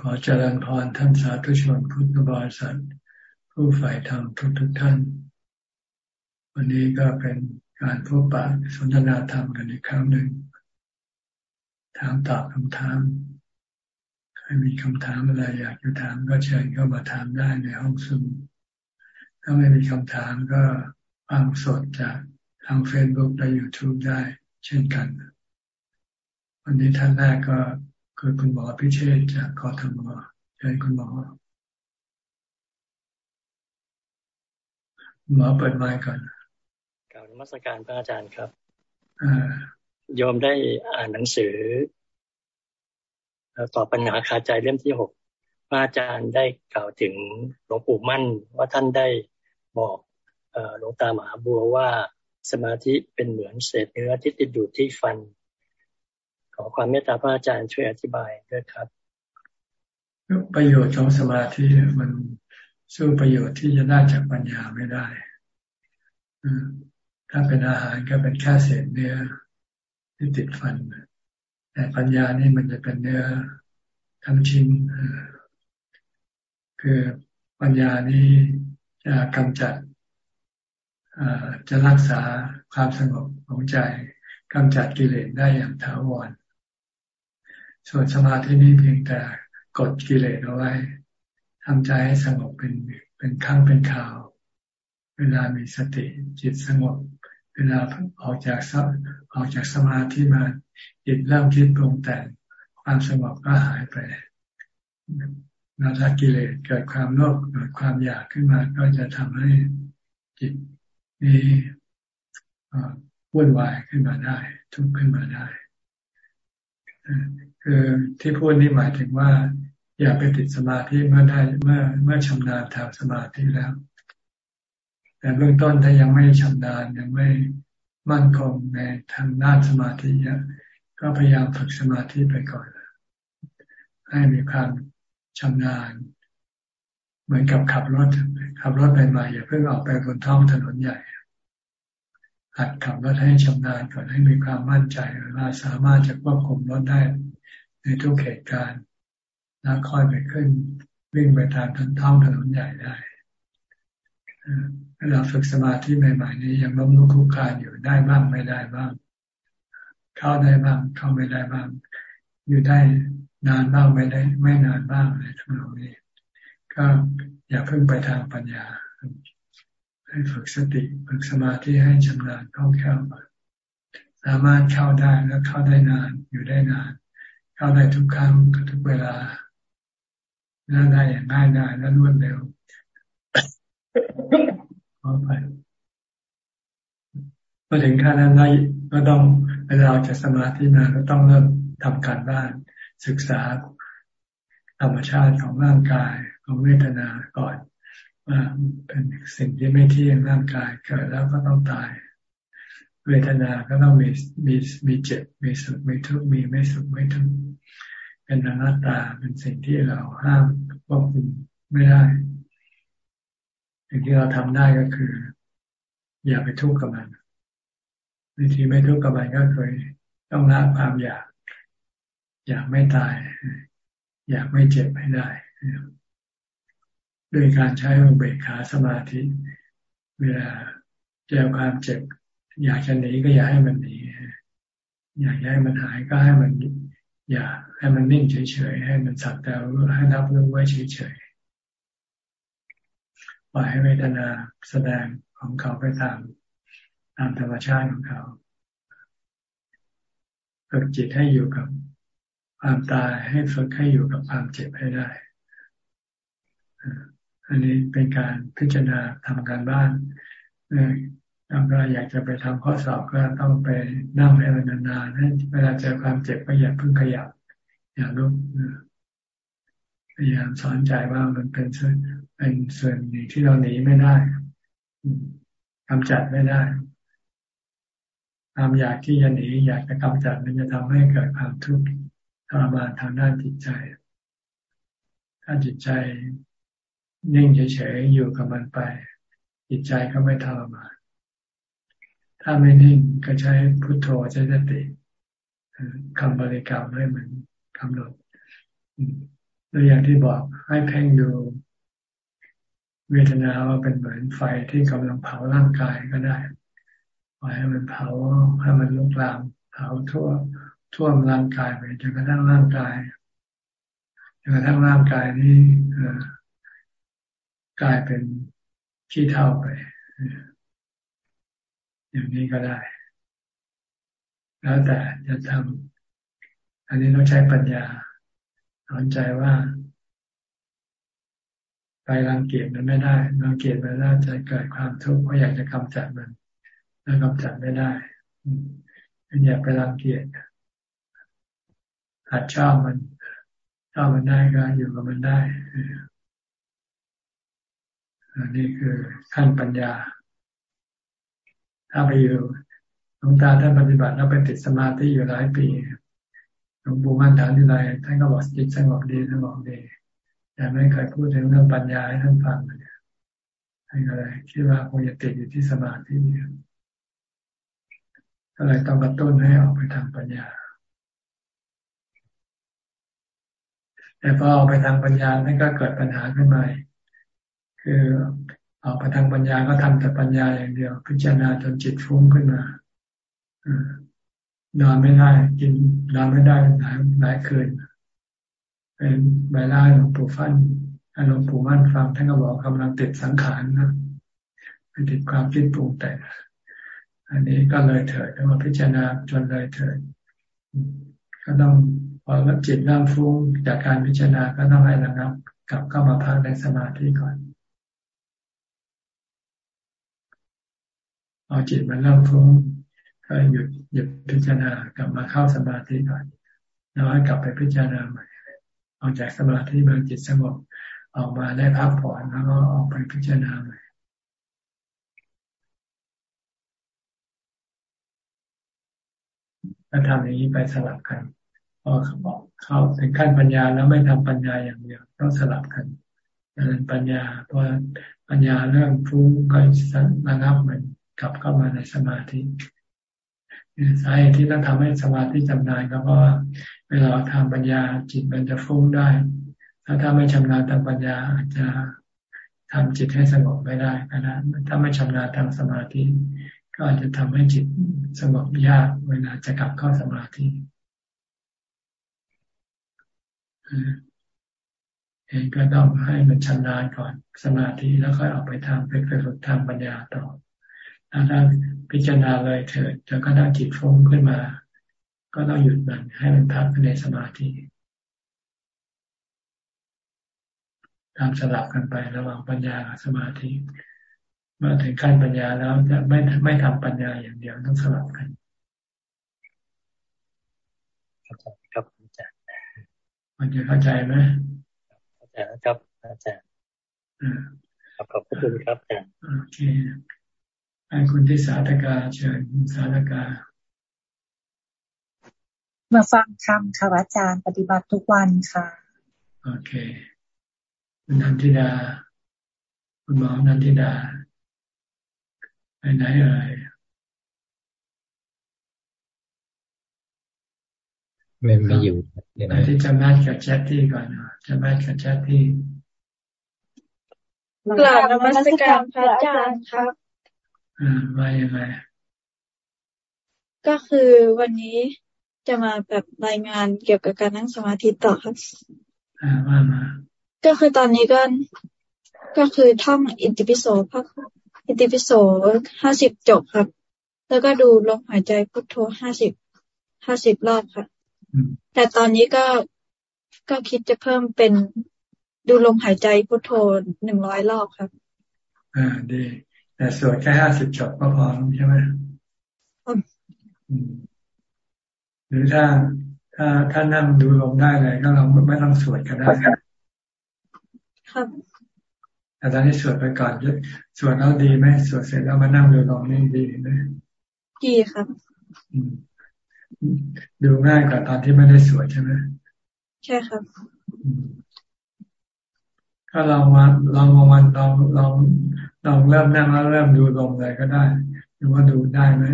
ขอเจริญพรท่านสาธุชนพุทธบริษัทผู้ฝ่ายธรรมทุกทุกท่าน วันนี้ก็เป็นการพบปะสนทนาธรรมกันอีกครั้งหนึ่ง ถามตอบคำถาม ใครมีคำถามอะไรอยากจะถามก็เชิญเข้ามาถามได้ในห้องซุมถ้าไม่มีคำถามก็ฟังสดจากทางเฟซบุ๊กและยูทูบได้เช่นกัน วันนี้ท่านแรกก็ คือคุณหมอพิเชษจากกทมเชิญคุณหมอหมอเปิดไมค์ก่อนกล่าวนมัสการพระอาจารย์ครับโยมได้อ่านหนังสือตอบปัญหาคาใจเล่มที่หกพระอาจารย์ได้กล่าวถึงหลวงปู่มั่น ว่าท่านได้บอกหลวงตามหาบัวว่าสมาธิเป็นเหมือนเศษเนื้อที่ติดอยู่ที่ฟันข อความเมตตาพระอาจารย์ช่วยอธิบายด้วยครับ ประโยชน์ของสมาธิมันสู้ประโยชน์ที่จะได้จากปัญญาไม่ได้ถ้าเป็นอาหารก็เป็นแค่เศษเนื้อที่ติดฟัน แต่ปัญญานี่มันจะเป็นเนื้อทั้งชิ้นคือปัญญานี้จะกำจัดจะรักษาความสงบของใจกำจัดกิเลสได้อย่างถาวร ส่วนสมาธินี้เพียงแต่กดกิเลสเอาไว้ทำใจให้สงบเป็นเป็นครั้งเป็นคราว เวลามีสติจิตสงบ เวลาออกจากออกจากสมาธิมาจิตเริ่มคิดปรุงแต่งความสงบก็หายไปแล้วถ้ากิเลสเกิดความโลภเกิดความอยากขึ้นมา ก็จะทำให้จิตนี้วุ่นวายขึ้นมาได้ ทุกข์ขึ้นมาได้ คือที่พูดนี่หมายถึงว่า อย่าไปติดสมาธิเมื่อได้เมื่อเมื่อชำนาญทางสมาธิแล้ว แต่เบื้องต้นถ้ายังไม่ชำนาญยังไม่มั่นคงในทางด้านสมาธิก็พยายามฝึกสมาธิไปก่อน ให้มีความชำนาญ เหมือนกับขับรถ ขับรถไปมาอย่าเพิ่งออกไปบนท้องถนนใหญ่หัดขับรถให้ชำนาญก่อนให้มีความมั่นใจว่าสามารถจะควบคุมรถได้ ในทุกเหตุการณ์แล้วค่อยไปขึ้นวิ่งไปตามทท้องถนนใหญ่ได้เวลาฝึกสมาธิใหม่ๆนี้ยังล้มลุกคลุกคลานอยู่ได้บ้างไม่ได้บ้าง เข้าได้บ้างเข้าไม่ได้บ้าง อยู่ได้นานบ้างไม่ได้ ไม่นานบ้างอะไรทั้งนองนี้ ก็อย่าเพิ่งไปทางปัญญา ให้ฝึกสติฝึกสมาธิให้ชำนาญคล่องแคล่สามารถเข้าได้แล้วเข้าได้นานอยู่ได้นาน เข้าได้ทุกครั้งทุกเวลาแล้วได้อย่างง่ายดายและรวดเร็วขอไปพอถึงขั้นนั้นได้ก็ต้องเวลาออกจากสมาธิมาก็ต้องเริ่มทำการบ้าน ศึกษาธรรมชาติของร่างกายของเวทนาก่อนว่าเป็นสิ่งที่ไม่เที่ยงร่างกายเกิดแล้วก็ต้องตาย เวทนาก็ต้องมีมีมีเจ็บมีสุขมีทุกข์มีไม่สุขไม่ทุกข์เป็นอนัตตาเป็นสิ่งที่เราห้ามควบคุมไม่ได้สิ่งที่เราทำได้ก็คือ อย่าไปทุกข์กับมันวิธีไม่ทุกข์กับมันก็คือต้องละความอยาก อยากไม่ตาย อยากไม่เจ็บให้ได้ด้วยการใช้อุเบกขาสมาธิ เวลาเจอความเจ็บ อยากจะหนีก็อย่าให้มันหนีอยากให้มันหายก็ให้มัน อย่า ให้มันนิ่งเฉยๆให้มันสักแต่รู้ให้รับรู้ไว้เฉยๆปล่อยให้เวทนาแสดงของเขาไปตามตามธรรมชาติของเขาฝึกจิตให้อยู่กับความตายให้ฝึกให้อยู่กับความเจ็บให้ได้ อันนี้เป็นการพิจารณาทำการบ้าน แล้วก็อยากจะไปทำข้อสอบก็ต้องไปนั่งให้มันนานๆให้เวลาเจอความเจ็บก็อย่าเพิ่งขยับ อย่าลุกพยายามสอนใจว่ามันเป็นส่วนเป็นส่วนหนึ่งที่เราหนีไม่ได้กำจัดไม่ได้ความอยากที่จะหนีอยากจะกำจัดมันจะทำให้เกิดความทุกข์ทรมานทางด้านจิตใจ ถ้าจิตใจนิ่งเฉยๆอยู่กับมันไป จิตใจก็ไม่ทรมาน ถ้าไม่นิ่งก็ใช้พุทโธใช้สติคำบริกรรมให้มันกำหนดแล้วอย่างที่บอกให้เพ่งดู เวทนาว่าเป็นเหมือนไฟที่กำลังเผาร่างกายก็ได้ปล่อยให้มันเผาให้มันลุกลามเผาทั่วท่วมร่างกายไปจนกระทั่งร่างกายจนกระทั่งร่างกายนี้กลายเป็นขี้เท่าไป อย่างนี้ก็ได้ แล้วแต่จะทำอันนี้ต้องใช้ปัญญาสอนใจว่าไปรังเกียจมันไม่ได้รังเกียจมันน่าจะเกิดความทุกข์เพราะอยากจะกำจัดมันแล้วกำจัดไม่ได้อย่าไปรังเกียจหัดชอบมันชอบมันได้ก็อยู่กับมันได้อันนี้คือขั้นปัญญา ถ้าไปอยู่หลวงตาท่านปฏิบัติแล้วไปติดสมาธิอยู่หลายปีหลวงปู่มั่นฐานที่ไรท่านก็บอกจิตสงบดีสงบดีแต่ไม่เคยพูดถึงเรื่องปัญญาให้ท่านฟังเลยท่านก็เลยคิดว่าคงจะติดอยู่ที่สมาธินี่ก็เลยต้องกระตุ้นให้ออกไปทางปัญญาแต่พอออกไปทางปัญญานั่นก็เกิดปัญหาขึ้นมาคือ ออกไปทางปัญญาก็ทำแต่ปัญญาอย่างเดียว พิจารณาจนจิตฟุ้งขึ้นมานอนไม่ได้กินนอนไม่ได้หลายหลายคืนเป็นใบลาหลวงปู่ฟันหลวงปู่มั่นฟังท่านก็บอกกำลังติดสังขารนะไปติดความคิดปรุงแต่งอันนี้ก็เลยเถิดมาพิจารณาจนเลยเถิดก็ต้องพอจิตเริ่มฟุ้งจากการพิจารณาก็ต้องให้ระงับกลับเข้ามาพักในสมาธิก่อน พอาจิตมันเริ่มฟุ้งก็หยุดหยุดพิจารณากลับมาเข้าสมาธิก่อนแล้วให้กลับไปพิจารณาใหม่ออกจากสมาธิมาจิตสงบออกมาได้พักผ่อนแล้วก็ออกไปพิจารณาใหม่ก็ทำอย่างนี้ไปสลับกันพอเขาบอกเข้าถึงขั้นปัญญาแล้วไม่ทำปัญญาอย่างเดียวต้องสลับกันดังนั้นปัญญาเพราะปัญญาเรื่องฟุ้งก็ระงับมัน กลับเข้ามาในสมาธิสาเหตุที่ต้องทำให้สมาธิจำนานก็เพราะว่าเวลาทำปัญญาจิตมันจะฟุ้งได้ถ้าถ้าไม่ชำนาญทางปัญญาอาจจะทำจิตให้สงบไม่ได้ก็ได้ถ้าไม่ชำนาญทางสมาธิ ก็อาจจะทำให้จิตสงบยากเวลาจะกลับเข้าสมาธิเองก็ต้องให้มันชำนาญก่อนสมาธิแล้วค่อยออกไปทำไปฝึกทางปัญญาต่อ ถ้าพิจารณาเลยเถิดจนกระทั่งจิตฟุ้งขึ้นมา ก็ต้องหยุดมันให้มันพักในสมาธิตามสลับกันไประหว่างปัญญากับสมาธิเมื่อถึงขั้นปัญญาแล้วจะไม่ไม่ทำปัญญาอย่างเดียวต้องสลับกันครับอาจารย์มันจะเข้าใจไหมเข้าใจครับอาจารย์ครับขอบคุณครับอาจารย์โอเค ให้คุณที่สาธกาเชิญสาธกา มาฟังคำค่ะอาจารย์ปฏิบัติทุกวันค่ะ โอเค คุณนันทิดา คุณหมอนันทิดาไปไหนเอ่ยไม่ไม่อยู่ไปที่จะแมทกับแชทที่ก่อนจะแมทกับแชทที่กล่าวนมัสการพระอาจารย์ครับอ่า มายังไง ก็คือวันนี้จะมาแบบรายงานเกี่ยวกับการนั่งสมาธิต่อครับอ่ามามา ก็คือตอนนี้ก็ก็คือท่องอิติปิโสพักอิติปิโสห้าสิบจบครับ แล้วก็ดูลมหายใจพุทโธห้าสิบห้าสิบรอบค่ะ แต่ตอนนี้ก็ก็คิดจะเพิ่มเป็นดูลมหายใจพุทโธหนึ่งร้อยรอบครับ อ่าดี แต่สวดแค่ห้าสิบจบก็พอใช่ไหมหรือถ้าถ้าถ้านั่งดูลมได้เลยก็เราไม่ต้องสวดก็ได้ครับแต่ตอนนี้สวดไปก่อนสวดแล้วดีไหมสวดเสร็จแล้วมานั่งดูลมนี่ดีไหมดีครับดูง่ายกว่าตอนที่ไม่ได้สวดใช่ไหมใช่ครับถ้าเรามาเรามาวันเราเรา เราเริ่มนั่งแล้วเริ่มดูลมเลยก็ได้ดูว่าดูได้ไหม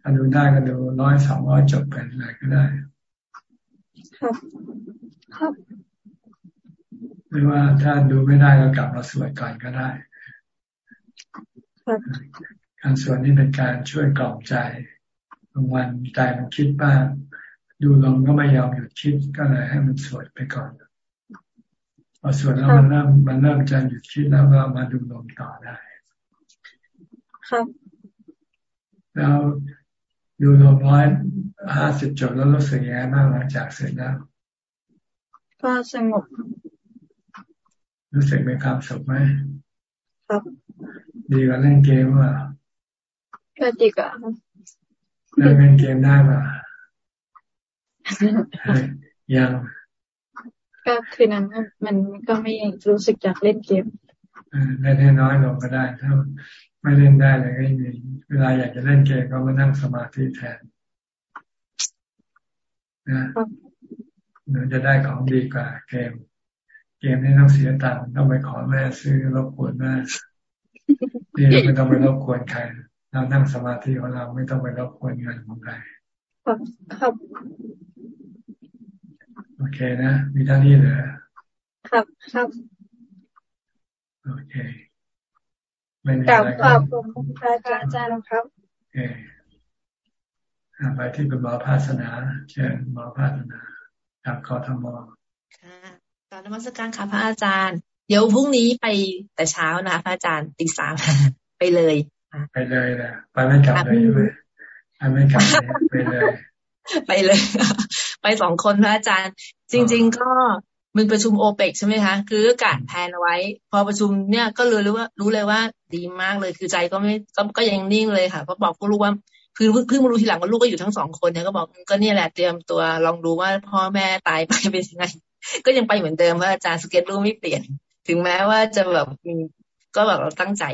ถ้าดูได้ก็ดูร้อยสองร้อยจบไปอะไรก็ได้ ครับครับหรือว่าถ้าดูไม่ได้ก็กลับมาสวดก่อนก็ได้ การสวดนี่เป็นการช่วยกล่อมใจบางวันใจมันคิดบ้างดูลมก็ไม่ยอมหยุดคิดก็เลยให้มันสวดไปก่อน พอสวดแล้วมันเริ่มมันเริ่มจะหยุดคิดแล้วก็มาดูลมต่อได้ ครับ แล้วดูลมร้อยห้าสิบจบแล้วรู้สึกยังไงบ้างหลังจากเสร็จแล้ว ก็สงบ รู้สึกมีความสุขไหมครับ ดีกว่าเล่นเกมว่ะก็ดีกว่าครับเล่นเล่นเกมได้ป่ะยัง ก็คือนั้นมันก็ไม่รู้สึกอยากเล่นเกมเล่นให้น้อยลงก็ได้ ถ้าไม่เล่นได้เลยก็มีเวลาอยากจะเล่นเกมก็มานั่งสมาธิแทนนะหนูจะได้ของดีกว่าเกม เกมนี่ต้องเสียตังค์ต้องไปขอแม่ซื้อรบกวนแม่นี่เราไม่ต้องไปรบกวนใครเรานั่งสมาธิของเราไม่ต้องไปรบกวนเงินของใครครับครับ โอเคนะ มีท่านี้เหรอครับครับ โอเคไม่มีกลับอะไรขอบคุณพระอาจารย์ครับโอเคอ่าไปที่คุณหมอภาสนา เชิญหมอภาสนาจากกทมค่ะกรารนมัสการค่ะพระอาจารย์ เดี๋ยวพรุ่งนี้ไปแต่เช้านะพระอาจารย์ตีสามไปเลยค่ะไปเลยนะไปไม่กลับเลยใช่ไหมไปไม่กลับเลยไปเลย ไปเลย ไปสองคนพระอาจารย์ จริง ๆ ก็มันประชุมเอเปคใช่ไหมคะ คือกาด plan เอาไว้ พอประชุมเนี่ยก็เลยรู้ว่า รู้เลยว่าดีมากเลย คือใจก็ไม่ก็ก็ยังนิ่งเลยค่ะเพราะบอกลูกว่าคือเพิ่งมารู้ทีหลังว่าลูกก็อยู่ทั้งสองคนเนี่ยก็บอกก็เนี่ยแหละเตรียมตัวลองดูว่าพ่อแม่ตายไปเป็นยังไง ก็ยังไปเหมือนเดิมพระอาจารย์ schedule ไม่เปลี่ยน ถึงแม้ว่าจะแบบมีก็แบบเราตั้งใจ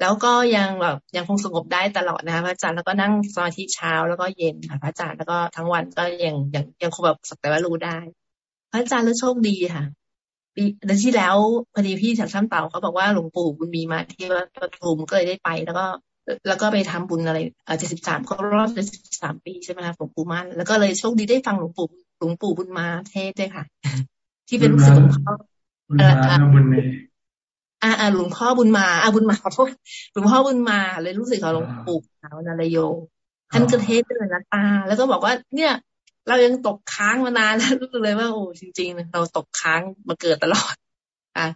แล้วก็ยังแบบยังคงสงบได้ตลอดนะคะพระอาจารย์แล้วก็นั่งสมาธิเช้าแล้วก็เย็นค่ะพระอาจารย์แล้วก็ทั้งวันก็ยังยังยังคงแบบสักแต่ว่ารู้ได้ พระอาจารย์แล้วโชคดีค่ะปีเดือนที่แล้วพอดีพี่จากซ้ำเต่าเขาบอกว่าหลวงปู่บุญมีมาที่วัดปทุมก็เลยได้ไป แล้วก็แล้วก็ไปทำบุญอะไรเออเจ็ดสิบสามครบรอบเจ็ดสิบสามปีใช่ไหมคะหลวงปู่มั่นแล้วก็เลยโชคดีได้ฟังหลวงปู่หลวงปู่บุญมาเทศด้วยค่ะ ที่เป็นลูกศิษย์หลวงพ่อบุญมาแล้วบุญมีอ่า อ่าหลวงพ่อบุญมาอ่าบุญมาขอโทษหลวงพ่อบุญมาเลยรู้สึกของหลวงปู่ขาวนาลโยท่านก็เทศด้วยนะตา แล้วก็บอกว่า เนี่ย เรายังตกค้างมานานแล้วรู้สึกเลยว่าโอ้จริงๆเราตกค้างมาเกิดตลอดอะ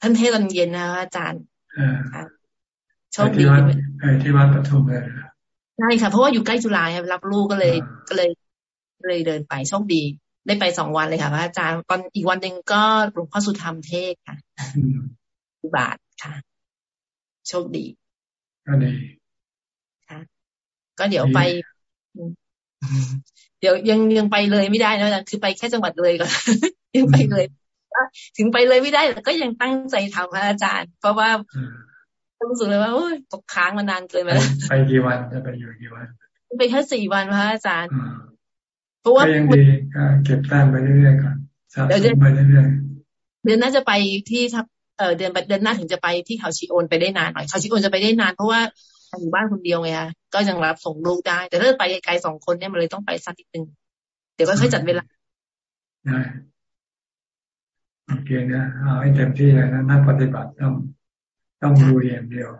ท่านเทศตอนเย็นนะคะอาจารย์เออโชคดีที่วัดเออที่วัดปทุมเลยใช่ค่ะเพราะว่าอยู่ใกล้จุฬาครับรับลูกก็เลยก็เลยเลยเดินไปโชคดี ได้ไปสองวันเลยค่ะพระอาจารย์ตอนอีกวันหนึ่งก็หลวงพ่อสุธรรมเทศค่ะอืมอุ บาทค่ะ โชคดีก็ดีก็เดี๋ยวไป เดี๋ยวยังยังไปเลยไม่ได้นะอาจารย์คือไปแค่จังหวัดเลยก่อนยังไปเลยว่าถึงไปเลยไม่ได้แต่ก็ยังตั้งใจทำพระอาจารย์ เพราะว่าเออรู้สึกเลยว่าโอ้ยตกค้างมานานเกินไปไปแล้วไปกี่วันจะไปอยู่กี่วันไปแค่สี่วันพระอาจารย์อืมเพราะว่าก็ยังดีก็เก็บแต้มไปเรื่อยๆก่อนสะสมไปเรื่อยเดือนหน่าจะไปที่ทับ เออเดือนเดือนหน้าถึงจะไปที่เขาชีโอนไปได้นานหน่อยเขาชีโอนจะไปได้นานเพราะว่าอยู่บ้านคนเดียวไงคะก็ยังรับส่งลูกได้ แต่ถ้าไปไกลๆสองคนเนี่ยมันเลยต้องไปสักนิดนึงเดี๋ยวก็ค่อยจัดเวลาๆได้โอเคนะเอาให้เต็มที่เลยนะนักปฏิบัติต้องต้องดูอย่างเดียว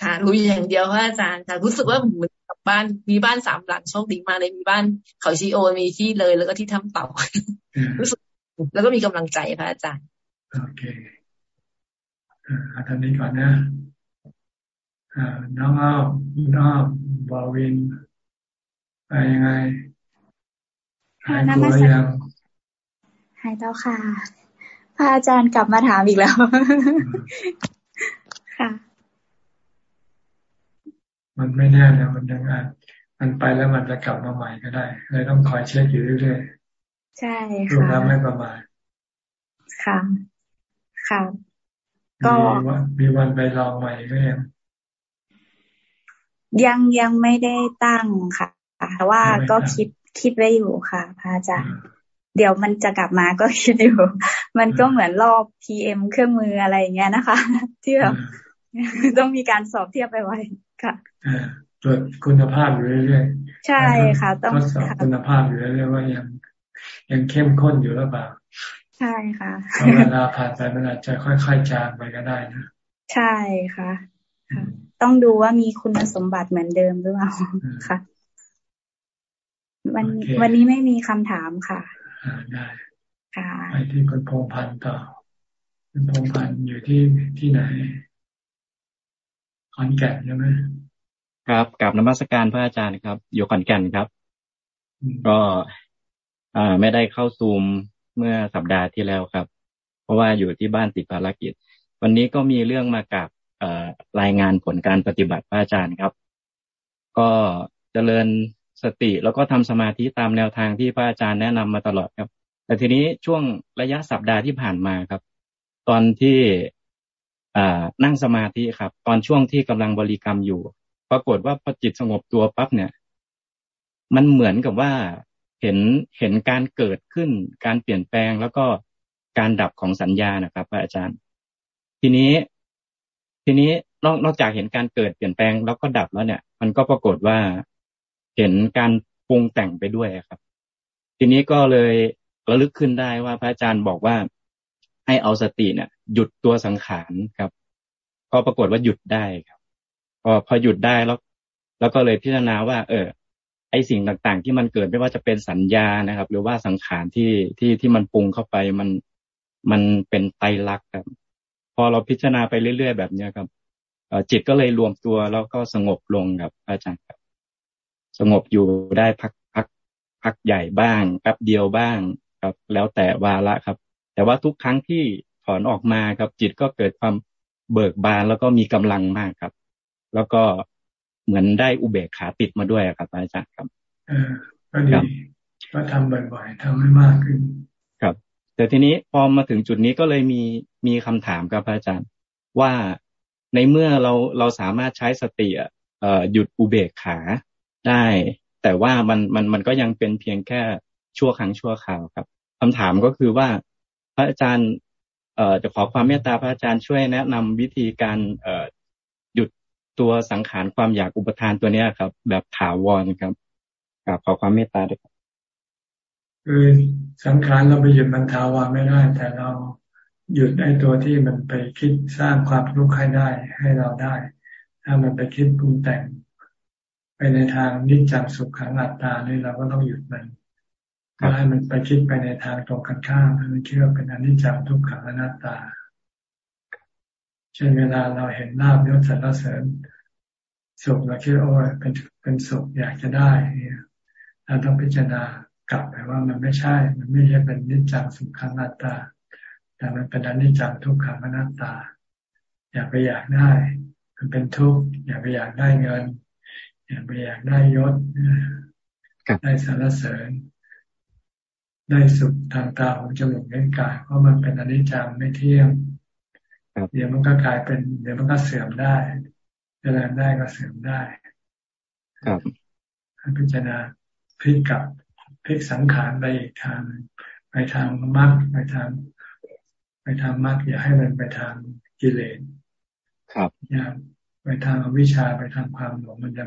ค่ะรู้อย่างเดียวว่าอาจารย์ค่ะรู้สึกว่าเหมือนกับบ้านมีบ้านสามหลังโชคดีมากเลยมีบ้านเขาชีโอนมีที่เลยแล้วก็ที่ทำเต่าเออรู้สึกแล้วก็มีกำลังใจพระอาจารย์โอเค อ่าเอาทำนี้ก่อนนะอ่าน้องอ้อมน้องบอวินไปยังไงหายกลัวหรือยังหายแล้วค่ะพระอาจารย์กลับมาถามอีกแล้ว ค่ะ มันไม่แน่นะมันยังอาจมันไปแล้วมันจะกลับมาใหม่ก็ได้เลยต้องคอยเช็คอยู่เรื่อยใช่ๆดูค่ะแล้วไม่ประมาทค่ะค่ะ ก็มีวันมีวันไปลองใหม่ก็ยังยังยังไม่ได้ตั้งค่ะแต่ว่ายังไม่ก็ตั้งคิดคิดไว้อยู่ค่ะพระอาจารย์เดี๋ยวมันจะกลับมาก็คิดอยู่ มันก็เหมือนรอบ PM เครื่องมืออะไรอย่างเงี้ยนะคะ ที่แบบต้องมีการสอบเทียบไปไว้ค่ะอ่าตรวจคุณภาพอยู่เรื่อยๆ ใช่ค่ะ ต้องทดสอบค่ะคุณภาพอยู่เรื่อยๆว่ายังยังเข้มข้นอยู่หรือเปล่า ใช่ค่ะเวลาผ่านไปมันอาจจะค่อยๆจางไปก็ได้นะ ใช่ค่ะ ต้องดูว่ามีคุณสมบัติเหมือนเดิมหรือเปล่าค่ะ วันวันนี้ไม่มีคำถามค่ะได้ค่ะไปที่คุณพงพันธ์ต่อคุณพงพันธ์อยู่ที่ที่ไหนขอนแก่นใช่ไหมครับกับนมัสการพระอาจารย์ครับ อยู่ขอนแก่นครับ ก็ อ่า ไม่ได้เข้าซูม เมื่อสัปดาห์ที่แล้วครับ เพราะว่าอยู่ที่บ้านติดภารกิจ วันนี้ก็มีเรื่องมากับรายงานผลการปฏิบัติพระอาจารย์ครับ ก็เจริญสติแล้วก็ทำสมาธิตามแนวทางที่พระอาจารย์แนะนำมาตลอดครับ แต่ทีนี้ช่วงระยะสัปดาห์ที่ผ่านมาครับ ตอนที่นั่งสมาธิครับ ตอนช่วงที่กำลังบริกรรมอยู่ ปรากฏว่าพอจิตสงบตัวปั๊บเนี่ย มันเหมือนกับว่า เห็นเห็นการเกิดขึ้น การเปลี่ยนแปลงแล้วก็การดับของสัญญานะครับพระอาจารย์ ทีนี้ ทีนี้นอกนอกจากเห็นการเกิดเปลี่ยนแปลงแล้วก็ดับแล้วเนี่ย มันก็ปรากฏว่าเห็นการปรุงแต่งไปด้วยครับ ทีนี้ก็เลยระลึกขึ้นได้ว่าพระอาจารย์บอกว่าให้เอาสติเนี่ย หยุดตัวสังขารครับก็ปรากฏว่าหยุดได้ครับ พอพอหยุดได้แล้ว แล้วก็เลยพิจารณาว่า เออ อสิ่งต่างๆ ที่มันเกิดไม่ว่าจะเป็นสัญญานะครับ หรือว่าสังขารที่ที่ที่มันปรุงเข้าไปมันมันเป็นไตรลักษณ์ครับ พอเราพิจารณาไปเรื่อยๆแบบเนี้ยครับจิตก็เลยรวมตัวแล้วก็สงบลงครับอาจารย์ครับ สงบอยู่ได้พักพักพักใหญ่บ้างแป๊บเดียวบ้างครับ แล้วแต่วาระครับ แต่ว่าทุกครั้งที่ถอนออกมาครับ จิตก็เกิดความเบิกบานแล้วก็มีกำลังมากครับ แล้วก็ เหมือนได้อุเบกขาติดมาด้วยครับอาจารย์ครับเออก็ดีก็ทำบ่อยๆทำให้มากขึ้น ครับ แต่ทีนี้พอมาถึงจุดนี้ก็เลยมีมีคำถามครับอาจารย์ ว่าในเมื่อเราเราสามารถใช้สติเอ่อหยุดอุเบกขาได้ แต่ว่ามันมันมันก็ยังเป็นเพียงแค่ชั่วครั้งชั่วคราวครับคำถามก็คือว่าพระอาจารย์เอ่อจะขอความเมตตาพระอาจารย์ช่วยแนะนำวิธีการเอ่อหยุด ตัวสังขารความอยากอุปทานตัวเนี้ยครับ แบบถาวรครับกราบขอความเมตตาด้วยครับคือสังขารเราไปหยุดมันถาวรไม่ได้ แต่เราหยุดไอ้ตัวที่มันไปคิดสร้างความทุกข์ให้ได้ ให้เราได้ ถ้ามันไปคิดปรุงแต่ง ไปในทางนิจจังสุขขังอัตตาเนี่ยเราก็ต้องหยุดมันก็ให้มันไปคิดไปในทางตรงกันข้ามมันคิดว่าเป็นอนิจจังทุกขังอนัตตา เช่นเวลาเราเห็นลาบยศสรรเสริญสุขเราคิดโอ้ยเป็นเป็นสุขอยากจะได้เนี่ยเราต้องพิจารณากลับไปว่ามันไม่ใช่ มันไม่ใช่เป็นนิจจังสุขขังนัตตา แต่มันเป็นอนิจจังทุกขังอนัตตา อยากไปอยากได้ มันเป็นทุกข์อยากไปอยากได้เงิน อยากไปอยากได้ยศได้สารเสริญ ได้สุขทางตาของจมูกเล่นกายเพราะมันเป็นอนิจจังไม่เที่ยง เดี๋ยวมันก็กลายเป็น เดี๋ยวมันก็เสื่อมได้เจริญได้ก็เสื่อมได้ ครับพิจารณาพลิกกับพลิกสังขารไปอีกทางไปทางมรรคไปทาง ไปทางมรรคอย่าให้มันไปทางกิเลสครับอย่าไปทางวิชาไปทางความหลงมันจะ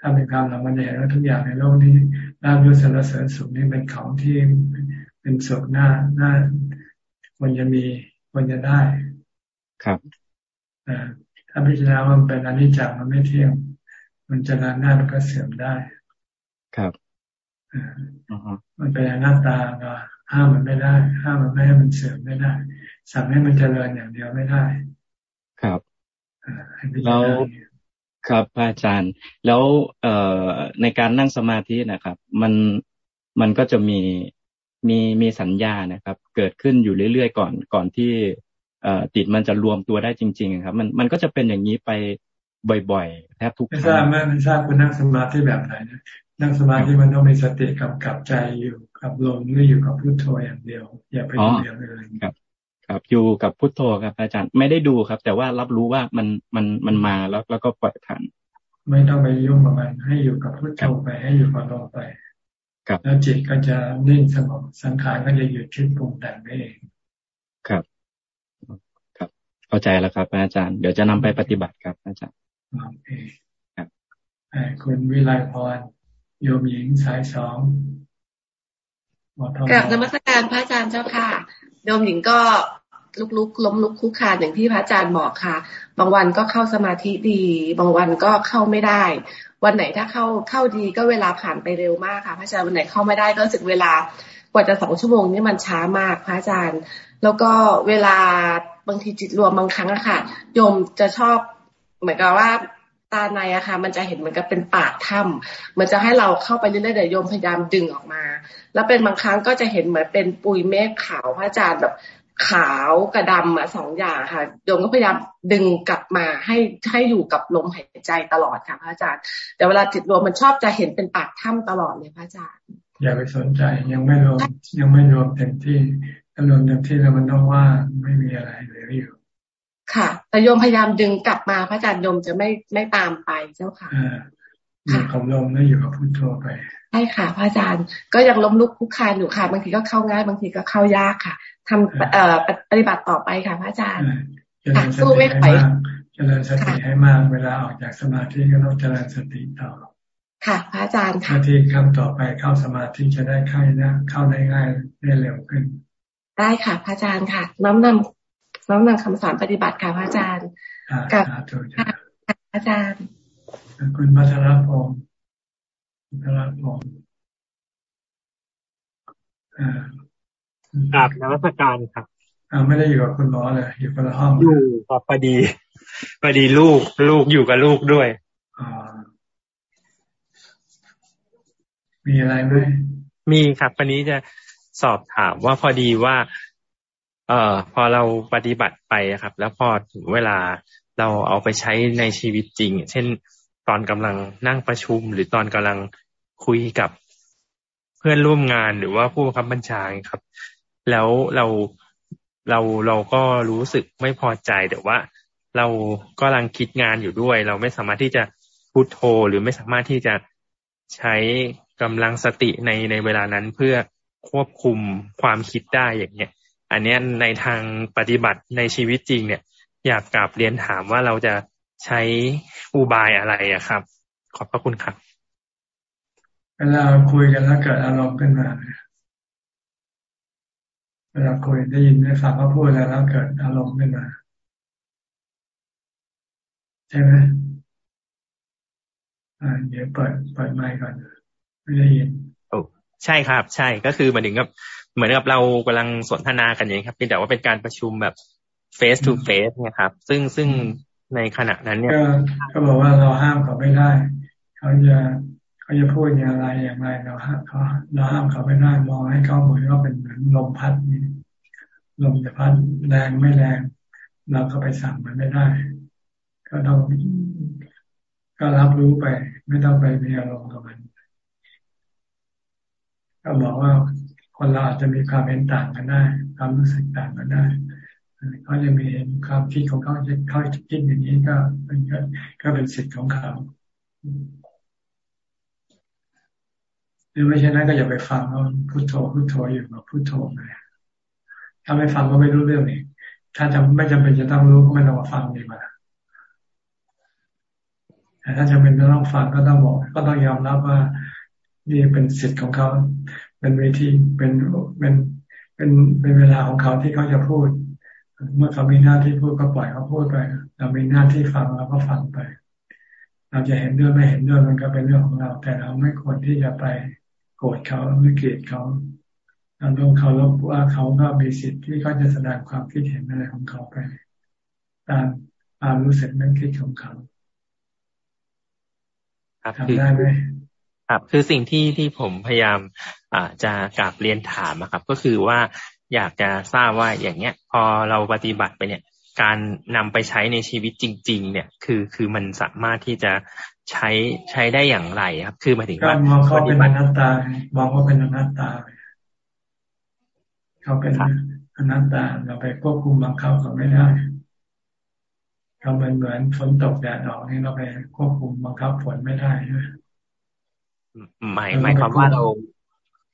ถ้าเป็นความหลงมันจะเห็นว่าทุกอย่างในโลกนี้ลาบยศสารเสริญสุขนี่เป็นของที่เป็นสุขหน้าหน้าควรจะมีควรจะได้ ครับถ้าพิจารณาว่ามันเป็นอนิจจังมันไม่เที่ยง มันจะนานหน้ามันก็เสื่อมได้ ครับมันเป็นอนัตตาก็ห้ามมันไม่ได้ ห้ามมันไม่ให้มันเสื่อมไม่ได้ สั่งให้มันเจริญอย่างเดียวไม่ได้ ครับแล้วครับอาจารย์ แล้วเอ่อในการนั่งสมาธินะครับ มันมันก็จะมีมีมีสัญญานะครับ เกิดขึ้นอยู่เรื่อยๆก่อนก่อนที่เอ่อ จิตมันจะรวมตัวได้จริง ๆ ครับ มันมันก็จะเป็นอย่างนี้ไปบ่อยๆแทบทุกครั้งไม่ทราบไม่ทราบคุณนั่งสมาธิแบบไหนนะนั่งสมาธิมันต้องมีสติกับกับใจอยู่กับลมหรืออยู่กับพุทโธอย่างเดียว อย่าไปดูอย่างอื่นครับ ครับอยู่กับพุทโธครับ อาจารย์ไม่ได้ดูครับ แต่ว่ารับรู้ว่ามันมันมันมาแล้วแล้วก็ปล่อยผ่านไม่ต้องไปยุ่งกับมันให้อยู่กับพุทโธไปให้อยู่กับลมไปแล้วจิตก็จะนิ่งสงบสังขารก็จะหยุดคิดปรุงแต่งเองครับครับ เข้าใจแล้วครับอาจารย์ เดี๋ยวจะนำไปปฏิบัติครับอาจารย์โอเคครับคุณวิไลพรโยมหญิงสายสองกับนมัสการพระอาจารย์เจ้าค่ะโยมหญิงก็ลุกลุกล้มลุกคุกคานอย่างที่พระอาจารย์บอกค่ะ บางวันก็เข้าสมาธิดี บางวันก็เข้าไม่ได้ วันไหนถ้าเข้าเข้าดีก็เวลาผ่านไปเร็วมากค่ะ พระอาจารย์วันไหนเข้าไม่ได้ก็รู้สึกเวลากว่าจะสองชั่วโมงนี่มันช้ามากพระอาจารย์ แล้วก็เวลา บางทีจิตรวมบางครั้งอะค่ะโยมจะชอบเหมือนกับว่าตาในอะค่ะมันจะเห็นเหมือนกับเป็นปากถ้ำมันจะให้เราเข้าไปเรื่อยๆเดี๋ยวโยมพยายามดึงออกมา แล้วเป็นบางครั้งก็จะเห็นเหมือนเป็นปุยเมฆขาวพระอาจารย์แบบขาวกับดำอะสองอย่างค่ะโยมก็พยายามดึงกลับมาให้ให้อยู่กับลมหายใจตลอดค่ะพระอาจารย์แต่เวลาจิตรวมมันชอบจะเห็นเป็นปากถ้ำตลอดเลยพระอาจารย์อย่าไปสนใจยังไม่รวมยังไม่รวมเต็มที่ ถ้ารวมเต็มที่แล้วมันต้องว่าไม่มีอะไรเหลืออยู่ ค่ะ แต่โยมพยายามดึงกลับมาพระอาจารย์โยมจะไม่ไม่ตามไปเจ้าค่ะอยู่กับลมแล้วอยู่กับพุทโธไปใช่ค่ะพระอาจารย์ก็ยังล้มลุกคุกคานอยู่ค่ะ บางทีก็เข้าง่ายบางทีก็เข้ายากค่ะทำเอ่อปฏิบัติต่อไปค่ะพระอาจารย์สู้ไม่ไหวเจริญสติให้มากเวลาออกจากสมาธิก็ต้องเจริญสติต่อ ค่ะ พระอาจารย์ค่ะที่คำต่อไปเข้าสมาธิจะได้เข้านะเข้าได้ง่ายได้เร็วขึ้น ได้ค่ะ พระอาจารย์ค่ะ น้อมนำน้อมนำคำสอนปฏิบัติค่ะพระอาจารย์ กับอาจารย์ คุณพัชรพงศ์พัชรพงศ์กราบนวัตการครับอ่าไม่ได้อยู่กับคุณหมอเลยอยู่คนละห้องอยู่ครับพอดีพอดีลูกลูกอยู่กับลูกด้วยอมีอะไรไหมมีครับวันนี้จะ สอบถามว่าพอดีว่า เอ่อ พอเราปฏิบัติไปครับ แล้วพอถึงเวลาเราเอาไปใช้ในชีวิตจริง เช่น ตอนกำลังนั่งประชุม หรือตอนกำลังคุยกับเพื่อนร่วมงานหรือว่าผู้บังคับบัญชาครับ แล้วเราเราเราก็รู้สึกไม่พอใจแต่ว่า เราก็กำลังคิดงานอยู่ด้วย เราไม่สามารถที่จะพูดโทหรือไม่สามารถที่จะใช้กำลังสติในในเวลานั้นเพื่อ ควบคุมความคิดได้อย่างเนี้ยอันนี้ในทางปฏิบัติในชีวิตจริง เนี่ย อยากกลับเรียนถามว่าเราจะใช้อุบายอะไรอะครับ ขอบพระคุณครับเวลาคุยกันแล้วเกิดอารมณ์ขึ้นมาเวลาคุยได้ยินได้ฟังเขาพูดแล้วแล้วเกิดอารมณ์ขึ้นมาใช่ไหมอ่าเดี๋ยวเปิดเปิดไมค์ก่อนไม่ได้ยิน ใช่ครับ ใช่ก็คือมาถึงกับเหมือนกับเรากำลังสนทนากันอย่างครับเพียงแต่ว่าเป็นการประชุมแบบ face to face นะครับ ซึ่งซึ่งในขณะนั้นเนี่ยก็บอกว่าเราห้ามเขาไม่ได้ เขาจะเขาจะพูดอย่างไรอย่างไรเราห้ามเขาเราห้ามเขาไม่ได้มองให้เขาเหมือนว่าเป็นเหมือนลมพัดนี่ลมจะพัดแรงไม่แรง เราก็ไปสั่งมันไม่ได้ ก็ต้องก็รับรู้ไป ไม่ต้องไปมีอารมณ์กับมัน ก็บอกว่าคนเราอาจจะมีความเห็นต่างกันได้ ความรู้สึกต่างกันได้เขาจะมีความคิดของเขาจะเขาคิดอย่างนี้ก็เป็นก็เป็นสิทธิ์ของเขาหรือไม่ใช่นั้นก็อย่าไปฟังเขาพุทโธพุทโธอยู่กับพุทโธไปถ้าไม่ฟังก็ไม่รู้เรื่องเองถ้าจำไม่จำเป็นจะต้องรู้ก็ไม่ต้องมาฟังดีกว่าแต่ถ้าจำเป็นจะต้องฟังก็ต้องบอก ก็ต้องยอมรับว่า นี่เป็นสิทธิ์ของเขา เป็นเวทีเป็นเป็นเป็นเป็นเวลาของเขาที่เขาจะพูด เมื่อเขามีหน้าที่พูดก็ปล่อยเขาพูดไป เรามีหน้าที่ฟังเราก็ฟังไป เราจะเห็นด้วยไม่เห็นด้วยมันก็เป็นเรื่องของเรา แต่เราไม่ควรที่จะไปโกรธเขาหรือเกลียดเขาเราต้องเคารพว่าเขาก็มีสิทธิ์ที่เขาจะแสดงความคิดเห็นอะไรของเขาไป ตามความรู้สึกนั่นคิดของเขาทำได้ไหม ครับคือสิ่งที่ที่ผมพยายามอ่าจะกลับเรียนถามนะครับ ก็คือว่าอยากจะทราบว่าอย่างเนี้ย พอเราปฏิบัติไปเนี่ย การนำไปใช้ในชีวิตจริง ๆ เนี่ย คือคือมันสามารถที่จะใช้ใช้ได้อย่างไรครับ คือหมายถึงว่ามองเขาเป็นอนัตตามองเขาเป็นอนัตตาเขาเป็นอนัตตาเราไปควบคุมบังคับเขาไม่ได้เขาเหมือนเหมือนฝนตกแดดออกนี่เราไปควบคุมบังคับฝนไม่ได้ใช่ไหม หมายหมายความว่าเรา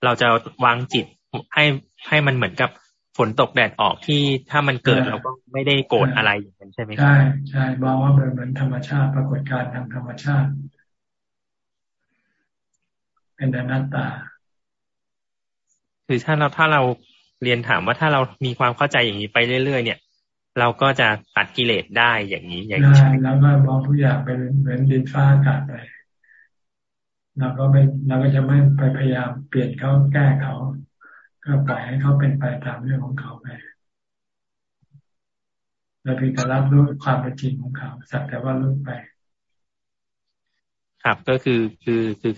เราจะวางจิตให้ให้มันเหมือนกับฝนตกแดดออกที่ถ้ามันเกิดเราก็ไม่ได้โกรธอะไรอย่างนั้นใช่ไหมใช่ใช่มองว่าเป็นเหมือนธรรมชาติปรากฏการณ์ทางธรรมชาติ เป็นอนัตตา คือถ้าเราถ้าเราเรียนถามว่าถ้าเรามีความเข้าใจอย่างนี้ไปเรื่อย ๆ เนี่ย เราก็จะตัดกิเลสได้อย่างนี้อย่างนี้ใช่แล้วก็มองทุกอย่างเป็นเหมือนดินฟ้าอากาศไป เราก็ไม่เราก็จะไม่ไปพยายามเปลี่ยนเขาแก้เขา ก็ปล่อยให้เขาเป็นไปตามเรื่องของเขาไปเราเพียงแต่รับรู้ความเป็นจริงของเขาสักแต่ว่ารู้ไป ครับก็คือคือคือ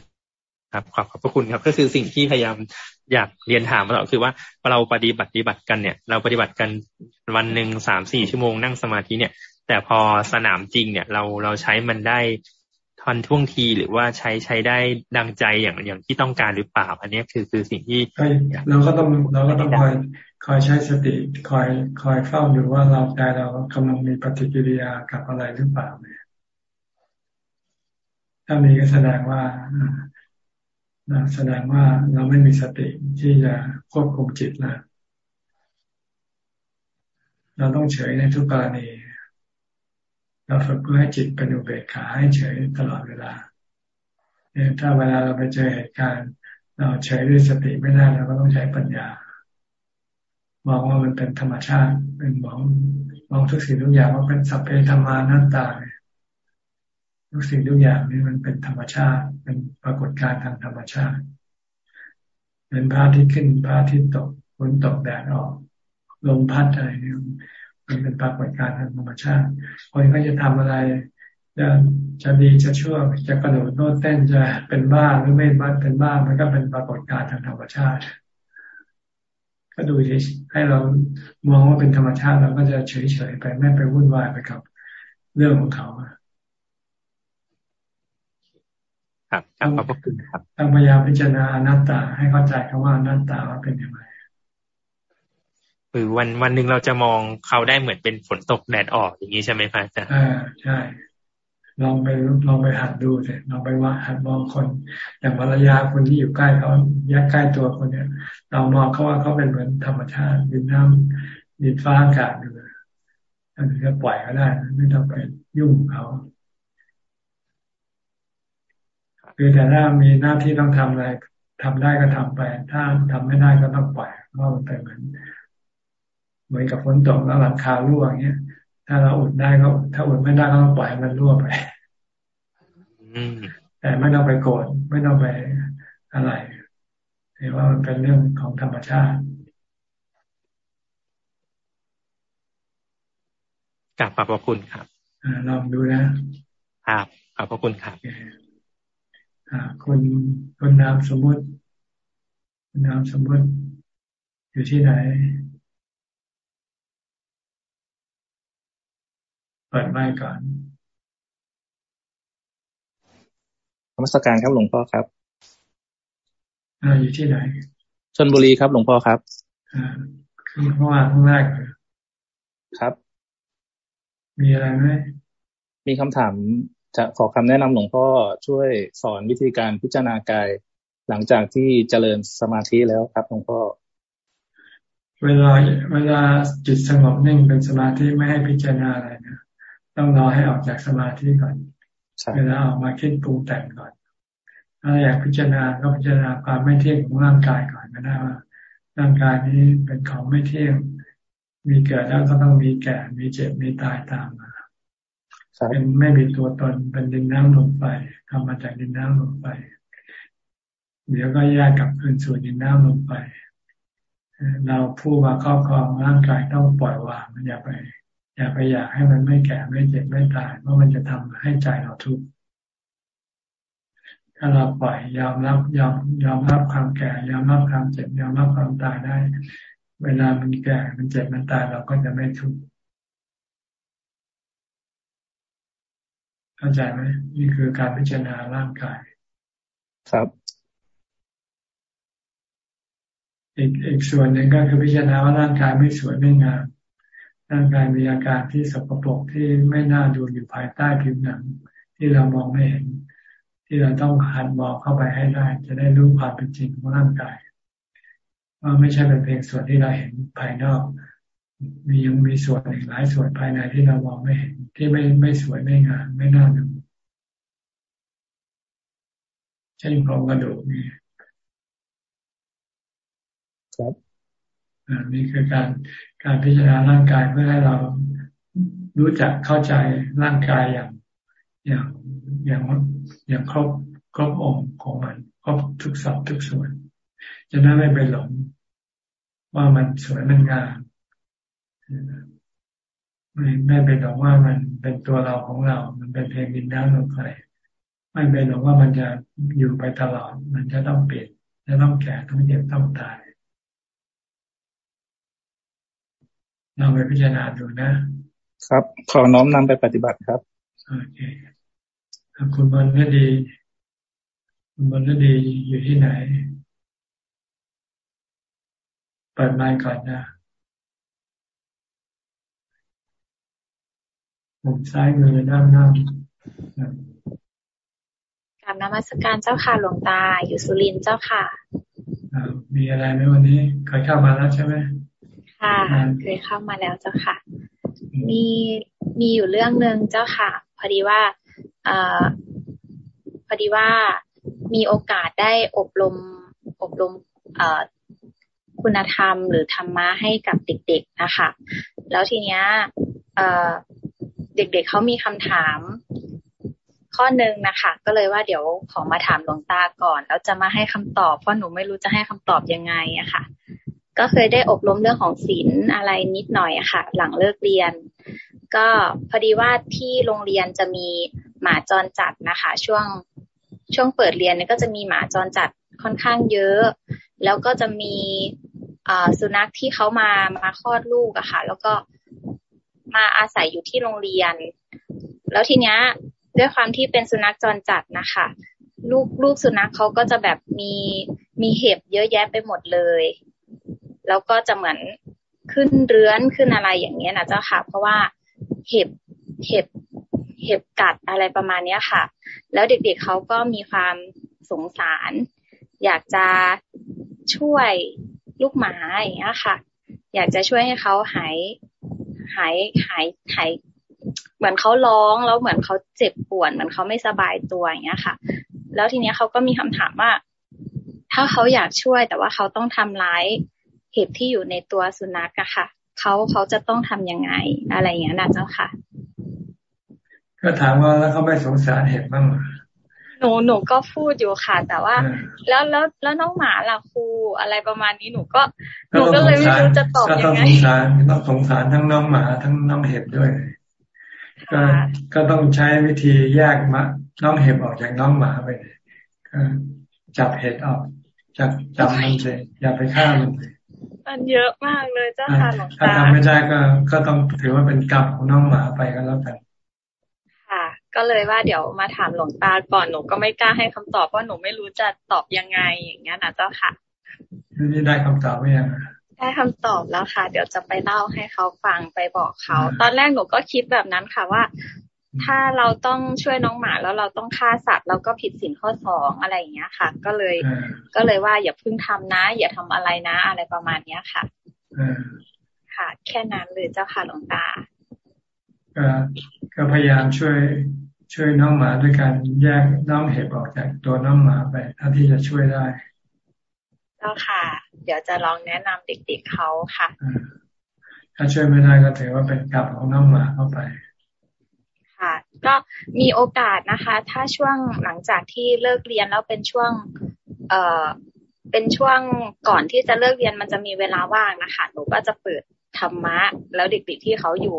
ครับขอบขอบพระคุณครับ ก็คือสิ่งที่พยายามอยากเรียนถามมาตลอดคือว่าเราปฏิบัติปฏิบัติกันเนี่ย เราปฏิบัติกันวันหนึ่งสามสี่ชั่วโมงนั่งสมาธิเนี่ย แต่พอสนามจริงเนี่ย เราเราใช้มันได้ ทันท่วงทีหรือว่าใช้ใช้ได้ดังใจอย่างอย่างที่ต้องการหรือเปล่า อันนี้คือคือสิ่งที่เราก็ต้องเราก็ต้องคอยคอยใช้สติคอยคอยเฝ้าดูว่าเราใจเรากำลังมีปฏิกิริยากับอะไรหรือเปล่าเนี่ยถ้ามีก็แสดงว่าแสดงว่าเราไม่มีสติที่จะควบคุมจิตแล้วเราต้องเฉยในทุกกรณี เราฝึกเพื่อให้จิตเป็นอุเบกขาให้เฉยตลอดเวลาเนี่ยถ้าเวลาเราไปเจอเหตุการณ์ เราเฉยด้วยสติไม่ได้เราก็ต้องใช้ปัญญามองว่ามันเป็นธรรมชาติ เป็นมองมองทุกสิ่งทุกอย่างว่าเป็นสัพเพธรรมานัตตาทุกสิ่งทุกอย่างนี่มันเป็นธรรมชาติ เป็นปรากฏการณ์ทางธรรมชาติเป็นพระอาทิตย์ขึ้นพระอาทิตย์ตกฝนตกแดดออกลมพัดอะไรนี่ มันเป็นปรากฏการณ์ทางธรรมชาติคนก็จะทำอะไรจะจะดีจะชั่วจะกระโดดโน้ตเต้นจะเป็นบ้าหรือไม่บ้าเป็นบ้ามันก็เป็นปรากฏการณ์ทางธรรมชาติ ก็ดูให้เรามองว่าเป็นธรรมชาติเราก็จะเฉยๆไปไม่ไปวุ่นวายไปกับเรื่องของเขาครับขอบพระคุณครับต้องพยายามพิจารณาอนัตตาให้เข้าใจคำว่าอนัตตาว่าเป็นยังไง คือวันวันหนึ่งเราจะมองเขาได้เหมือนเป็นฝนตกแดดออกอย่างนี้ใช่ไหมพระอาจารย์อ่าใช่ลองไปลองไปหัดดูเลยลองไปว่าหัดมองคน อย่างภรรยาคนที่อยู่ใกล้เขายักใกล้ตัวคนเนี่ย เรามองเขาว่าเขาเป็นเหมือนธรรมชาติดินน้ำดินฟ้าอากาศอยู่อันนี้ก็ปล่อยเขาได้ ไม่ต้องไปยุ่งเขาคือแต่ถ้ามีหน้าที่ต้องทำอะไรทำได้ก็ทำไป ถ้าทำไม่ได้ก็ต้องปล่อยเพราะมันเป็นเหมือน เหมือนกับฝนตกแล้วหลังคารั่วอย่างเงี้ย ถ้าเราอุดได้ก็ถ้าอุดไม่ได้ก็ต้องปล่อยมันรั่วไปแต่ไม่ต้องไปโกรธไม่ต้องไปอะไรเห็นว่ามันเป็นเรื่องของธรรมชาติกลับขอบพระคุณครับลองดูนะครับขอบพระคุณครับคุณคุณนามสมมติคุณนามสมมติอยู่ที่ไหน เปิดไมค์ก่อนธรรมสการครับหลวงพ่อครับอ่าอยู่ที่ไหนชนบุรีครับหลวงพ่อครับอ่าขึ้นข้างล่างข้างแรกครับ มีอะไรไหมมีคำถามจะขอคำแนะนำหลวงพ่อช่วยสอนวิธีการพิจารณากายหลังจากที่เจริญสมาธิแล้วครับหลวงพ่อ เวลาเวลาจิตสงบนิ่งเป็นสมาธิไม่ให้พิจารณาอะไรนะ ต้องรอให้ออกจากสมาธิก่อนเวลาออกมาคิดปรุงแต่งก่อน ถ้าอยากพิจารณาก็พิจารณาความไม่เที่ยงของร่างกายก่อนก็ได้ว่า ร่างกายนี้เป็นของไม่เที่ยง มีเกิดแล้วก็ต้องมีแก่ มีเจ็บ มีตายตามมาเป็นไม่มีตัวตน เป็นดินน้ำลมไฟทำมาจากดินน้ำลมไฟเดี๋ยวก็แยกกลับคืนสู่ดินน้ำลมไฟเราผู้มาครอบครองร่างกายต้องปล่อยวางอย่าไป อย่าไปอยากให้มันไม่แก่ไม่เจ็บไม่ตายเพราะมันจะทำให้ใจเราทุกข์ถ้าเราปล่อยยอมรับยอมยอมรับความแก่ ยอมรับความเจ็บยอมรับความตายได้ เวลามันแก่มันเจ็บมันตายเราก็จะไม่ทุกข์เข้าใจไหมนี่คือการพิจารณาร่างกาย ครับอีกอีกส่วนหนึ่งก็คือพิจารณาว่าร่างกายไม่สวยไม่งาม ร่างกายมีอาการที่สกปรกที่ไม่น่าดูอยู่ภายใต้ผิวหนัง ที่เรามองไม่เห็น ที่เราต้องหันมองเข้าไปให้ได้ จะได้รู้ความเป็นจริงของร่างกายว่าไม่ใช่เป็นเพียงส่วนที่เราเห็นภายนอก มียังมีส่วนอีกหลายส่วนภายในที่เรามองไม่เห็น ที่ไม่ไม่สวยไม่งามไม่น่าดูเช่นโครงกระดูกนี่ครับนี่คือการ การพิจารณาร่างกายเพื่อให้เรารู้จักเข้าใจร่างกายอย่าง อย่างอย่างอย่างครบครบองค์ของมันครบทุกสับทุกส่วน จะได้ไม่ไปหลงว่ามันสวยมันงามไม่ไม่ไปหลงว่ามันเป็นตัวเราของเรา มันเป็นเพียงดินน้ำลมไฟไม่ไปหลงว่ามันจะอยู่ไปตลอด มันจะต้องเปลี่ยนจะต้องแก่ต้องเจ็บต้องตาย เราไปพิจารณาดูนะ ครับ ขอน้อมนำไปปฏิบัติครับโอเคคุณบอลก็ดี คุณบอลก็ดีอยู่ที่ไหน เปิดไมค์ก่อนนะมุมซ้ายมือด้านหน้ากับนมัสการเจ้าค่ะหลวงตาอยู่สุรินทร์เจ้าค่ะมีอะไรไหมวันนี้เคยเข้ามาแล้วใช่ไหม ค่ะ เคยเข้ามาแล้วเจ้าค่ะ มีมีอยู่เรื่องหนึ่งเจ้าค่ะ พอดีว่าอพอดีว่ามีโอกาสได้อบรมอบรมคุณธรรมหรือธรรมะให้กับเด็กๆนะคะ แล้วทีเนี้ยเด็กๆเเขามีคำถามข้อหนึ่งนะคะ ก็เลยว่าเดี๋ยวขอมาถามหลวงตาก่อน แล้วจะมาให้คำตอบ เพราะหนูไม่รู้จะให้คำตอบยังไงอะค่ะ ก็เคยได้อบรมเรื่องของศีลอะไรนิดหน่อยอะค่ะ หลังเลิกเรียน ก็พอดีว่าที่โรงเรียนจะมีหมาจรจัดนะคะ ช่วงช่วงเปิดเรียนเนี่ยก็จะมีหมาจรจัดค่อนข้างเยอะ แล้วก็จะมีสุนัขที่เขามามาคลอดลูกอะค่ะ แล้วก็มาอาศัยอยู่ที่โรงเรียน แล้วทีเนี้ยด้วยความที่เป็นสุนัขจรจัดนะคะ ลูกลูกสุนัขเขาก็จะแบบมีมีเห็บเยอะแยะไปหมดเลย แล้วก็จะเหมือนขึ้นเรื้อนขึ้นอะไรอย่างเงี้ยนะเจ้าค่ะ เพราะว่าเห็บเห็บเห็บกัดอะไรประมาณเนี้ยค่ะ แล้วเด็กๆเเขาก็มีความสงสาร อยากจะช่วยลูกหมาอย่างเงี้ยค่ะ อยากจะช่วยให้เขาหายหายหายหายเหมือนเขาร้องแล้วเหมือนเขาเจ็บปวดเหมือนเขาไม่สบายตัวอย่างเงี้ยค่ะ แล้วทีเนี้ยเขาก็มีคำถามว่า ถ้าเขาอยากช่วยแต่ว่าเขาต้องทำร้าย เห็บที่อยู่ในตัวสุนัขอะค่ะเขาเขาจะต้องทํำยังไง อะไรอย่างเงี้ยนะเจ้าค่ะ ก็ถามว่าแล้วเขาไม่สงสารเห็บบ้างหนูหนูก็พูดอยู่ค่ะ แต่ว่า แล้วแล้วแล้วน้องหมาล่ะครูอะไรประมาณนี้หนูก็หนูก็เลยไม่รู้จะตอบยังไงก็ต้องสงสารต้องสงสารทั้งน้องหมาทั้งน้องเห็บด้วยก็ก็ต้องใช้วิธีแยกมาน้องเห็บออกจากน้องหมาไปก็จับเห็ดออกจับจับมันเลยอย่าไปฆ่ามันเลย มันเยอะมากเลยเจ้าค่ะหลวงตาถ้าทำไม่ได้ก็ก็ต้องถือว่าเป็นกรรมของน้องหมาไปก็แล้วกัน ค่ะ ก็เลยว่าเดี๋ยวมาถามหลวงตาก่อนหนูก็ไม่กล้าให้คำตอบเพราะหนูไม่รู้จะตอบยังไงอย่างเงี้ยนะเจ้าค่ะนี่ได้คำตอบไหมยังได้คำตอบแล้วค่ะ เดี๋ยวจะไปเล่าให้เขาฟังไปบอกเขา ตอนแรกหนูก็คิดแบบนั้นค่ะว่า ถ้าเราต้องช่วยน้องหมาแล้วเราต้องฆ่าสัตว์เราก็ผิดสินข้อสองอะไรอย่างเงี้ยค่ะ ก็เลยก็เลยว่าอย่าพึ่งทำนะ อย่าทำอะไรนะ อะไรประมาณเนี้ยค่ะค่ะ แค่นั้นเลยเจ้าค่ะหลวงตาก็ก็พยายามช่วยช่วยน้องหมาด้วยการแยกน้องเห็บออกจากตัวน้องหมาไปถ้าที่จะช่วยได้เจ้าค่ะ เดี๋ยวจะลองแนะนำเด็กๆเขาค่ะ ถ้าช่วยไม่ได้ก็ถือว่าเป็นกรรมของน้องหมาเข้าไปค่ะ ก็มีโอกาสนะคะ ถ้าช่วงหลังจากที่เลิกเรียนแล้วเป็นช่วง เอ่อเป็นช่วงก่อนที่จะเลิกเรียนมันจะมีเวลาว่างนะคะหนูก็จะเปิดธรรมะ แล้วเด็กๆที่เขาอยู่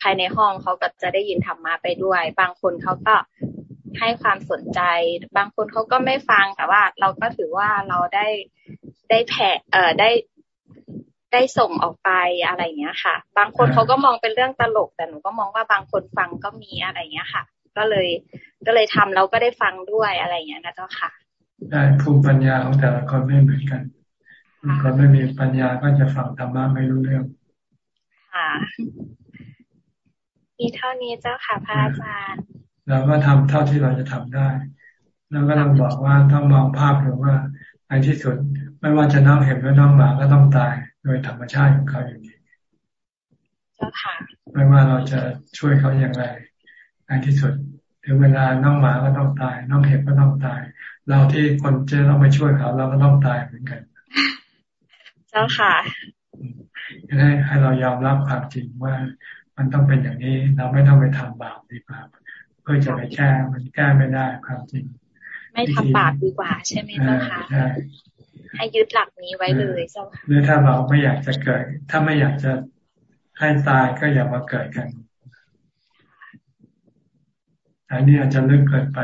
ภายในห้องเขาก็จะได้ยินธรรมะไปด้วย บางคนเขาก็ให้ความสนใจ บางคนเขาก็ไม่ฟังแต่ว่าเราก็ถือว่าเราได้ได้แผ่เอ่อได้ ได้ส่งออกไปอะไรเงี้ยค่ะ บางคนเขาก็มองเป็นเรื่องตลก แต่หนูก็มองว่าบางคนฟังก็มีอะไรเงี้ยค่ะ ก็เลยก็เลยทำแล้วก็ได้ฟังด้วยอะไรเงี้ยนะเจ้าค่ะได้ภูมิปัญญาของแต่ละคนไม่เหมือนกันคนไม่มีปัญญาก็จะฟังธรรมะไม่รู้เรื่องค่ะมีเท่านี้เจ้าค่ะพระอาจารย์เราก็ทำเท่าที่เราจะทำได้ แล้วก็ต้องบอกว่าต้องมองภาพหรือว่า ในที่สุดไม่ว่าจะน้องเห็นหรือน้องหมาก็ต้องตายโดยธรรมชาติของเขาอย่างนี้เจ้าค่ะ ไม่ว่าเราจะช่วยเขาอย่างไรในที่สุดถึงเวลาน้องหมาก็ต้องตาย น้องเห็บก็ต้องตาย เราที่คนจะต้องไปช่วยเขาเราก็ต้องตายเหมือนกัน เจ้าค่ะให้ให้เรายอมรับความจริงว่ามันต้องเป็นอย่างนี้เราไม่ต้องไปทำบาปดีกว่าเพื่อจะไปแก้มันแก้ไม่ได้ความจริง ไม่ทำบาปดีกว่า ใช่ไหมเจ้าค่ะใช่ให้ยึดหลักนี้ไว้เลยเจ้าค่ะหรือถ้าเราไม่อยากจะเกิด ถ้าไม่อยากจะให้ตายก็อย่ามาเกิดกันอันนี้อาจจะลึกเกินไป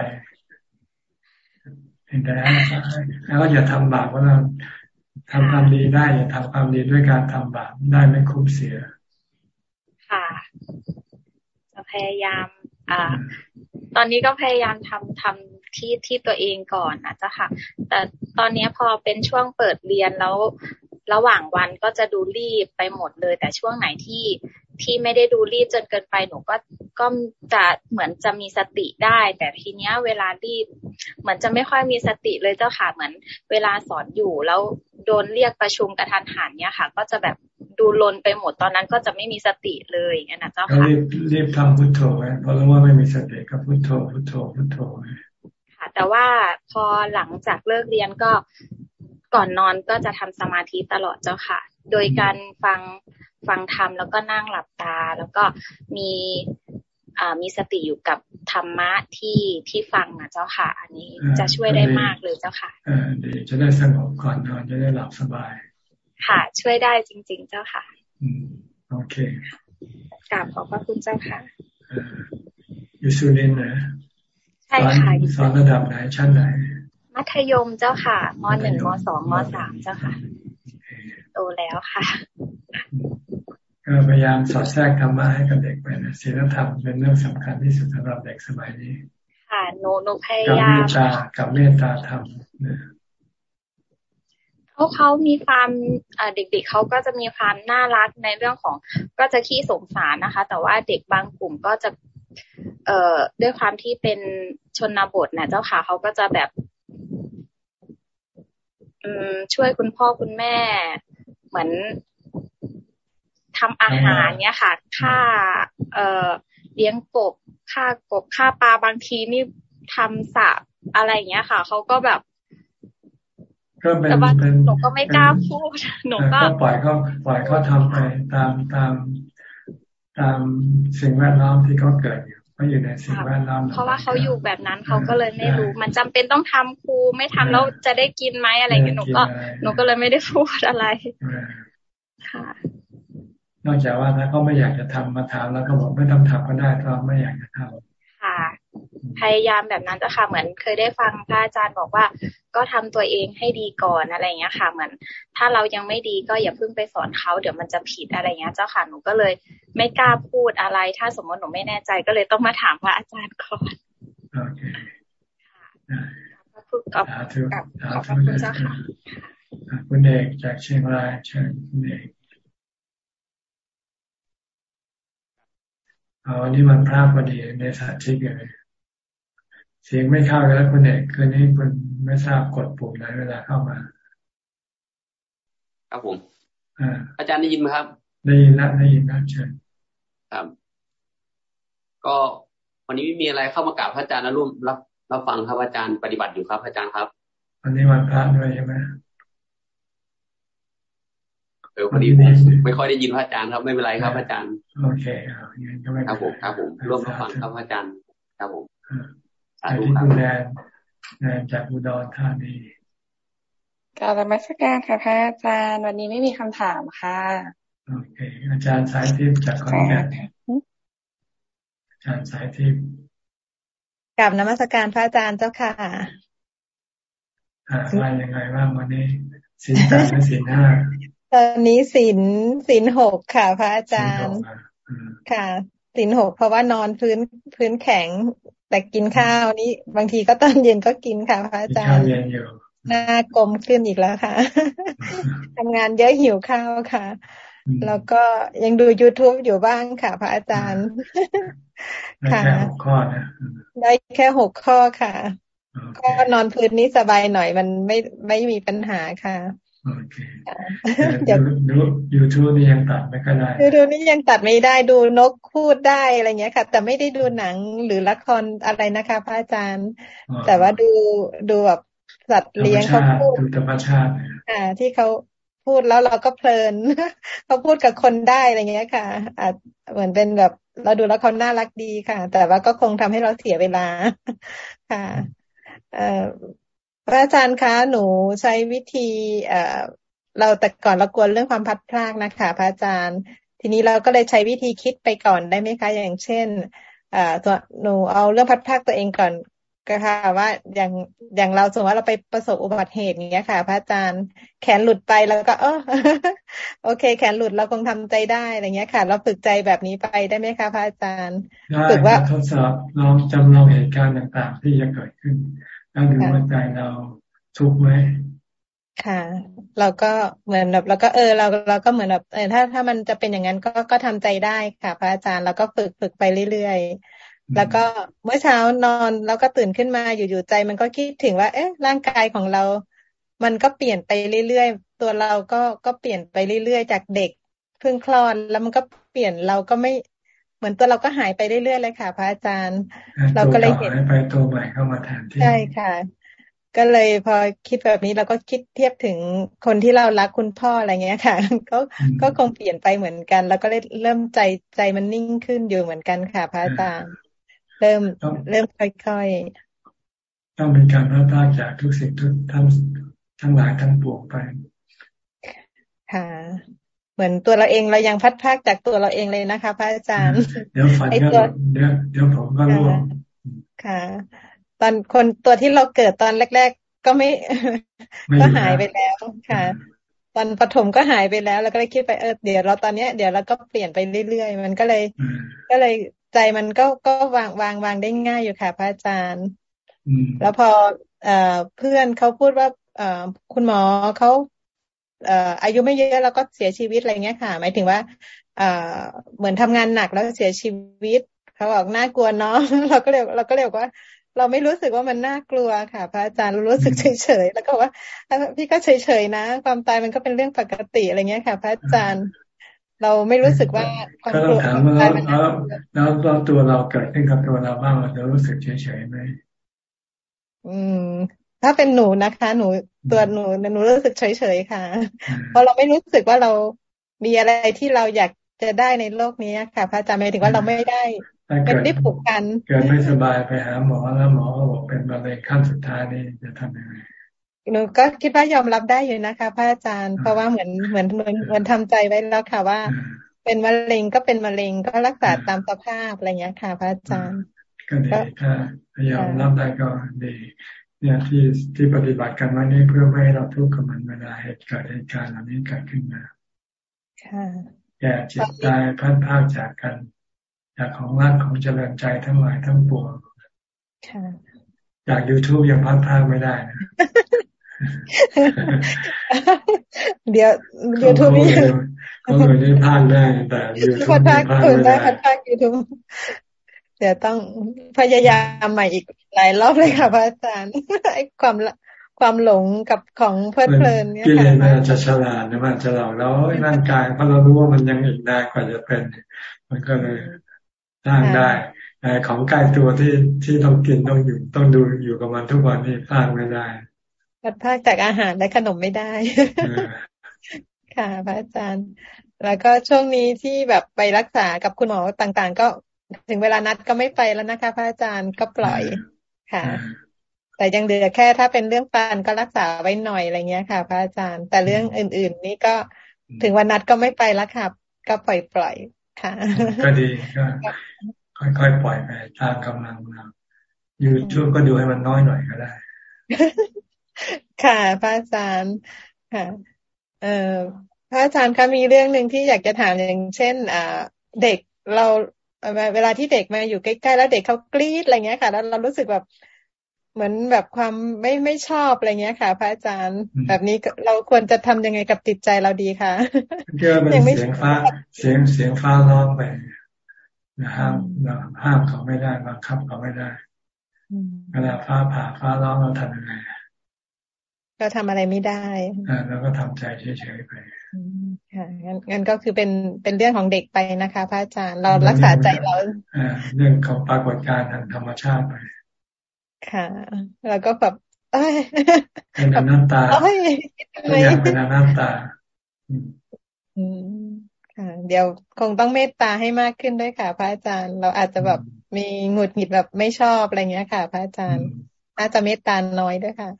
เห็นแต่แล้วก็อย่าทำบาปว่าเราทำความดีได้อย่าทำความดีด้วยการทำบาปได้ไม่คุ้มเสีย ค่ะจะพยายาม อ่า ตอนนี้ก็พยายามทำทำ ที่ที่ตัวเองก่อนนะจ๊ะค่ะ แต่ตอนนี้พอเป็นช่วงเปิดเรียนแล้วระหว่างวันก็จะดูรีบไปหมดเลย แต่ช่วงไหนที่ที่ไม่ได้ดูรีบจนเกินไปหนูก็ก็จะเหมือนจะมีสติได้ แต่ทีเนี้ย เวลารีบเหมือนจะไม่ค่อยมีสติเลยเจ้าค่ะเหมือน เวลาสอนอยู่แล้วโดนเรียกประชุมกระทันหันเนี้ยค่ะ ก็จะแบบดูลนไปหมดตอนนั้นก็จะไม่มีสติเลยอย่างนั้นนะเจ้าค่ะรีบรีบทำพุทโธไว้เพราะรู้ว่าไม่มีสติก็พุทโธพุทโธพุทโธ ค่ะ แต่ว่าพอหลังจากเลิกเรียนก็ก่อนนอนก็จะทำสมาธิตลอดเจ้าค่ะ โดยการฟังฟังธรรมแล้วก็นั่งหลับตา แล้วก็มีอ่ามีสติอยู่กับธรรมะที่ที่ฟังนะเจ้าค่ะ อันนี้จะช่วยได้มากเลยเจ้าค่ะอ่าดีจะได้สงบก่อนนอนจะได้หลับสบาย ค่ะ ช่วยได้จริง ๆ เจ้าค่ะอืมโอเคกราบขอบพระคุณเจ้าค่ะอยู่สุรินทร์นะ ใช่ค่ะสอนระดับไหนชั้นไหน มัธยมเจ้าค่ะมหนึ่งมสองมสามเจ้าค่ะโตแล้วค่ะก็พยายามสอดแทรกธรรมะให้กับเด็กไปนะศีลธรรมเป็นเรื่องสำคัญที่สุดสำหรับเด็กสมัยนี้ ค่ะหนูหนูพยายามกับเมตตากับเมตตาธรรมเขาเขามีความเด็กๆเขาก็จะมีความน่ารักในเรื่องของก็จะขี้สงสารนะคะ แต่ว่าเด็กบางกลุ่มก็จะ เอ่อด้วยความที่เป็นชนบทนะเจ้าค่ะเขาก็จะแบบอืมช่วยคุณพ่อคุณแม่เหมือนทำอาหารเนี้ยค่ะ ค่า เอ่อ เลี้ยงกบ ค่ากบ ค่าปลาบางทีนี่ทำสะอะไรเงี้ยค่ะ เขาก็แบบก็เป็นเป็นหนูก็ไม่กล้าพูดหนูก็ปล่อยเขาปล่อยเขาทาไปตามตาม ตามสิ่งแวดล้อมที่เขาเกิดอยู่เขาอยู่ในสิ่งแวดล้อมเพราะว่าเขาอยู่แบบนั้นเขาก็เลยไม่รู้ มันจำเป็นต้องทำครูไม่ทำแล้วจะได้กินไหมอะไรเงี้ยหนูก็หนูก็เลยไม่ได้พูดอะไรค่ะนอกจากว่าถ้าเขาไม่อยากจะทำมาถามแล้วก็บอกไม่ต้องทำก็ได้ก็ไม่อยากจะทำค่ะ พยายามแบบนั้นจะค่ะ เหมือนเคยได้ฟังพระอาจารย์บอกว่า ก็ทำตัวเองให้ดีก่อนอะไรเงี้ยค่ะ เหมือน ถ้าเรายังไม่ดีก็อย่าเพิ่งไปสอนเขาเดี๋ยวมันจะผิดอะไรเงี้ย เจ้าค่ะหนูก็เลยไม่กล้าพูดอะไร ถ้าสมมติหนูไม่แน่ใจก็เลยต้องมาถามพระอาจารย์ก่อนโอเคค่ะขอบคุณเจ้าค่ะคุณเอกจากเชียงรายเชิญคุณเอกอ๋อนี่มันพระพอดีในสถานที่เลย เสียงไม่เข้าแล้วคุณเอกคืนนี้คุณไม่ทราบกดปุ่มไหนเวลาเข้ามา ครับผมอาจารย์ได้ยินไหมครับ ได้ยินแล้วได้ยินแล้วเชิญครับ ก็วันนี้ไม่มีอะไรเข้ามากราบพระอาจารย์แล้วร่วมรับรับฟังครับอาจารย์ปฏิบัติอยู่ครับ อาจารย์ครับวันนี้วันพระด้วยใช่ไหมเออพอดีผมไม่ค่อยได้ยินพระอาจารย์ครับไม่เป็นไรครับอาจารย์โอเคครับผมครับผมร่วมฟังครับอาจารย์ครับผม สาธุครับแดนแดนจากอุดรธานีกาลมัสการค่ะพระอาจารย์ วันนี้ไม่มีคำถามค่ะโอเคอาจารย์สายทิพย์จากคอนแก่นอาจารย์สายทิพย์กับนมัสการพระอาจารย์เจ้าค่ะอ่าว่ายังไงบ้างวันนี้สินแปดและสินห้าตอนนี้สินสินหกค่ะ พระอาจารย์ค่ะสินหกเพราะว่านอนพื้นพื้นแข็ง แต่กินข้าวนี้ บางทีก็ตอนเย็นก็กินค่ะพระอาจารย์หน้ากลมขึ้นอีกแล้วค่ะทำงานเยอะหิวข้าวค่ะ แล้วก็ยังดู youtube อยู่บ้างค่ะ พระอาจารย์ ค่ะได้แค่หกข้อนะได้แค่หกข้อค่ะ ก็นอนพื้นนี้สบายหน่อยมันไม่ไม่มีปัญหาค่ะ โอเคดูยูทูบนี่ยังตัดไม่ก็ได้ยูทูบนี่ยังตัดไม่ได้ดูนกพูดได้อะไรเงี้ยค่ะ แต่ไม่ได้ดูหนังหรือละครอะไรนะคะพระอาจารย์ แต่ว่าดูดูแบบสัตว์เลี้ยงเขาพูดธรรมชาติอ่า ที่เขาพูดแล้วเราก็เพลินเขาพูดกับคนได้อะไรเงี้ยค่ะอาจเหมือนเป็นแบบเราดูแล้วเขาน่ารักดีค่ะ แต่ว่าก็คงทำให้เราเสียเวลาค่ะ เอ่อ พระอาจารย์คะ หนูใช้วิธีเอ่อเราแต่ก่อนเรากลัวเรื่องความพัดพลากนะคะ พระอาจารย์ ทีนี้เราก็เลยใช้วิธีคิดไปก่อนได้ไหมคะ อย่างเช่นอ่าตัวหนูเอาเรื่องพัดพลากตัวเองก่อนก็ค่ะว่าอย่างอย่างเราสมมติว่าเราไปประสบอุบัติเหตุอย่างเงี้ยค่ะ พระอาจารย์แขนหลุดไปแล้วก็ เออโอเค แขนหลุดเราคงทำใจได้อะไรเงี้ยค่ะ เราฝึกใจแบบนี้ไปได้ไหมคะพระอาจารย์ฝึกว่าทดสอบลองจำลองเหตุการณ์ต่าง ๆ ที่จะเกิดขึ้น แล้วดูว่าใจเราทุกข์ไหมค่ะ เราก็เหมือนแบบเราก็เออเราเราก็เหมือนแบบเออถ้าถ้ามันจะเป็นอย่างนั้นก็ก็ทำใจได้ค่ะ พระอาจารย์เราก็ฝึกฝึกไปเรื่อยๆ แล้วก็เมื่อเช้านอนแล้วก็ตื่นขึ้นมาอยู่ๆใจ มันก็คิดถึงว่า เอ๊ะร่างกายของเรา มันก็เปลี่ยนไปเรื่อยๆ ตัวเราก็ก็เปลี่ยนไปเรื่อยๆ จากเด็กเพิ่งคลอดแล้วมันก็เปลี่ยนเราก็ไม่ เหมือนตัวเราก็หายไปเรื่อยๆเลยค่ะ พระอาจารย์ เราก็เลยเห็นไปตัวใหม่เข้ามาแทนที่ใช่ค่ะ ก็เลยพอคิดแบบนี้เราก็คิดเทียบถึงคนที่เรารักคุณพ่ออะไรเงี้ยค่ะ ก็ก็คงเปลี่ยนไปเหมือนกัน แล้วก็เริ่มใจใจมันนิ่งขึ้นอยู่เหมือนกันค่ะ พระอาจารย์เริ่มเริ่มค่อยๆต้องเป็นการพัฒนาจากทุกสิ่งทุกทั้งทั้งหลายทั้งปวงไปค่ะ เหมือนตัวเราเองเรายังพัดพากจากตัวเราเองเลยนะคะ พระอาจารย์ เดี๋ยวฝันก็เดี๋ยวเดี๋ยวผมก็รู้ค่ะ ตอนคนตัวที่เราเกิดตอนแรก ๆ ก็ไม่ก็หายไปแล้วค่ะ ตอนปฐมก็หายไปแล้วแล้วก็เลยคิดไปเออเดี๋ยวเราตอนเนี้ยเดี๋ยวเราก็เปลี่ยนไปเรื่อยๆ มันก็เลย ก็เลยใจมันก็ก็วางวางวางได้ง่ายอยู่ค่ะพระอาจารย์แล้วพอเอ่อเพื่อนเขาพูดว่าเอ่อคุณหมอเขาเอ่ออายุไม่เยอะแล้วก็เสียชีวิตอะไรเงี้ยค่ะ หมายถึงว่าเอ่อเหมือนทำงานหนักแล้วเสียชีวิตเขาบอกน่ากลัวเนาะเราก็เลยเราก็เลยบอกว่า เราไม่รู้สึกว่ามันน่ากลัวค่ะ พระอาจารย์รู้สึกเฉยๆแล้วก็ว่าพี่ก็เฉยๆนะ ความตายมันก็เป็นเรื่องปกติอะไรเงี้ยค่ะ พระอาจารย์ เราไม่รู้สึกว่าความกลัวตายมันแล้วแล้วเราตัวเราเกิดขึ้นกับตัวเราบ้างเราจะรู้สึกเฉยๆไหมอืม ถ้าเป็นหนูนะคะ หนู ตัวหนูหนูรู้สึกเฉยๆค่ะ เพราะเราไม่รู้สึกว่าเรามีอะไรที่เราอยากจะได้ในโลกนี้ค่ะ พระอาจารย์หมายถึงว่าเราไม่ได้ไม่ได้ผูกกัน เกิดไม่สบายไปหาหมอแล้วหมอบอกเป็นมะเร็งขั้นสุดท้ายนี่จะทำยังไงหนูก็คิดว่ายอมรับได้อยู่นะคะ พระอาจารย์เพราะว่าเหมือนเหมือนเหมือนเหมือนทำใจไว้แล้วค่ะว่า เป็นมะเร็งก็เป็นมะเร็งก็รักษาตามสภาพอะไรเงี้ยค่ะ พระอาจารย์ก็ดีถ้าพยายามรับได้ก็ดี เนี่ยที่ที่ปฏิบัติกันมานี่เพื่อไม่ให้เราทุกข์กับมันเวลาเหตุเกิดเหตุการณ์เหล่านี้เกิดขึ้นมาค่ะแก่จิตตายพัดพากจากกันจากของรักของเจริญใจทั้งหลายทั้งปวงจากยูทูบยังพัดพากไม่ได้นะเดี๋ยวยูทูบนี่เขาเลยได้พากได้แต่ยูทูบพัดพากไม่ได้พัดพากยูทูบ เดี๋ยวต้องพยายามใหม่อีกหลายรอบเลยค่ะพระอาจารย์ไอ้ความความหลงกับของเพลิดเพลินเนี่ยค่ะกิเลสมันจะฉลาดนะมันจะหลอกแล้วร่างกายเพราะเรารู้ว่ามันยังอีกนานกว่าจะเป็นมันก็เลยสร้างได้แต่ของใกล้ตัวที่ที่ต้องกินต้องอยู่ต้องดูอยู่กับมันทุกวันนี่สร้างไม่ได้กัดภาคจากอาหารและขนมไม่ได้ค่ะพระอาจารย์ แล้วก็ช่วงนี้ที่แบบไปรักษากับคุณหมอต่างๆ ก็ ถึงเวลานัดก็ไม่ไปแล้วนะคะ พระอาจารย์ก็ปล่อยค่ะ แต่ยังเดือแค่ถ้าเป็นเรื่องฟันก็รักษาไว้หน่อยอะไรเงี้ยค่ะ พระอาจารย์ แต่เรื่องอื่น ๆ นี่ก็ถึงวันนัดก็ไม่ไปแล้วค่ะ ก็ปล่อยปล่อยค่ะ ก็ดีก็ค่อยๆปล่อยไปตามกำลังเรายูทูบก็ดูให้มันน้อยหน่อยก็ได้ ค่ะพระอาจารย์ค่ะ เอ่อพระอาจารย์คะมีเรื่องหนึ่งที่อยากจะถามอย่างเช่น อ่า เด็กเรา เวลาที่เด็กมาอยู่ใกล้ๆแล้วเด็กเขากรี๊ดอะไรเงี้ยค่ะ แล้วเรารู้สึกแบบเหมือนแบบความไม่ไม่ชอบอะไรเงี้ยค่ะ พระอาจารย์ แบบนี้เราควรจะทำยังไงกับจิตใจเราดีคะเกี่ยวเป็นเสียงฟ้าเสียงเสียงฟ้าร้องไปห้ามห้ามเขาไม่ได้บังคับเขาไม่ได้เวลาฟ้าผ่าฟ้าร้องเราทำยังไงก็ทำอะไรไม่ได้อ่าแล้วก็ทำใจเฉยๆไป ค่ะงั้นงั้นก็คือเป็นเป็นเรื่องของเด็กไปนะคะ พระอาจารย์เรารักษาใจเราอ่าเรื่องของปรากฏการณ์ทางธรรมชาติไปค่ะ แล้วก็แบบเป็นน้ำตาไม่อยากเป็นน้ำตาอืมค่ะ เดี๋ยวคงต้องเมตตาให้มากขึ้นด้วยค่ะ พระอาจารย์ เราอาจจะแบบมีหงุดหงิดแบบไม่ชอบอะไรเงี้ยค่ะ พระอาจารย์น่าจะเมตตาน้อยด้วยค่ะ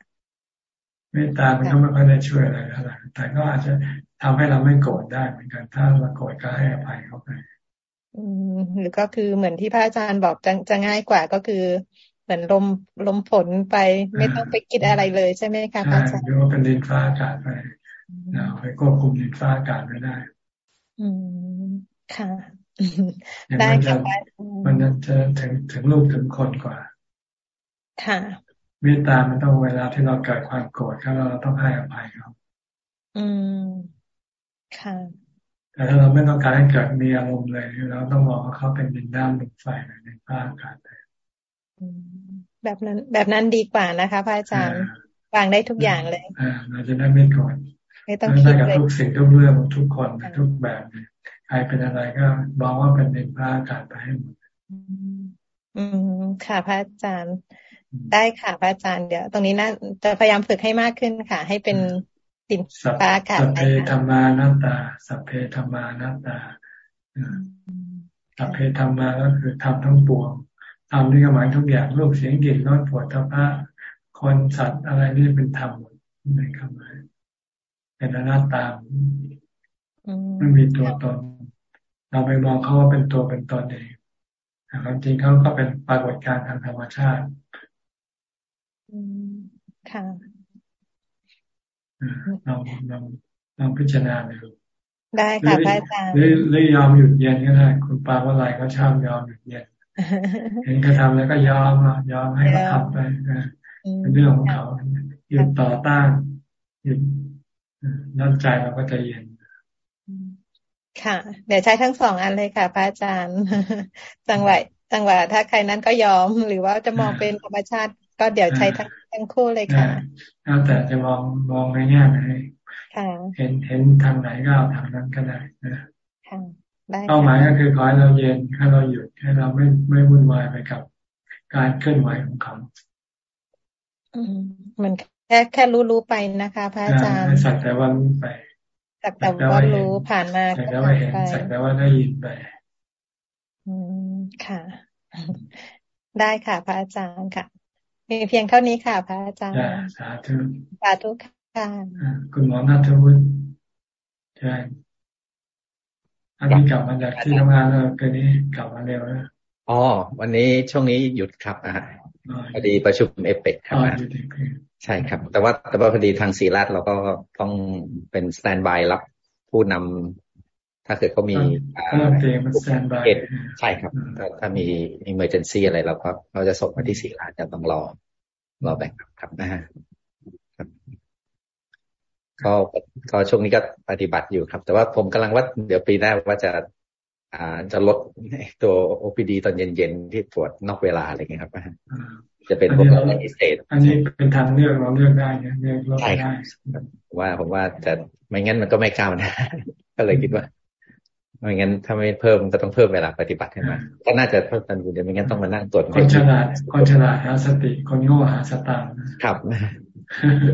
เมตตามันก็ไม่ค่อยได้ช่วยอะไรเท่าไหร่แต่ก็อาจจะ ทำให้เราไม่โกรธได้เหมือนกัน ถ้าเราโกรธก็ให้อภัยเขาไปอืมหรือก็คือเหมือนที่พระอาจารย์บอกจะจะง่ายกว่าก็คือ เหมือนลมลมฝนไปไม่ต้องไปคิดอะไรเลยใช่ไหมคะพระอาจารย์หรือว่าเป็นดินฟ้าอากาศไปเราไปควบคุมดินฟ้าอากาศไม่ได้ อืมค่ะได้ค่ะมันจะถึงถึงลูกถึงคนกว่า ค่ะเมตตามันต้องเวลาที่เราเกิดความโกรธเขาเราต้องให้อภัยเขาอืม ค่ะแต่ถ้าเราไม่ต้องการให้เกิดมีอารมณ์เลยเราต้องมองว่าเขาเป็นดินน้ำลมไฟในภาคอากาศเลยแบบนั้น แบบนั้นดีกว่านะคะพระอาจารย์วางได้ทุกอย่างเลยอ่าเราจะได้ไม่โกรธไม่ต้องคิดเลยทุกสิ่งทุกเรื่องทุกคนทุกแบบเนี่ยใครเป็นอะไรก็บอกว่าเป็นดินภาคอากาศไปให้หมดอืมค่ะพระอาจารย์ ได้ค่ะพระอาจารย์เดี๋ยว ตรงนี้น่าจะพยายามฝึกให้มากขึ้นค่ะ ให้เป็น ดินฟ้าอากาศสัพเพธรรมานาตา สัพเพธรรมานาตาสัพเพธรรมาก็คือทำทั้งปวงทำนี่ก็หมายทุกอย่างรูปเสียงกลิ่นรสผลทพะคนสัตว์อะไรนี่เป็นธรรมหมดในคำหมายเป็นอนัตตาไม่มีตัวตน เราไปมองเขาว่าเป็นตัวเป็นตนเองความจริงเขาก็เป็นปรากฏการณ์ทางธรรมชาติค่ะ ลองลองลองพิจารณาดูได้ค่ะพระอาจารย์หรือหรือยอมหยุดเย็นก็ได้ คุณปาว่าอะไรก็ชอบยอมหยุดเย็นเห็นเขาทำแล้วก็ยอมยอมให้เขาทำไปเป็นเรื่องของเขาหยุดต่อต้านหยุดน้ำใจเราก็จะเย็นค่ะ เดี๋ยวใช้ทั้งสองอันเลยค่ะพระอาจารย์ จังหวะจังหวะถ้าใครนั้นก็ยอมหรือว่าจะมองเป็นธรรมชาติ ก็เดี๋ยวใช้ทั้งทั้งคู่เลยค่ะแล้วแต่จะมองมองในแง่ไหนเห็นเห็นทางไหนก็เอาทางนั้นก็ได้นะเป้าหมายก็คือขอให้เราเย็นให้เราหยุดให้เราไม่ไม่วุ่นวายไปกับการเคลื่อนไหวของเขาอืมมันแค่แค่รู้รู้ไปนะคะ พระอาจารย์สักแต่ว่ารู้ไปสักแต่ว่ารู้ผ่านมาสักแต่ว่าเห็นสักแต่ว่าได้ยินไป อืมค่ะ ได้ค่ะ พระอาจารย์ค่ะ มีเพียงเท่านี้ค่ะ พระอาจารย์สาธุสาธุค่ะคุณหมอนัทวุฒิใช่อันนี้กลับมาจากที่ทำงานแล้วคืนนี้กลับมาเร็วนะอ๋อวันนี้ช่วงนี้หยุดครับอ่าพอดีประชุมเอเปกครับใช่ครับ แต่ว่าแต่ว่าพอดีทางสีรัฐเราก็ต้องเป็นสแตนบายรับผู้นำ ถ้าเกิดเขามีเหตุใช่ครับ ถ้าถ้ามี emergency อะไรเราก็เราจะส่งมาที่สีรัฐจะต้องรอรอแบ่งครับนะฮะก็ก็ช่วงนี้ก็ปฏิบัติอยู่ครับ แต่ว่าผมกำลังว่าเดี๋ยวปีหน้าว่าจะ อ่าจะลดตัว OPD ตอนเย็นๆที่ปวดนอกเวลาอะไรเงี้ยครับจะเป็นพวกเราพิเศษอันนี้เป็นทางเลือกเราเลือกได้เนี่ยเลือกได้ว่าผมว่าจะไม่งั้นมันก็ไม่ก้าวนะก็เลยคิดว่า ไม่งั้นถ้าไม่เพิ่มก็ต้องเพิ่มเวลาปฏิบัติให้มันก็น่าจะเพิ่มตันบุญเดี๋ยวไม่งั้นต้องมานั่งตรวจคนฉลาดคนฉลาดหาสติคนโง่หาสตางค์ครับ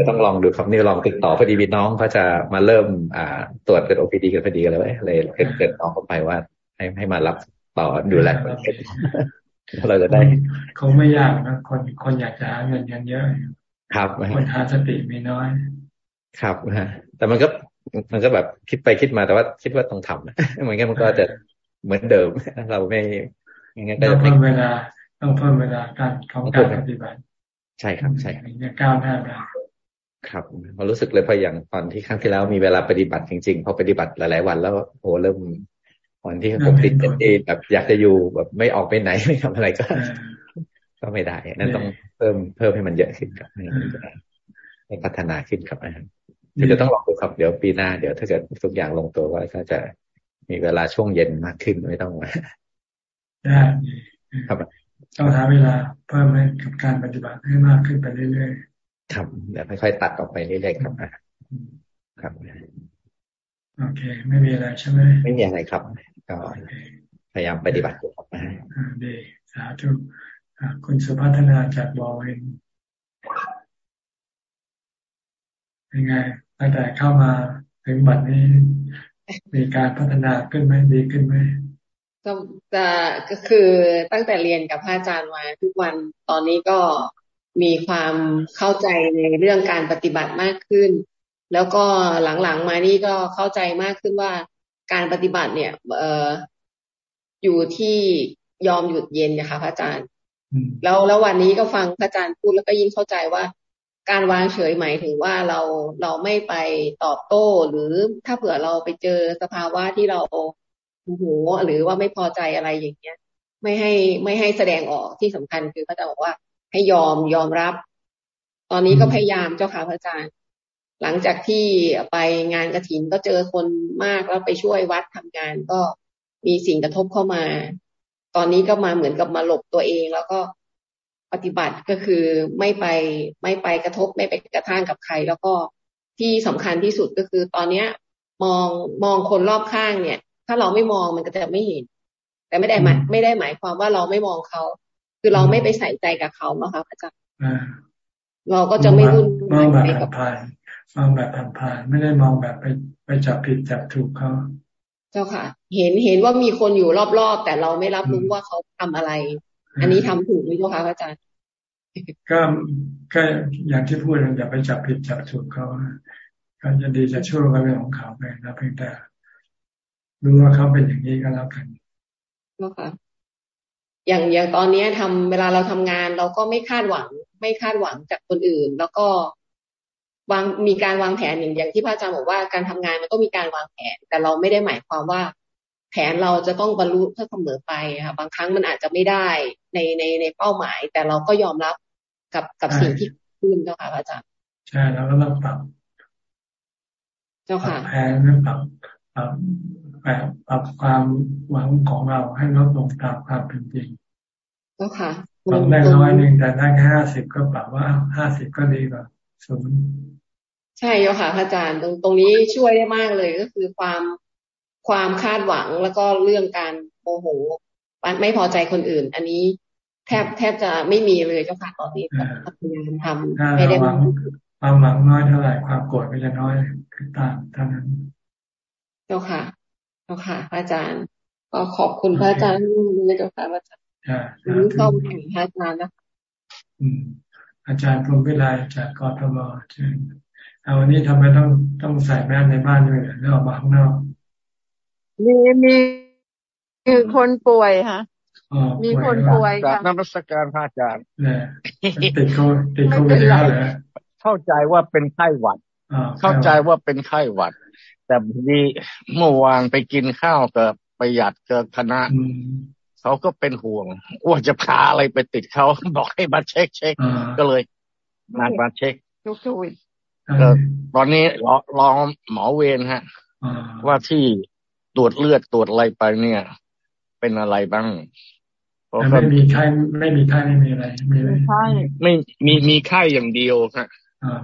ต้องลองดูครับนี่ลองติดต่อพอดีพี่น้องเขาจะมาเริ่มอ่าตรวจเป็นโอพีดีกันพอดีเลยเลยเกิดเกิดน้องเข้าไปว่าให้ให้มารับต่อดูแลคนเเราจะได้คงไม่ยากนะคนคนอยากจะหาเงินกันเยอะ ครับคนหาสติมีน้อย ครับฮะแต่มันก็ มันก็แบบคิดไปคิดมาแต่ว่าคิดว่าต้องทำเหมือนกันมันก็จะเหมือนเดิม เราไม่ยังไงก็จะเพิ่มเวลาต้องเพิ่มเวลาการของการปฏิบัติใช่ครับ ใช่ก้าวหน้าได้ครับพอรู้สึกเลยพออย่างตอนที่ครั้งที่แล้วมีเวลาปฏิบัติจริงๆพอปฏิบัติหลาย ๆ วันแล้วโอ้เริ่มวันที่ผมติดเองแบบอยากจะอยู่แบบไม่ออกไปไหนไม่ทำอะไรก็ ก็ไม่ได้ นั่นต้องเพิ่มเพิ่มให้มันเยอะขึ้นครับให้พัฒนาขึ้นครับนะครับ คือจะต้องลองดูครับเดี๋ยวปีหน้าเดี๋ยวถ้าเกิดทุกอย่างลงตัวว่าก็จะมีเวลาช่วงเย็นมากขึ้นไม่ต้องมาได้ครับต้องหาเวลาเพิ่มให้กับการปฏิบัติให้มากขึ้นไปเรื่อยๆครับเดี๋ยวค่อยๆตัดออกไปเรื่อยๆครับครับโอเค ไม่มีอะไรใช่ไหมไม่มีอะไรครับ ก็พยายามปฏิบัติอยู่ครับดีสาธุคุณสุพัฒนาจากบอเวนเป็นไง ตั้งแต่เข้ามาถึงบัดนี้มีการพัฒนาขึ้นไหมดีขึ้นไหมก็จะก็คือตั้งแต่เรียนกับพระอาจารย์มาทุกวันตอนนี้ก็มีความเข้าใจในเรื่องการปฏิบัติมากขึ้น แล้วก็หลังๆมานี่ก็เข้าใจมากขึ้นว่าการปฏิบัติเนี่ย เอ่ออยู่ที่ยอมหยุดเย็นนะคะพระอาจารย์ แล้วแล้ววันนี้ก็ฟังพระอาจารย์พูดแล้วก็ยิ่งเข้าใจว่า การวางเฉยหมายถึงว่าเราเราไม่ไปตอบโต้ หรือถ้าเผื่อเราไปเจอสภาวะที่เราโอ้โหหรือว่าไม่พอใจอะไรอย่างเงี้ย ไม่ให้ไม่ให้แสดงออกที่สำคัญคือพระอาจารย์บอกว่า ให้ยอมยอมรับ ตอนนี้ก็พยายามเจ้าค่ะพระอาจารย์ หลังจากที่ไปงานกระถินก็เจอคนมากแล้วไปช่วยวัดทำงานก็มีสิ่งกระทบเข้ามา ตอนนี้ก็มาเหมือนกับมาหลบตัวเอง แล้วก็ ปฏิบัติก็คือไม่ไปไม่ไปกระทบไม่ไปกระทั่งกับใคร แล้วก็ที่สำคัญที่สุดก็คือตอนเนี้ย มองมองคนรอบข้างเนี่ย ถ้าเราไม่มองมันก็จะไม่เห็น แต่ไม่ได้หมายไม่ได้หมายความว่าเราไม่มองเขา คือเราไม่ไปใส่ใจกับเขาเนาะค่ะอาจารย์เราก็จะไม่วุ่นมองแบบผ่านมองแบบผ่านไม่ได้มองแบบไปไปจับผิดจับถูกเขาเจ้าค่ะ เห็นเห็นว่ามีคนอยู่รอบๆ แต่เราไม่รับรู้ว่าเขาทำอะไร อันนี้ทำถูกไหมเจ้าค่ะอาจารย์ ก็ก็อย่างที่พูดอย่าไปจับผิดจับถูกเขาเขาจะดีจะชั่วก็เรื่องของเขาไปนะเพียงแต่รู้ว่าเขาเป็นอย่างนี้ก็แล้วกันเจ้าค่ะอย่างอย่างตอนนี้ทำเวลาเราทำงาน เราก็ไม่คาดหวัง ไม่คาดหวังจากคนอื่น แล้วก็วางมีการวางแผนอย่างอย่างที่พระอาจารย์บอกว่าการทำงานมันก็มีการวางแผน แต่เราไม่ได้หมายความว่า แผนเราจะต้องบรรลุเสมอไปค่ะบางครั้งมันอาจจะไม่ได้ในในในเป้าหมาย แต่เราก็ยอมรับ กับกับสิ่งที่ขึ้นเจ้าค่ะพระอาจารย์ใช่แล้วก็ต้องปรับเจ้าค่ะแผนปรับปรับแบบปรับความหวังของเราให้ลดลงตามความเป็นจริงก็ค่ะปรับได้น้อยหนึ่งแต่ได้แค่ห้าสิบก็ปรับว่าห้าสิบก็ดีกว่าศูนย์ใช่โยค่ะอาจารย์ตรงตรงนี้ช่วยได้มากเลยก็คือความความคาดหวังแล้วก็เรื่องการโมโหไม่พอใจคนอื่น อันนี้ แทบแทบจะไม่มีเลยเจ้าค่ะตอนนี้พยายามทำไม่ได้ความหวังน้อยเท่าไหร่ความโกรธก็จะน้อยคือตามเท่านั้น เจ้าค่ะ เจ้าค่ะพระอาจารย์ ก็ขอบคุณพระอาจารย์เลยเจ้าค่ะพระอาจารย์วันนี้เข้ามาพระอาจารย์นะอาจารย์พรหมวิไลจากกทมเชิญเอาวันนี้ทำไมต้องต้องใส่แมสในบ้านด้วยหรือออกมาข้างนอกมีมีคือคนป่วยฮะ มีคนป่วยค่ะนักสการพระอาจารย์ติดโควิดติดโควิดแล้วเหรอเข้าใจว่าเป็นไข้หวัดเข้าใจว่าเป็นไข้หวัด แต่ดีเมื่อวานไปกินข้าวกับประหยัดกับคณะเขาก็เป็นห่วงว่าจะพาอะไรไปติดเขาบอกให้มาเช็คเช็คก็เลยนัดมาเช็คทุกทุกตอนนี้รอรอหมอเวรฮะว่าที่ตรวจเลือดตรวจอะไรไปเนี่ย เป็นอะไรบ้าง ไม่มีไข้ไม่มีไข้ไม่มีอะไรมีไข้ไม่มีมีไข้อย่างเดียวครับ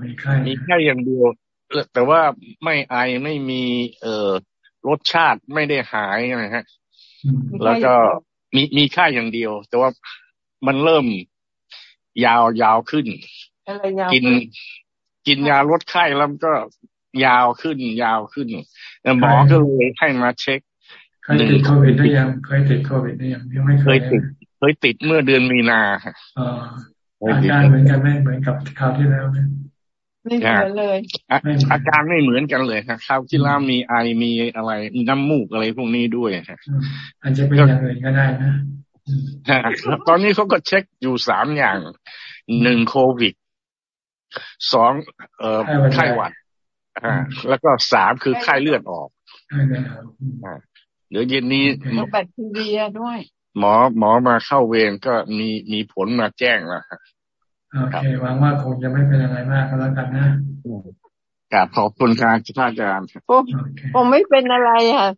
มีไข้มีไข้อย่างเดียวแต่ว่าไม่ไอไม่มีเอ่อรสชาติไม่ได้หายนะฮะแล้วก็มีมีไข้อย่างเดียว แต่ว่ามันเริ่มยาวยาวขึ้นกินกินยาลดไข้แล้วก็ยาวขึ้นยาวขึ้นหมอก็เลยให้มาเช็ค เคยติดโควิดหรือยังเคยติดโควิดหรือยังยังไม่เคยติดเคยติดเมื่อเดือนมีนาอ๋ออาการเหมือนกันไหมเหมือนกับคราวที่แล้วไหมไม่เหมือนเลย อาการไม่เหมือนกันเลยครับคราวที่แล้วมีไอมีอะไรน้ำมูกอะไรพวกนี้ด้วยครับอาจจะเป็นอย่างอื่นก็ได้นะตอนนี้เขาก็เช็คอยู่สามอย่างหนึ่งโควิดสองเอ่อไข้หวัดอ่าแล้วก็สามคือไข้เลือดออก เดี๋ยวเย็นนี้แบคทีเรียด้วย หมอหมอมาเข้าเวรก็มีมีผลมาแจ้งแล้วครับโอเคหวังว่าคงจะไม่เป็นอะไรมากก็แล้วกันนะกราบขอบคุณครับอาจารย์ผมไม่เป็นอะไรค่ะ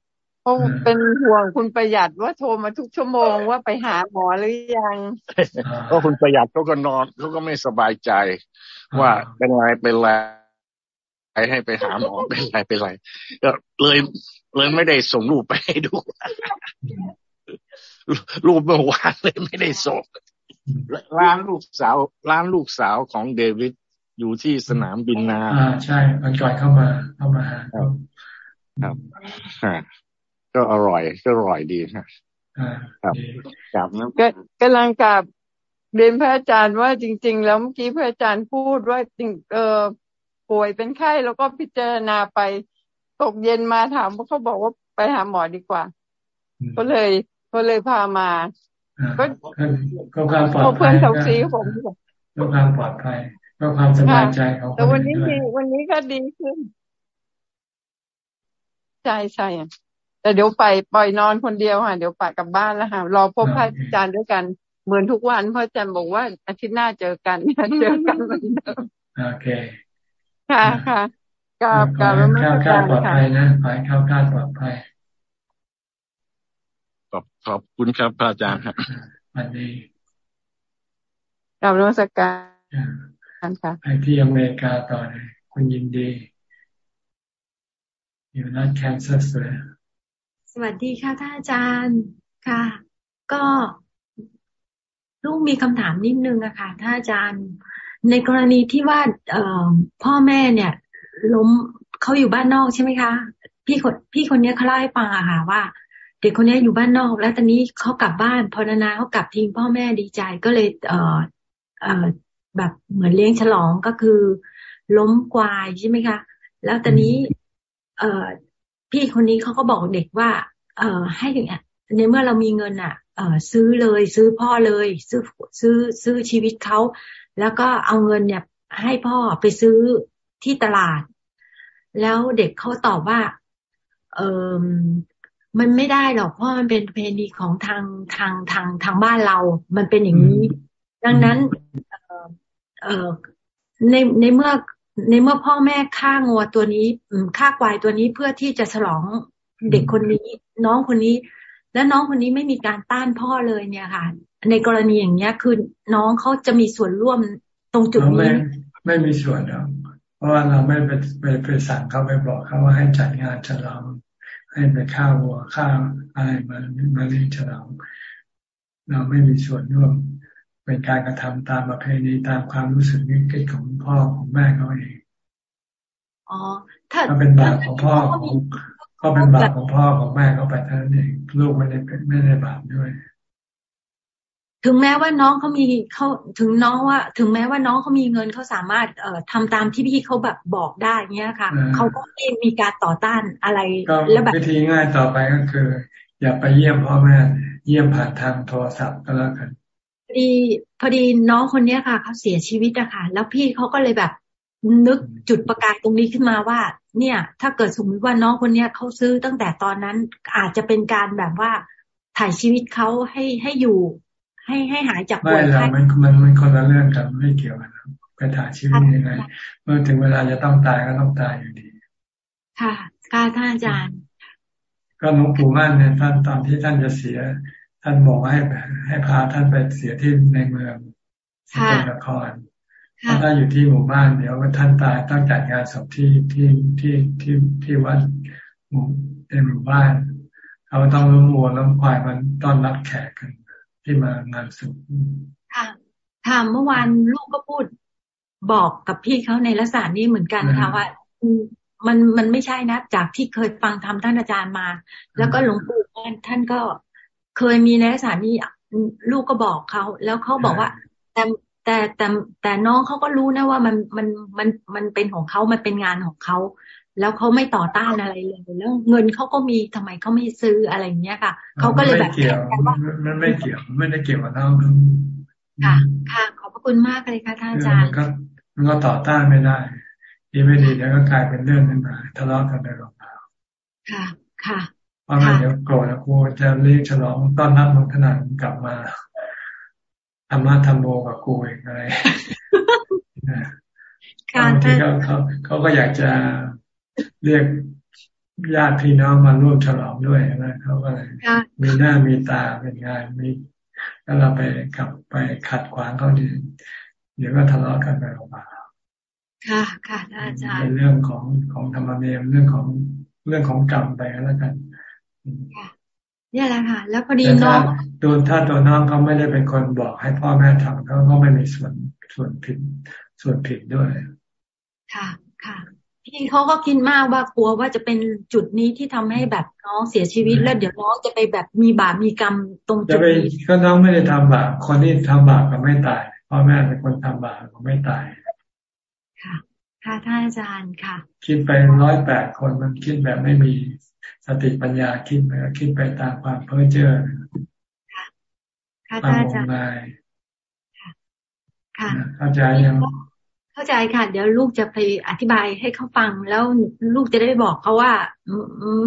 ผมเป็นห่วงคุณประหยัดว่าโทรมาทุกชั่วโมงว่าไปหาหมอหรือยังก็คุณประหยัดเขาก็นอนเขาก็ไม่สบายใจ ว่าเป็นไรเป็นไรให้ไปหาหมอเป็นไรเป็นไรก็เลย เลยไม่ได้ส่งรูปไปให้ดู รูปเมื่อวานเลยไม่ได้ส่งร้านลูกสาว ร้านลูกสาวของเดวิดอยู่ที่สนามบินนาอ่าใช่มันก่อนเข้ามาเข้ามาครับก็อร่อยก็อร่อยดีครับครับกลับก็กำลังกลับเรียนพระอาจารย์ว่าจริง ๆ แล้วเมื่อกี้พระอาจารย์พูดว่าจริงเออป่วยเป็นไข้แล้วก็พิจารณาไป ตกเย็นมาถามว่าเขาบอกว่าไปหาหมอดีกว่า ก็เลยก็เลยพามา ก็ก็ความปลอดภัยก็เพื่อนซีผมก็ความปลอดภัยก็ความสบายใจของแต่วันนี้ดีวันนี้ก็ดีขึ้นใช่ใช่แต่เดี๋ยวไปปล่อยนอนคนเดียวค่ะเดี๋ยวไปกลับบ้านแล้วค่ะรอพบพระอาจารย์ด้วยกันเหมือนทุกวันเพราะอาจารย์บอกว่าอาทิตย์หน้าเจอกันเจอกันเหมือนเดิมโอเคค่ะค่ะ กราบกราบแม่อาจารย์ปลอดภัยนะขอให้เข้าก้าปลอดภัยขอบขอบคุณครับพระอาจารย์ครับวันนี้กราบนมัสการค่ะไปที่อเมริกาต่อเลยคุณยินดี อยู่นัดแคนซัสเลยสวัสดีค่ะท่านอาจารย์ค่ะ ก็ลูกมีคำถามนิดนึงอะค่ะท่านอาจารย์ ในกรณีที่ว่าเอ่อพ่อแม่เนี่ย ล้มเขาอยู่บ้านนอกใช่ไหมคะ พี่คนพี่คนนี้เขาเล่าให้ฟังอะค่ะว่า เด็กคนนี้อยู่บ้านนอก แล้วตอนนี้เขากลับบ้านพอนานาเขากลับทิ้งพ่อแม่ดีใจก็เลย เออเออแบบเหมือนเลี้ยงฉลองก็คือ ล้มกวายใช่ไหมคะ แล้วตอนนี้ เออพี่คนนี้เขาก็บอกเด็กว่า เออให้เนี่ยในเมื่อเรามีเงินอะเออซื้อเลย ซื้อพ่อเลย ซื้อซื้อซื้อชีวิตเขาแล้วก็เอาเงินเนี่ยให้พ่อไปซื้อที่ตลาด แล้วเด็กเขาตอบว่า เออมันไม่ได้หรอกเพราะมันเป็นเพณีของทางทางทางทางบ้านเรา มันเป็นอย่างนี้ ดังนั้น เออในในเมื่อในเมื่อพ่อแม่ฆ่างัวตัวนี้ฆ่าควายตัวนี้เพื่อที่จะฉลองเด็กคนนี้ น้องคนนี้ แล้วน้องคนนี้ไม่มีการต้านพ่อเลยเนี่ยค่ะ ในกรณีอย่างเนี้ยคือน้องเขาจะมีส่วนร่วมตรงจุดนี้ ไม่มีส่วนหรอกเพ ราะว่าเราไม่ไปไปไปสั่งเขาไปบอกเขาว่าให้จัดงานฉลองให้ไปข้าววัวข้าวอะไรมามาเลี้ยงฉลองเราไม่มีส่วนร่วมเป็นการกระทำตามประเพณีตามความรู้สึกนึกคิดของพ่อของแม่เขาเองอ๋อถ้าเป็นบาปของพ่อของก็เป็นบาปของพ่อของแม่เขาไปเท่านั้นเองลูกไม่ได้เป็นไม่ได้บาปด้วย ถึงแม้ว่าน้องเขามีเขาถึงน้องว่า ถึงแม้ว่าน้องเขามีเงินเขาสามารถเอ่อทำตามที่พี่เขาแบบบอกได้เนี้ยค่ะเขาก็ไม่มีการต่อต้านอะไรแล้วแบบวิธีง่ายต่อไปก็คือ อย่าไปเยี่ยมพ่อแม่เยี่ยมผ่านทางโทรศัพท์ก็แล้วกันพอดีพอดีน้องคนเนี้ยค่ะเขาเสียชีวิตอะค่ะแล้วพี่เขาก็เลยแบบนึกจุดประกายตรงนี้ขึ้นมาว่า เนี่ย ถ้าเกิดสมมติว่าน้องคนเนี้ยเขาซื้อตั้งแต่ตอนนั้นอาจจะเป็นการแบบว่าถ่ายชีวิตเขาให้ให้อยู่ ให้ให้หายจากป่วยไข้มันมันมันคนละเรื่องกันไม่เกี่ยวกันไปถ่ายชีวิตยังไงเมื่อถึงเวลาจะต้องตายก็ต้องตายอยู่ดี ค่ะการท่านอาจารย์ ก็หลวงปู่มั่นเนี่ยท่านตอนที่ท่านจะเสีย ท่านบอกให้ให้พาท่านไปเสียที่ในเมืองสกลนครถ้าอยู่ที่หมู่บ้านเดี๋ยวท่านตายต้องจัดงานศพที่ที่ที่ที่ที่วัดหมู่ในหมู่บ้านเขาต้องล้มวัวล้มควายมันต้อนรับแขกกัน ที่มางานศพค่ะค่ะเมื่อวานลูกก็พูดบอกกับพี่เขาในลักษณะนี้เหมือนกันค่ะว่ามันมันไม่ใช่นะ จากที่เคยฟังทำท่านอาจารย์มา แล้วก็หลวงปู่ท่านก็เคยมีในลักษณะนี้ลูกก็บอกเขาแล้วเขาบอกว่า แต่แต่แต่แต่น้องเขาก็รู้นะว่ามันมันมันมันเป็นของเขามันเป็นงานของเขา แล้วเขาไม่ต่อต้านอะไรเลยแล้วเงินเขาก็มีทำไมเขาไม่ซื้ออะไรเงี้ยค่ะเขาก็เลยแบบเกี่ยวมันไม่เกี่ยวไม่ได้เกี่ยวกับน้องค่ะ ค่ะขอบพระคุณมากเลยค่ะท่านอาจารย์มันก็ต่อต้านไม่ได้ดีไม่ดีแล้วก็กลายเป็นเรื่องขึ้นมาทะเลาะกันไปหรอกค่ะ ค่ะเพราะไม่เดี๋ยวโกรธแล้วกูจะเรียกฉลองต้อนรับมันขนาดกลับมาธรรมะธรรมโมกับกูเองอะไรบางทีเขาเขาเขาก็อยากจะ เรียกญาติพี่น้องมาร่วมฉลองด้วยนะเขาก็เลยมีหน้ามีตาเป็นงานมีแล้วเราไปกลับไปขัดขวางเขาดีเดี๋ยวก็ทะเลาะกันไปออกมาค่ะ ค่ะอาจารย์เป็นเรื่องของของธรรมเนียมเรื่องของเรื่องของกรรมไปแล้วกันค่ะเนี่ยแหละค่ะ แล้วพอดีน้องตัวถ้าตัวน้องเขาไม่ได้เป็นคนบอกให้พ่อแม่ทำเขาก็ไม่มีส่วนส่วนผิดส่วนผิดด้วย ค่ะ ค่ะ พี่เขาก็คิดมากว่ากลัวว่าจะเป็นจุดนี้ที่ทำให้แบบน้องเสียชีวิตแล้วเดี๋ยวน้องจะไปแบบมีบาปมีกรรมตรงจุดนี้ก็น้องไม่ได้ทำบาปคนที่ทำบาปก็ไม่ตายพ่อแม่เป็นคนทำบาปก็ไม่ตายค่ะค่ะท่านอาจารย์ค่ะ คิดไปร้อยแปดคนมันคิดแบบไม่มีสติปัญญาคิดไปคิดไปตามความเพ้อเจ้อค่ะค่ะท่านอาจารย์ค่ะเข้าใจยัง เข้าใจค่ะ เดี๋ยวลูกจะไปอธิบายให้เขาฟัง แล้วลูกจะได้บอกเขาว่า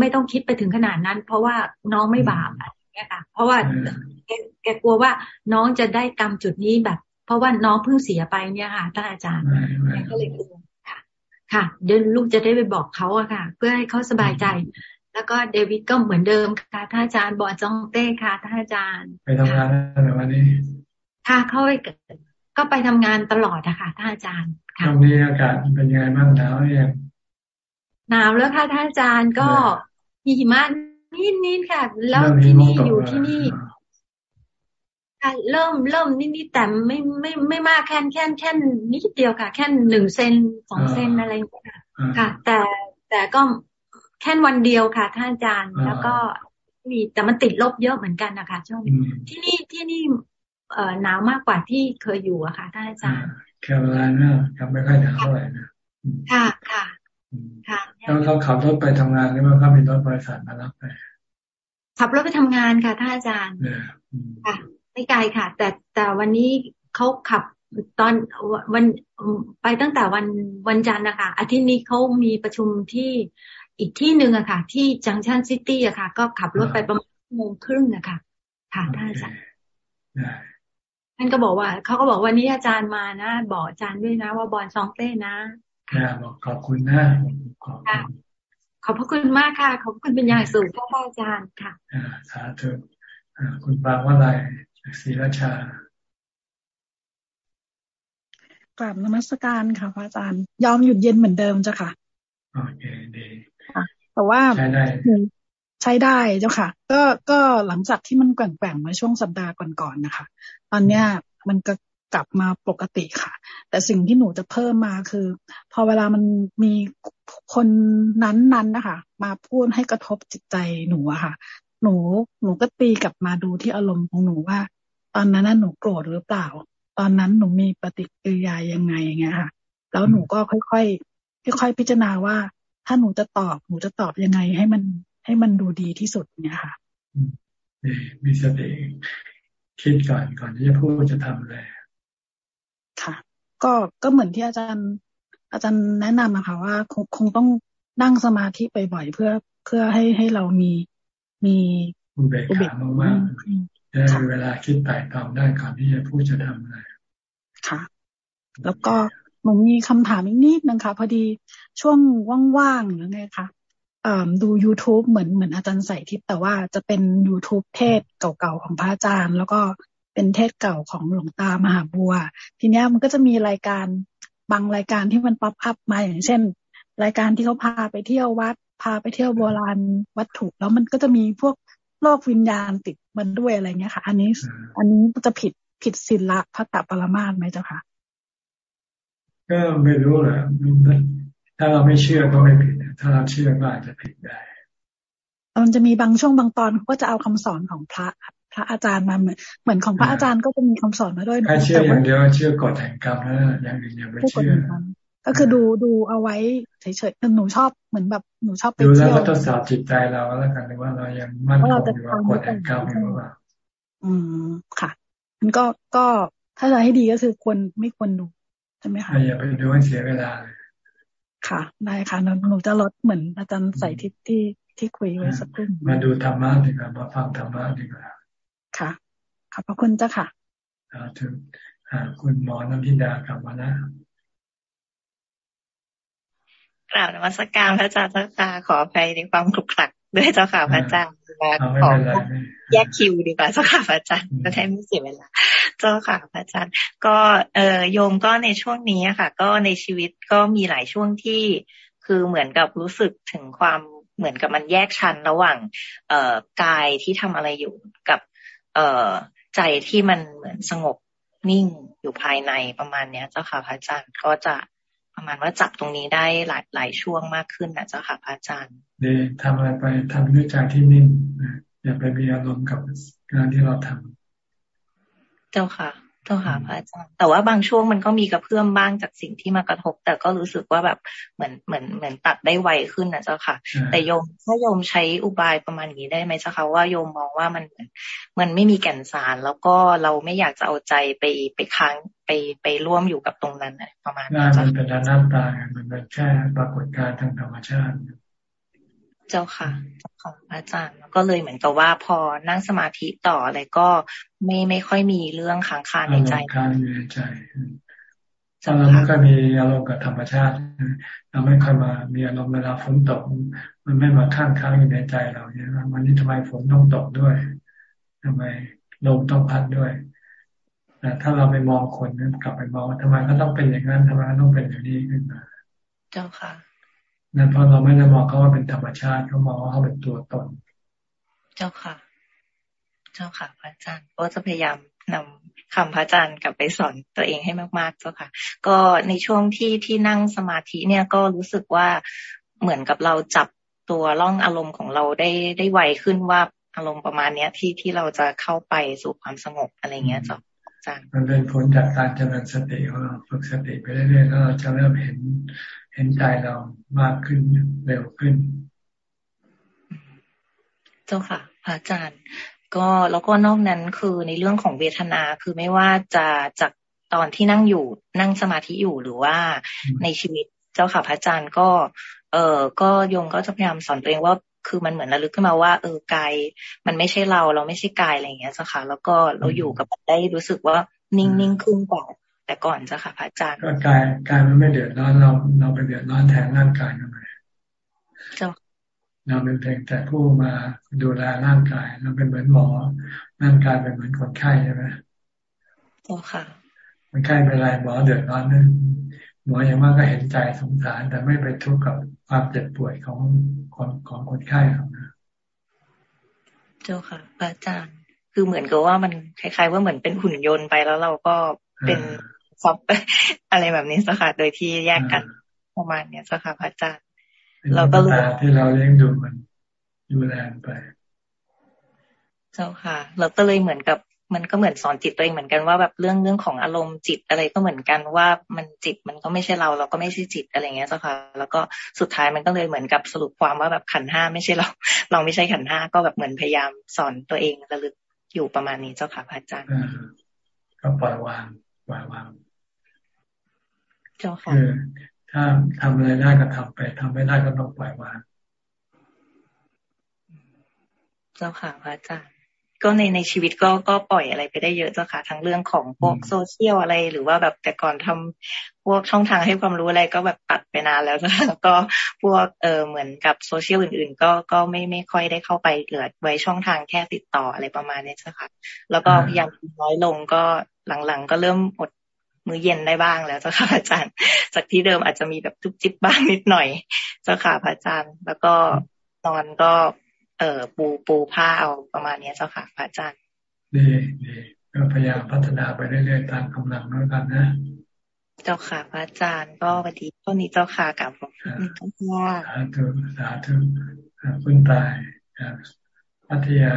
ไม่ต้องคิดไปถึงขนาดนั้น เพราะว่าน้องไม่บาปอะไรเงี้ยค่ะ เพราะว่าแกแกกลัวว่าน้องจะได้กรรมจุดนี้แบบ เพราะว่าน้องเพิ่งเสียไปเนี่ยค่ะท่านอาจารย์ก็เลยกลัวค่ะ ค่ะ เดี๋ยวลูกจะได้ไปบอกเขาอะค่ะ เพื่อให้เขาสบายใจ แล้วก็เดวิดก็เหมือนเดิมค่ะท่านอาจารย์บอลจองเต้ค่ะท่านอาจารย์ ไปทำงานแล้ววันนี้ค่ะเขาไป ก็ไปทำงานตลอดอะค่ะท่านอาจารย์ตรงนี้อากาศเป็นยังไงบ้างหนาวยังหนาวแล้วค่ะท่านอาจารย์ก็มีหิมะนิดๆค่ะ แล้วที่นี่อยู่ที่นี่ค่ะเริ่มเริ่มนิดๆแต่ไม่ไม่ไม่มากแค่แค่แค่นิดเดียวค่ะ แค่หนึ่งเซนสองเซนอะไรค่ะค่ะ แต่แต่ก็แค่วันเดียวค่ะท่านอาจารย์แล้วก็มีแต่มันติดลบเยอะเหมือนกันนะคะช่วงนี้ที่นี่ที่นี่ เอ่อหนาวมากกว่าที่เคยอยู่อะค่ะท่านอาจารย์แค่เวลานะทำไม่ค่อยหนาวเท่าไหร่นะค่ะค่ะค่ะแล้วเขาขับรถไปทำงานหรือว่าเขามีรถบริษัทมารับไปขับรถไปทำงานค่ะท่านอาจารย์ค่ะไม่ไกลค่ะ แต่แต่วันนี้เขาขับตอนวันไปตั้งแต่วันวันจันทร์นะคะอาทิตย์นี้เขามีประชุมที่อีกที่หนึ่งอะค่ะ ที่จังชันซิตี้อะค่ะ ก็ขับรถไปประมาณชั่วโมงครึ่งนะคะค่ะท่านอาจารย์ ท่านก็บอกว่าเขาก็บอกวันนี้อาจารย์มานะบอกอาจารย์ด้วยนะ ว่าบอลซองเต้นะค่ะบอกขอบคุณนะขอบคุณขอบพระคุณมากค่ะ ขอบคุณเป็นอย่างสูงค่ะอาจารย์ค่ะสาธุคุณปางว่าอะไรจากศรีราชากราบนมัสการค่ะพระอาจารย์ ยอมหยุดเย็นเหมือนเดิมจ้ะค่ะโอเคดีแต่ว่าใช้ได้ใช้ได้เจ้าค่ะ ก็ก็หลังจากที่มันแกว่งๆมาช่วงสัปดาห์ก่อนๆนะคะ ตอนเนี้ยมันก็กลับมาปกติค่ะ แต่สิ่งที่หนูจะเพิ่มมาคือ พอเวลามันมีคนนั้นๆนะคะ มาพูดให้กระทบจิตใจหนูอะค่ะ หนูหนูก็ตีกลับมาดูที่อารมณ์ของหนูว่า ตอนนั้นหนูโกรธหรือเปล่า ตอนนั้นหนูมีปฏิกิริยายังไงอย่างเงี้ยค่ะ แล้วหนูก็ค่อยๆค่อยๆพิจารณาว่า ถ้าหนูจะตอบหนูจะตอบยังไงให้มัน ให้มันดูดีที่สุดเนี่ยค่ะมีสติคิดก่อนก่อนที่จะพูดจะทำอะไรค่ะ ก็ก็เหมือนที่อาจารย์ อาจารย์แนะนำนะคะว่าคงคงต้องนั่งสมาธิบ่อยๆเพื่อเพื่อให้ให้เรามีมีอุเบกขามากๆได้เวลาคิดไต่ตามได้ก่อนที่จะพูดจะทำอะไรค่ะ แล้วก็หนูมีคำถามอีกนิดนึงค่ะ พอดีช่วงว่างๆหรือไงคะ ดู youtube เหมือนเหมือนอาจารย์ใส่ทิพแต่ว่าจะเป็น youtube เทศเก่าๆของพระอาจารย์ แล้วก็เป็นเทศเก่าของหลวงตามหาบัว ทีนี้มันก็จะมีรายการบางรายการที่มันป๊อปอัพมาอย่างเช่น รายการที่เขาพาไปเที่ยววัด พาไปเที่ยวโบราณวัตถุ แล้วมันก็จะมีพวกโลกวิญญาณติดมันด้วยอะไรเงี้ยค่ะ อันนี้ อันนี้จะผิดผิดศีละพระตปรมาสไหมเจ้าค่ะก็ไม่รู้แหละ ถ้าเราไม่เชื่อก็ไม่ผิดถ้าเราเชื่อก็อาจจะผิดได้มันจะมีบางช่วงบางตอนเขาก็จะเอาคำสอนของพระพระอาจารย์มาเหมือนเหมือนของพระอาจารย์ก็จะมีคำสอนมาด้วยถ้าเชื่ออย่างเดียวเชื่อกฎแห่งกรรมนะอย่างอื่นยังไม่เชื่อก็คือดูดูเอาไว้เฉยๆหนูชอบเหมือนแบบหนูชอบไปเที่ยวดูแล้วก็ทดสอบจิตใจเราแล้วกันว่าเรายังมั่นคงอยู่กับกฎแห่งกรรมอยู่หรือเปล่าอืมค่ะมันก็ก็ถ้าจะให้ดีก็คือควรไม่ควรดูใช่ไหมคะอย่าไปดูให้เสียเวลาเลย ค่ะ ได้ค่ะหนูจะลดเหมือนอาจารย์ใส่ทิศที่ที่คุยไว้สักครู่มาดูธรรมะดีกว่ามาฟังธรรมะดีกว่าค่ะขอบพระคุณเจ้าค่ะถึงคุณหมอน้ำพิดากลับมาแล้วกราบนมัสการพระอาจารย์เจ้าค่ะขออภัยในความคลุกคลัก ด้วยเจ้าค่ะพระอาจารย์ขอแยกคิวดีกว่าเจ้าค่ะพระอาจารย์ก็แทบไม่เสียเวลา เจ้าค่ะพระอาจารย์ ก็เออโยมก็ในช่วงนี้ค่ะ ก็ในชีวิตก็มีหลายช่วงที่คือเหมือนกับรู้สึกถึงความเหมือนกับมันแยกชั้นระหว่าง เอ่อกายที่ทำอะไรอยู่กับ เอ่อใจที่มันเหมือนสงบนิ่งอยู่ภายในประมาณเนี้ย เจ้าค่ะพระอาจารย์ก็จะ ประมาณว่าจับตรงนี้ได้หลายหลายช่วงมากขึ้นนะเจ้าค่ะพระอาจารย์ดีทำอะไรไปทำด้วยใจที่นิ่งอย่าไปมีอารมณ์กับงานที่เราทำเจ้าค่ะ เจ้าค่ะพระอาจารย์แต่ว่าบางช่วงมันก็มีกระเพื่อมบ้างจากสิ่งที่มากระทบ แต่ก็รู้สึกว่าแบบเหมือนเหมือนเหมือนตัดได้ไวขึ้นนะเจ้าค่ะ แต่โยมถ้าโยมใช้อุบายประมาณนี้ได้ไหมเจ้าค่ะว่าโยมมองว่ามันมันไม่มีแก่นสารแล้วก็เราไม่อยากจะเอาใจไปไปค้างไปไปร่วมอยู่กับตรงนั้นประมาณนั้นมันเป็นหน้าตามันเป็นแค่ปรากฏการณ์ทางธรรมชาติ เจ้าค่ะของอาจารย์ก็เลยเหมือนกับว่าพอนั่งสมาธิต่ออะไรก็ไม่ไม่ค่อยมีเรื่องค้างคาในใจค้างในใจถ้าเราไม่ค่อยมีอารมณ์กับธรรมชาติ เราไม่ค่อยมามีอารมณ์เวลาฝนตก มันไม่มาข้างค้างอยู่ในใจเราเนี่ยวันนี้ทำไมฝนต้องตกด้วยทำไมลมต้องพัดด้วยแต่ถ้าเราไปมองคนนั้นกลับไปมองว่าทำไมก็ต้องเป็นอย่างนั้นทำไมต้องเป็นอย่างนี้ขึ้นมา เจ้าค่ะ นั่นเพราะเราไม่ได้มองเขาว่าเป็นธรรมชาติเขามองว่าเขาเป็นตัวตน เจ้าค่ะ เจ้าค่ะพระอาจารย์ก็จะพยายามนำคำพระอาจารย์กลับไปสอนตัวเองให้มากๆเจ้าค่ะ ก็ในช่วงที่ที่นั่งสมาธิเนี่ยก็รู้สึกว่าเหมือนกับเราจับตัวร่องอารมณ์ของเราได้ได้ไวขึ้นว่าอารมณ์ประมาณเนี้ยที่ที่เราจะเข้าไปสู่ความสงบอะไรเงี้ยจ้ะอาจารย์มันเป็นผลจากการเจริญสติของเราฝึกสติไปเรื่อยๆแล้วเราจะเริ่มเห็น เห็นใจเรามากขึ้นเร็วขึ้น เจ้าค่ะพระอาจารย์ ก็แล้วก็นอกนั้นคือในเรื่องของเวทนาคือไม่ว่าจะจากตอนที่นั่งอยู่นั่งสมาธิอยู่หรือว่าในชีวิตเจ้าค่ะพระอาจารย์ก็ เออก็โยมก็จะพยายามสอนตัวเองว่าคือมันเหมือนระลึกขึ้นมาว่าเออกายมันไม่ใช่เราเราไม่ใช่กายอะไรอย่างเงี้ยเจ้าค่ะแล้วก็เราอยู่กับได้รู้สึกว่านิ่งๆขึ้นกว่า แต่ก่อนจ้ะค่ะพระอาจารย์ก็กายกายมันไม่เดือดร้อนเรา เราไปเดือดร้อนแทนร่างกายทำไมจ้ะเราเป็นเพียงแต่ผู้มาดูแลร่างกาย เราเป็นเหมือนหมอร่างกายเป็นเหมือนคนไข้ใช่ไหมโอ้ค่ะคนไข้เป็นไรหมอเดือดร้อนนั่นหมออย่างมากก็เห็นใจสงสารแต่ไม่ไปทุกข์กับความเจ็บป่วยของคนของคนไข้หรอกนะเจ้าค่ะพระอาจารย์ คือเหมือนกับว่ามันคล้าย ๆ ว่าเหมือนเป็นหุ่นยนต์ไปแล้วเราก็เป็น ซอฟอะไรแบบนี้สักค่ะโดยที่แยกกันประมาณเนี้ยสักค่ะพระอาจารย์เราก็รู้ที่เราเลี้ยงดูมันดูแลไป เจ้าค่ะ เราก็เลยเหมือนกับมันก็เหมือนสอนจิตตัวเองเหมือนกันว่าแบบเรื่องเรื่องของอารมณ์จิตอะไรก็เหมือนกันว่ามันจิตมันก็ไม่ใช่เรา เราก็ไม่ใช่จิตอะไรเงี้ยเจ้าค่ะ แล้วก็สุดท้ายมันก็เลยเหมือนกับสรุปความว่าแบบขันห้าไม่ใช่เรา เราไม่ใช่ขันห้าก็แบบเหมือนพยายามสอนตัวเองระลึกอยู่ประมาณนี้เจ้าค่ะพระอาจารย์ก็ปล่อยวางปล่อยวาง เจ้าค่ะถ้าทำอะไรได้ก็ทำไปทำไม่ได้ก็ต้องปล่อยวางเจ้าค่ะพระอาจารย์ก็ในในชีวิตก็ก็ปล่อยอะไรไปได้เยอะเจ้าค่ะทั้งเรื่องของพวกโซเชียลอะไร หรือว่าแบบแต่ก่อนทำพวกช่องทางให้ความรู้อะไรก็แบบตัดไปนานแล้วจ้ะแล้วก็พวกเออเหมือนกับโซเชียลอื่น ๆ ก็ก็ไม่ไม่ค่อยได้เข้าไปเหลือไว้ช่องทางแค่ติดต่ออะไรประมาณนี้เจ้าค่ะ แล้วก็พยายามน้อยลงก็หลังๆ ก็เริ่มอด มื้อเย็นได้บ้างแล้วเจ้าค่ะอาจารย์ จากที่เดิมอาจจะมีแบบทุบจิบบ้างนิดหน่อยเจ้าค่ะพระอาจารย์ แล้วก็นอนก็ เอ่อปูปูผ้าเอาประมาณนี้เจ้าค่ะพระอาจารย์ดีดีก็พยายามพัฒนาไปเรื่อยๆตามกำลังแล้วกันนะ เจ้าค่ะพระอาจารย์ก็วันนี้ต้นนี้เจ้าค่ะกับผมนี่ก็ว่าสาธุสาธุคุณตายพัทยา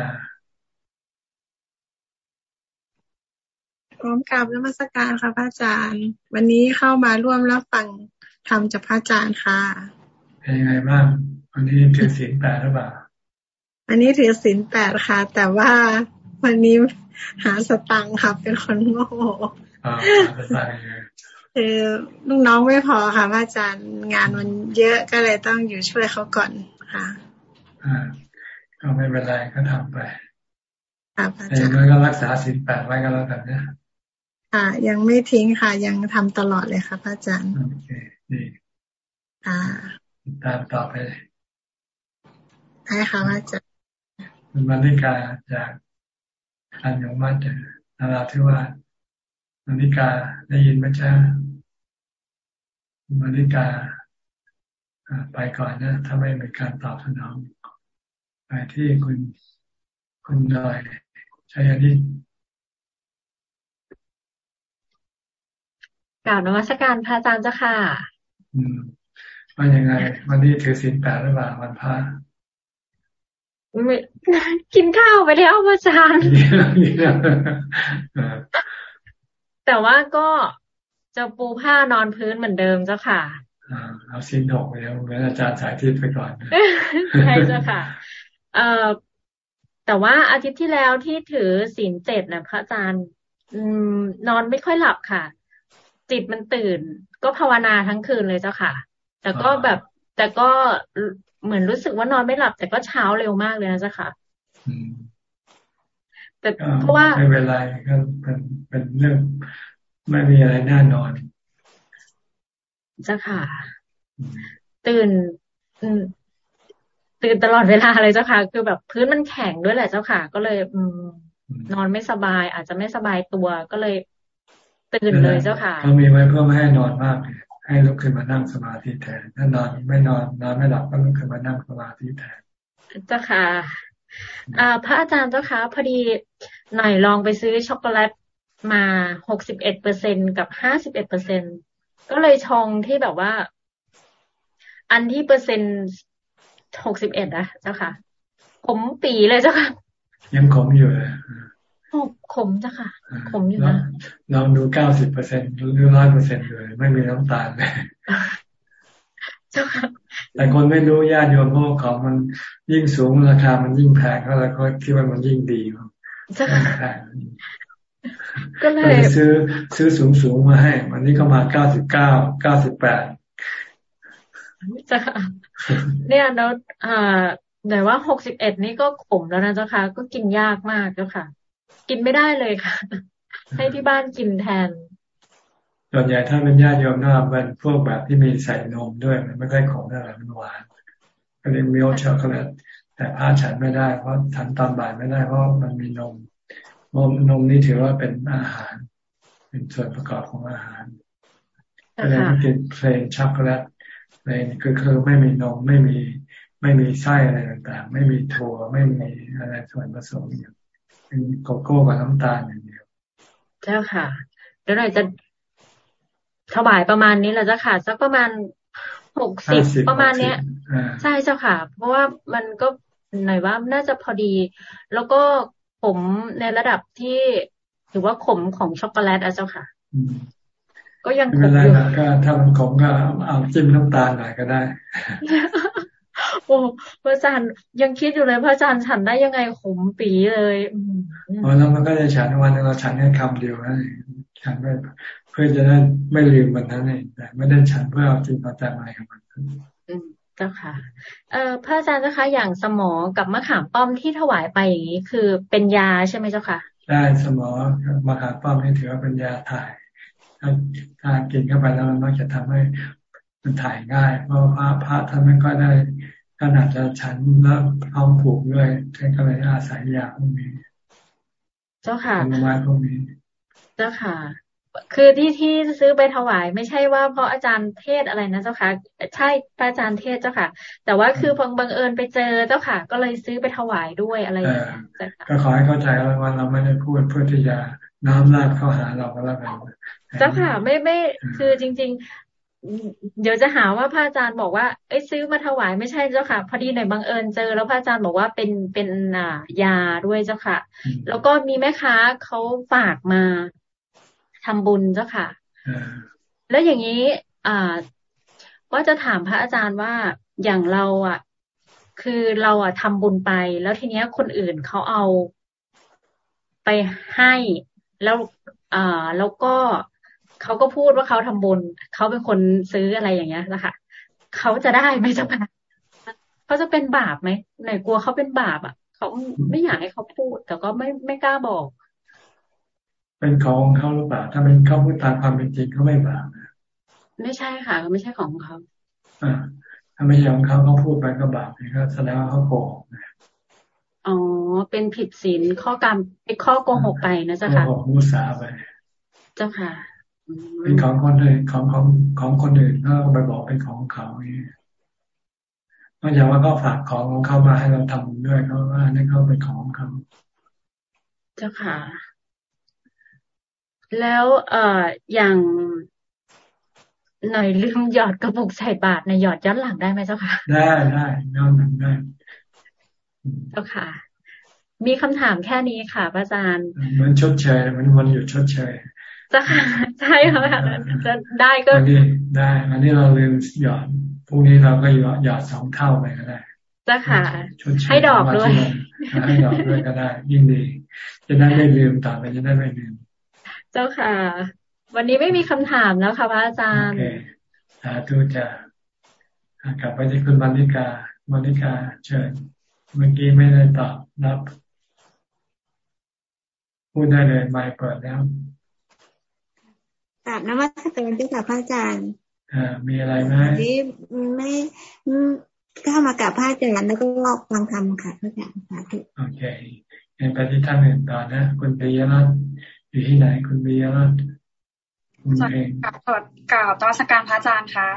พร้อมกับนมัสการค่ะพระอาจารย์ วันนี้เข้ามาร่วมรับฟังธรรมจากพระอาจารย์ค่ะเป็นยังไงบ้างวันนี้ถือศีลแปดหรือเปล่าอันนี้ถือศีลแปดค่ะ แต่ว่าวันนี้หาสตังค์ค่ะ เป็นคนโง่คือลูกน้องไม่พอค่ะพระอาจารย์งานมันเยอะก็เลยต้องอยู่ช่วยเขาก่อนค่ะอ่าก็ไม่เป็นไรก็ทำไปค่ะพระอาจารย์ก็รักษาศีลแปดไว้ก็แล้วกันนะ ค่ะ ยังไม่ทิ้งค่ะ ยังทำตลอดเลยค่ะพระอาจารย์โอเคดีค่ะตามต่อไปใช่ค่ะพระอาจารย์คุณมาริกาจากอันยงมัดนาราธิวาสมาริกาได้ยินไหมจ๊ะมาริกาไปก่อนนะถ้าไม่มีการตอบสนองไปที่คุณคุณดอยชัยนิ กล่าวนวัตการพระอาจารย์เจ้าค่ะอืมว่ายังไง วันนี้ถือศีลแปดหรือเปล่าวันพระไม่กินข้าวไปแล้วอาจารย์แต่ว่าก็จะปูผ้านอนพื้นเหมือนเดิมเจ้าค่ะเอาศีลหกไปแล้วเหมือนอาจารย์สายทิพย์ไปก่อนใช่เจ้าค่ะ เอ่อแต่ว่าอาทิตย์ที่แล้วที่ถือศีลเจ็ดนะพระอาจารย์นอนไม่ค่อยหลับค่ะ จิตมันตื่น ก็ภาวนาทั้งคืนเลยเจ้าค่ะ แต่ก็แบบแต่ก็เหมือนรู้สึกว่านอนไม่หลับ แต่ก็เช้าเร็วมากเลยนะเจ้าค่ะแต่เพราะว่าไม่เป็นไรก็เป็นเป็นเรื่องไม่มีอะไรแน่นอนเจ้าค่ะ ตื่นตื่นตลอดเวลาเลยเจ้าค่ะ คือแบบพื้นมันแข็งด้วยแหละเจ้าค่ะ ก็เลย อืมนอนไม่สบาย อาจจะไม่สบายตัวก็เลย ตื่นเลยเจ้าค่ะเขามีไว้เพื่อไม่ให้นอนมากให้ลุกขึ้นมานั่งสมาธิแทนถ้านอนไม่นอนนอนไม่หลับก็ลุกขึ้นมานั่งสมาธิแทนเจ้าค่ะอ่าพระอาจารย์เจ้าค่ะพอดีหน่อยลองไปซื้อช็อกโกแลตมาหกสิบเอ็ดเปอร์เซ็นกับห้าสิบเอ็ดเปอร์เซ็นก็เลยชงที่แบบว่า อันที่เปอร์เซ็นหกสิบเอ็ดนะเจ้าค่ะ ผมปีเลยเจ้าค่ะ ยังขมอยู่เลย ขมจ้ะค่ะ ขมอยู่นะลองดูเก้าสิบเปอร์เซ็นต์หรือร้อยเปอร์เซ็นต์เลย ไม่มีน้ำตาลเลยเจ้าค่ะแต่คนไม่รู้ญาติโยมพวกของมันยิ่งสูงราคามันยิ่งแพงก็เลยก็คิดว่ามันยิ่งดีเจ้าค่ะก็เลยซื้อซื้อสูงสูงมาให้วันนี้ก็มาเก้าสิบเก้าเก้าสิบแปดจ้ะเนี่ยแล้วอ่าแต่ว่าหกสิบเอ็ดนี่ก็ขมแล้วนะเจ้าค่ะ ก็กินยากมากเจ้าค่ะ กินไม่ได้เลยค่ะ ให้ที่บ้านกินแทนส่วนใหญ่ถ้าเป็นญาติโยมน่าเป็นพวกแบบที่มีใส่นมด้วยมันไม่ค่อยขมเท่าไหร่มันหวานก็เรียกมิลช็อกโกแลตแต่พาฉันไม่ได้ เพราะฉันตอนบ่ายไม่ได้เพราะมันมีนมนมนมนี่ถือว่าเป็นอาหาร เป็นส่วนประกอบของอาหารก็เลยกิน plain ช็อกโกแลต plain คือคือไม่มีนมไม่มีไม่มีไส้อะไรต่างๆ ไม่มีถั่วไม่มีอะไรส่วนผสมอย่าง เป็นโกโก้กับน้ำตาลอย่างเดียวเจ้าค่ะแล้วหน่อยจะถวายประมาณนี้เราจะขาดสักประมาณหกสิบประมาณเนี้ยใช่เจ้าค่ะ เพราะว่ามันก็หน่อยว่าน่าจะพอดี แล้วก็ขมในระดับที่ถือว่าขมของช็อกโกแลตอะเจ้าค่ะก็ยังขมอยู่ก็ถ้ามันขมก็เอาจิ้มน้ำตาลหน่อยก็ได้โอ้พระอาจารย์ยังคิดอยู่เลย พระอาจารย์ฉันได้ยังไงขมปีเลยอ๋อแล้วมันก็จะฉันวันนึงเราฉันแค่คำเดียวนะฉันไม่เพื่อจะได้ไม่ลืมมันนั้นเองแต่ไม่ได้ฉันเพื่อเอาจริงเอาจังอะไรกับมันเจ้าค่ะเอ่อพระอาจารย์เจ้าคะอย่างสมอกับมะขามป้อมที่ถวายไปอย่างนี้คือเป็นยาใช่ไหมเจ้าค่ะได้สมอมะขามป้อมนี่ถือว่าเป็นยาถ่ายถ้าถ้ากินเข้าไปแล้วมันมักจะทำให้มันถ่ายง่าย เพราะพระพระท่านไม่ก็ได้ ท่านอาจจะฉันแล้วท้องผูกด้วยท่านก็เลยอาศัยยาพวกนี้ เจ้าค่ะผลไม้พวกนี้ เจ้าค่ะ คือที่ที่ซื้อไปถวาย ไม่ใช่ว่าเพราะอาจารย์เทศอะไรนะเจ้าค่ะ ใช่พระอาจารย์เทศเจ้าค่ะ แต่ว่าคือพังบังเอิญไปเจอเจ้าค่ะ ก็เลยซื้อไปถวายด้วยอะไรอย่างเงี้ยก็ขอให้เข้าใจว่าเราไม่ได้พูดเพื่อที่จะน้ำลาดเข้าหาเราก็แล้วกันเจ้าค่ะ ไม่ไม่คือจริง เดี๋ยวจะหาว่าพระอาจารย์บอกว่าเอ้ยซื้อมาถวายไม่ใช่เจ้าค่ะ พอดีในบังเอิญเจอ แล้วพระอาจารย์บอกว่าเป็นเป็นอ่ายาด้วยเจ้าค่ะ แล้วก็มีแม่ค้าเขาฝากมาทำบุญเจ้าค่ะแล้วอย่างนี้ อ่า ว่าจะถามพระอาจารย์ว่าอย่างเราอะ คือเราอะทำบุญไป แล้วทีเนี้ยคนอื่นเขาเอาไปให้แล้วอ่าแล้วก็ เขาก็พูดว่าเขาทำบุญเขาเป็นคนซื้ออะไรอย่างเงี้ยนะคะเขาจะได้ไหมเจ้าค่ะเขาจะเป็นบาปไหมไหนกลัวเขาเป็นบาปอะเขาไม่อยากให้เขาพูด แต่ก็ไม่ไม่กล้าบอก เป็นของเขาหรือเปล่าถ้าเป็นเขาพูดตามความเป็นจริงเขาไม่บาปไม่ใช่ค่ะไม่ใช่ของเขาอ่าถ้าไม่ใช่ของเขาเขาพูดไปก็บาปก็แสดงว่าเขาโกหกอ๋อ เป็นผิดศีลข้อกรรมไอ้ข้อโกหกไปนะเจ้าค่ะโกหกมุสาไป เจ้าค่ะ เป็นของคนอื่นของของของคนอื่นก็ไปบอกเป็นของเขาอย่างนี้นอกจากว่าเขาฝากของของเขามาให้เราทำด้วยเขาว่านี่เขาเป็นของเขาเจ้าค่ะ แล้วเอ่ออย่างหน่อยลืมหยอดกระปุกใส่บาตรในหยอดย้อนหลังได้ไหมเจ้าค่ะ ได้ได้ย้อนหลังได้เจ้าค่ะ มีคำถามแค่นี้ค่ะพระอาจารย์เหมือนชดเชยมันวันหยุดชดเชย จะค่ะใช่ค่ะจะได้ก็วันนี้ได้ อันนี้เราลืมหยอดพรุ่งนี้เราก็หยอดหยอดสองเท่าไปก็ได้จะค่ะให้ดอกด้วยให้ดอกด้วยก็ได้ ยิ่งดี จะได้ไม่ลืมต่อไปจะได้ไม่ลืมเจ้าค่ะ วันนี้ไม่มีคำถามแล้วค่ะพระอาจารย์โอเคสาธุจะกลับไปที่คุณมาริกามาริกา เชิญ เมื่อกี้ไม่ได้ตอบรับพูดได้เลยไม่เปิดแล้ว กราบนมัสการด้วยค่ะพระอาจารย์อ่ามีอะไรไหมนี่ไม่เข้ามากับพระอาจารย์แล้วก็ฟังธรรมค่ะพระอาจารย์สาธุโอเคงั้นไปที่ท่านอื่นต่อนะคุณปิยรัตน์อยู่ที่ไหนคุณปิยรัตน์คุณเองกล่าวกล่าวตอสการพระอาจารย์ค่ะ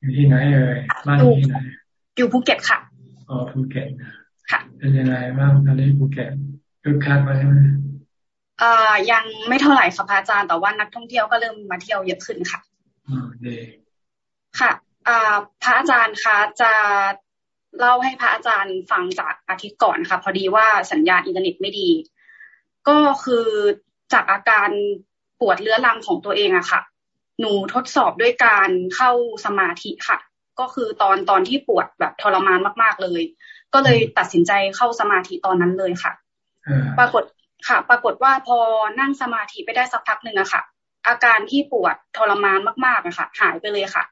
อยู่ที่ไหนเอ่ยบ้านที่ไหนอยู่ภูเก็ตค่ะอ๋อภูเก็ตค่ะเป็นยังไงบ้างตอนนี้ภูเก็ตคึกคักไหมใช่ไหมเอ่อยังไม่เท่าไหร่ค่ะพระอาจารย์แต่ว่านักท่องเที่ยวก็เริ่มมาเที่ยวเยอะขึ้นค่ะอ๋อดีค่ะอ่าพระอาจารย์คะจะเล่าให้พระอาจารย์ฟังจากอาทิตย์ก่อนค่ะ พอดีว่าสัญญาณอินเทอร์เน็ตไม่ดี ก็คือจากอาการปวดเรื้อรังของตัวเองอะค่ะ หนูทดสอบด้วยการเข้าสมาธิค่ะ ก็คือตอนตอนที่ปวดแบบทรมานมาก ๆเลย ก็เลยตัดสินใจเข้าสมาธิตอนนั้นเลยค่ะ ปรากฏ ค่ะ ปรากฏว่าพอนั่งสมาธิไปได้สักพักหนึ่งอะค่ะ อาการที่ปวดทรมานมากๆอะค่ะ หายไปเลยค่ะ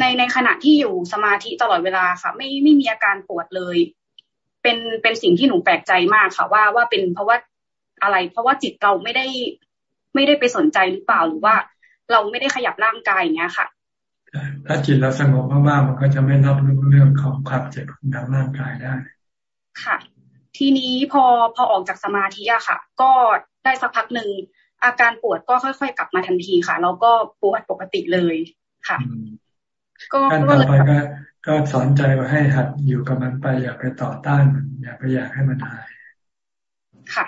ในในขณะที่อยู่สมาธิตลอดเวลาค่ะ ไม่ไม่มีอาการปวดเลย เป็นเป็นสิ่งที่หนูแปลกใจมากค่ะว่าว่าเป็นเพราะว่าอะไร เพราะว่าจิตเราไม่ได้ไม่ได้ไปสนใจหรือเปล่าหรือว่าเราไม่ได้ขยับร่างกายอย่างเงี้ยค่ะถ้าจิตเราสงบมากๆมันก็จะไม่รับรู้เรื่องของความเจ็บของทางร่างกายได้ ค่ะ ทีนี้พอพอออกจากสมาธิอะค่ะ ก็ได้สักพักหนึ่งอาการปวดก็ค่อย ๆ กลับมาทันทีค่ะแล้วก็ปวดปกติเลยค่ะก็การต่อไปก็ก็สอนใจว่าให้หัดอยู่กับมันไปอย่าไปต่อต้านมันอย่าไปอยากให้มันหาย ค่ะ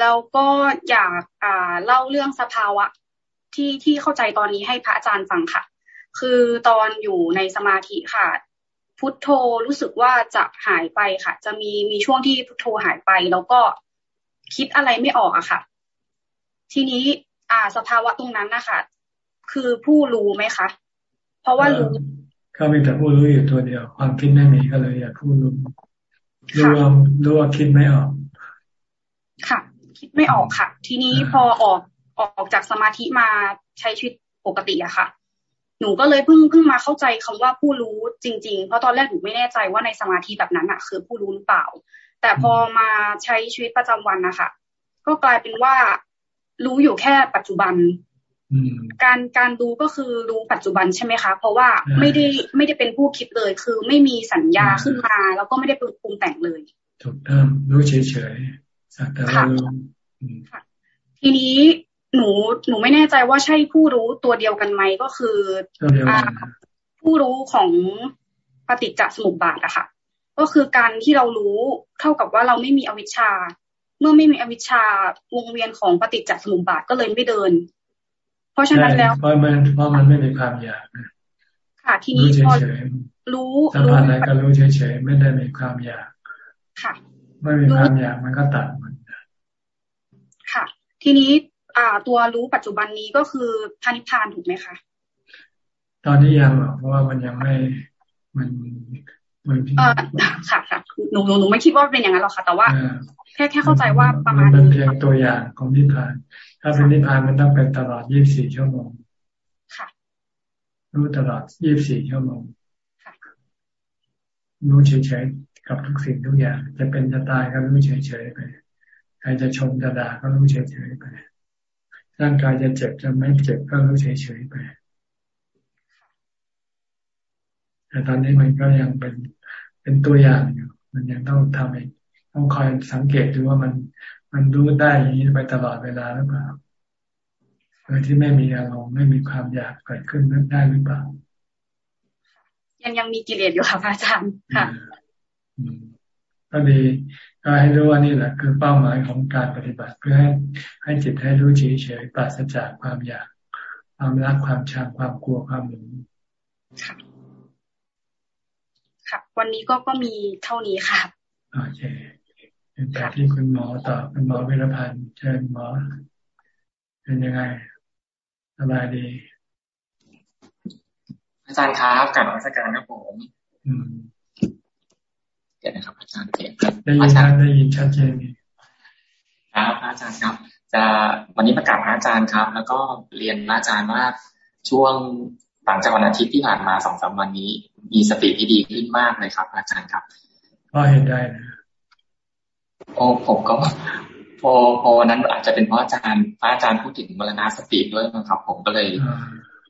แล้วก็อยากอ่าเล่าเรื่องสภาวะ ที่ที่เข้าใจตอนนี้ให้พระอาจารย์ฟังค่ะ คือตอนอยู่ในสมาธิค่ะ พุทโธรู้สึกว่าจะหายไปค่ะ จะมีมีช่วงที่พุทโธหายไป แล้วก็คิดอะไรไม่ออกอะค่ะ ทีนี้อ่าสภาวะตรงนั้นนะคะคือผู้รู้ไหมคะ เพราะว่ารู้ก็มีแต่ผู้รู้อยู่ตัวเดียว ความคิดไม่มีก็เลยอยากผู้รู้รู้ว่ารู้ว่าคิดไม่ออก ค่ะ คิดไม่ออกค่ะ ทีนี้พอออกออกจากสมาธิมาใช้ชีวิตปกติอะค่ะ หนูก็เลยเพิ่งเพิ่งมาเข้าใจคำว่าผู้รู้จริง ๆ เพราะตอนแรกหนูไม่แน่ใจว่าในสมาธิแบบนั้นอะคือผู้รู้หรือเปล่า แต่พอมาใช้ชีวิตประจำวันนะคะก็กลายเป็นว่ารู้อยู่แค่ปัจจุบันการการรู้ก็คือรู้ปัจจุบันใช่ไหมคะ เพราะว่าไม่ได้ไม่ได้เป็นผู้คิดเลย คือไม่มีสัญญาขึ้นมา แล้วก็ไม่ได้ปรุงแต่งเลยถูกต้องรู้เฉยๆสักแต่ว่ารู้ทีนี้ หนูหนูไม่แน่ใจว่าใช่ผู้รู้ตัวเดียวกันไหมก็คืออ่าผู้รู้ของปฏิจจสมุปบาทอะค่ะ ก็คือการที่เรารู้เท่ากับว่าเราไม่มีอวิชชา เมื่อไม่มีอวิชชาวงเวียนของปฏิจจสมุปบาทก็เลยไม่เดิน เพราะฉะนั้นแล้วเพราะมันเพราะมันไม่มีความอยากค่ะทีนี้พอรู้สัมผัสอะไรก็รู้เฉยๆไม่ได้มีความอยากค่ะไม่มีความอยากมันก็ตัดมันค่ะ ทีนี้ อ่า ตัวรู้ปัจจุบันนี้ก็คือพานิพานถูกไหมคะตอนนี้ยังหรอกเพราะว่ามันยังไม่มันมันเออค่ะค่ะหนูหนูหนูไม่คิดว่าเป็นอย่างนั้นหรอกค่ะ แต่ว่า แค่แค่เข้าใจว่าประมาณเป็นเพียงตัวอย่างของนิพพาน ถ้าเป็นนิพพานมันต้องเป็นตลอดยี่บสี่ชั่วโมงค่ะ รู้ตลอดยี่บสี่ชั่วโมงรู้เฉยๆกับทุกสิ่งทุกอย่าง จะเป็นจะตายก็รู้เฉยๆไปใครจะชมจะด่าก็รู้เฉยๆไป ร่างกายจะเจ็บจะไม่เจ็บก็รู้เฉยๆไปแต่ตอนนี้มันก็ยังเป็นเป็นตัวอย่างอยู่ มันยังต้องทำเองต้องคอยสังเกตดูว่ามันมันรู้ได้อย่างนี้ไปตลอดเวลาหรือเปล่าโดยที่ไม่มีอารมณ์ไม่มีความอยากเกิดขึ้นนั้นได้หรือเปล่า ยังยังมีกิเลสอยู่ค่ะอาจารย์ค่ะก็ดี ก็ให้รู้ว่านี่แหละ คือเป้าหมายของการปฏิบัติเพื่อให้ให้จิตให้รู้เฉยๆปราศจากความอยาก ความรักความชังความกลัวความหลงค่ะวันนี้ก็ก็มีเท่านี้ค่ะโอเคเป็นการที่คุณหมอต่อคุณหมอวิรพันธ์เชิญหมอเป็นยังไงสบายดีอาจารย์ครับกับราชการครับผม อืมเดี๋ยวนะครับอาจารย์เสียงได้ยินชัดได้ยินชัดเจนครับอาจารย์ครับ จะวันนี้ประกาศอาจารย์ครับ แล้วก็เรียนอาจารย์ว่าช่วงหลังจากวันอาทิตย์ที่ผ่านมาสองสามวันนี้ มีสติที่ดีขึ้นมากเลยครับ อาจารย์ครับก็เห็นได้นะโอ้ผมก็พอพอวันนั้นอาจจะเป็นเพราะอาจารย์พระอาจารย์พูดถึงมรณะสติด้วยนะครับ ผมก็เลย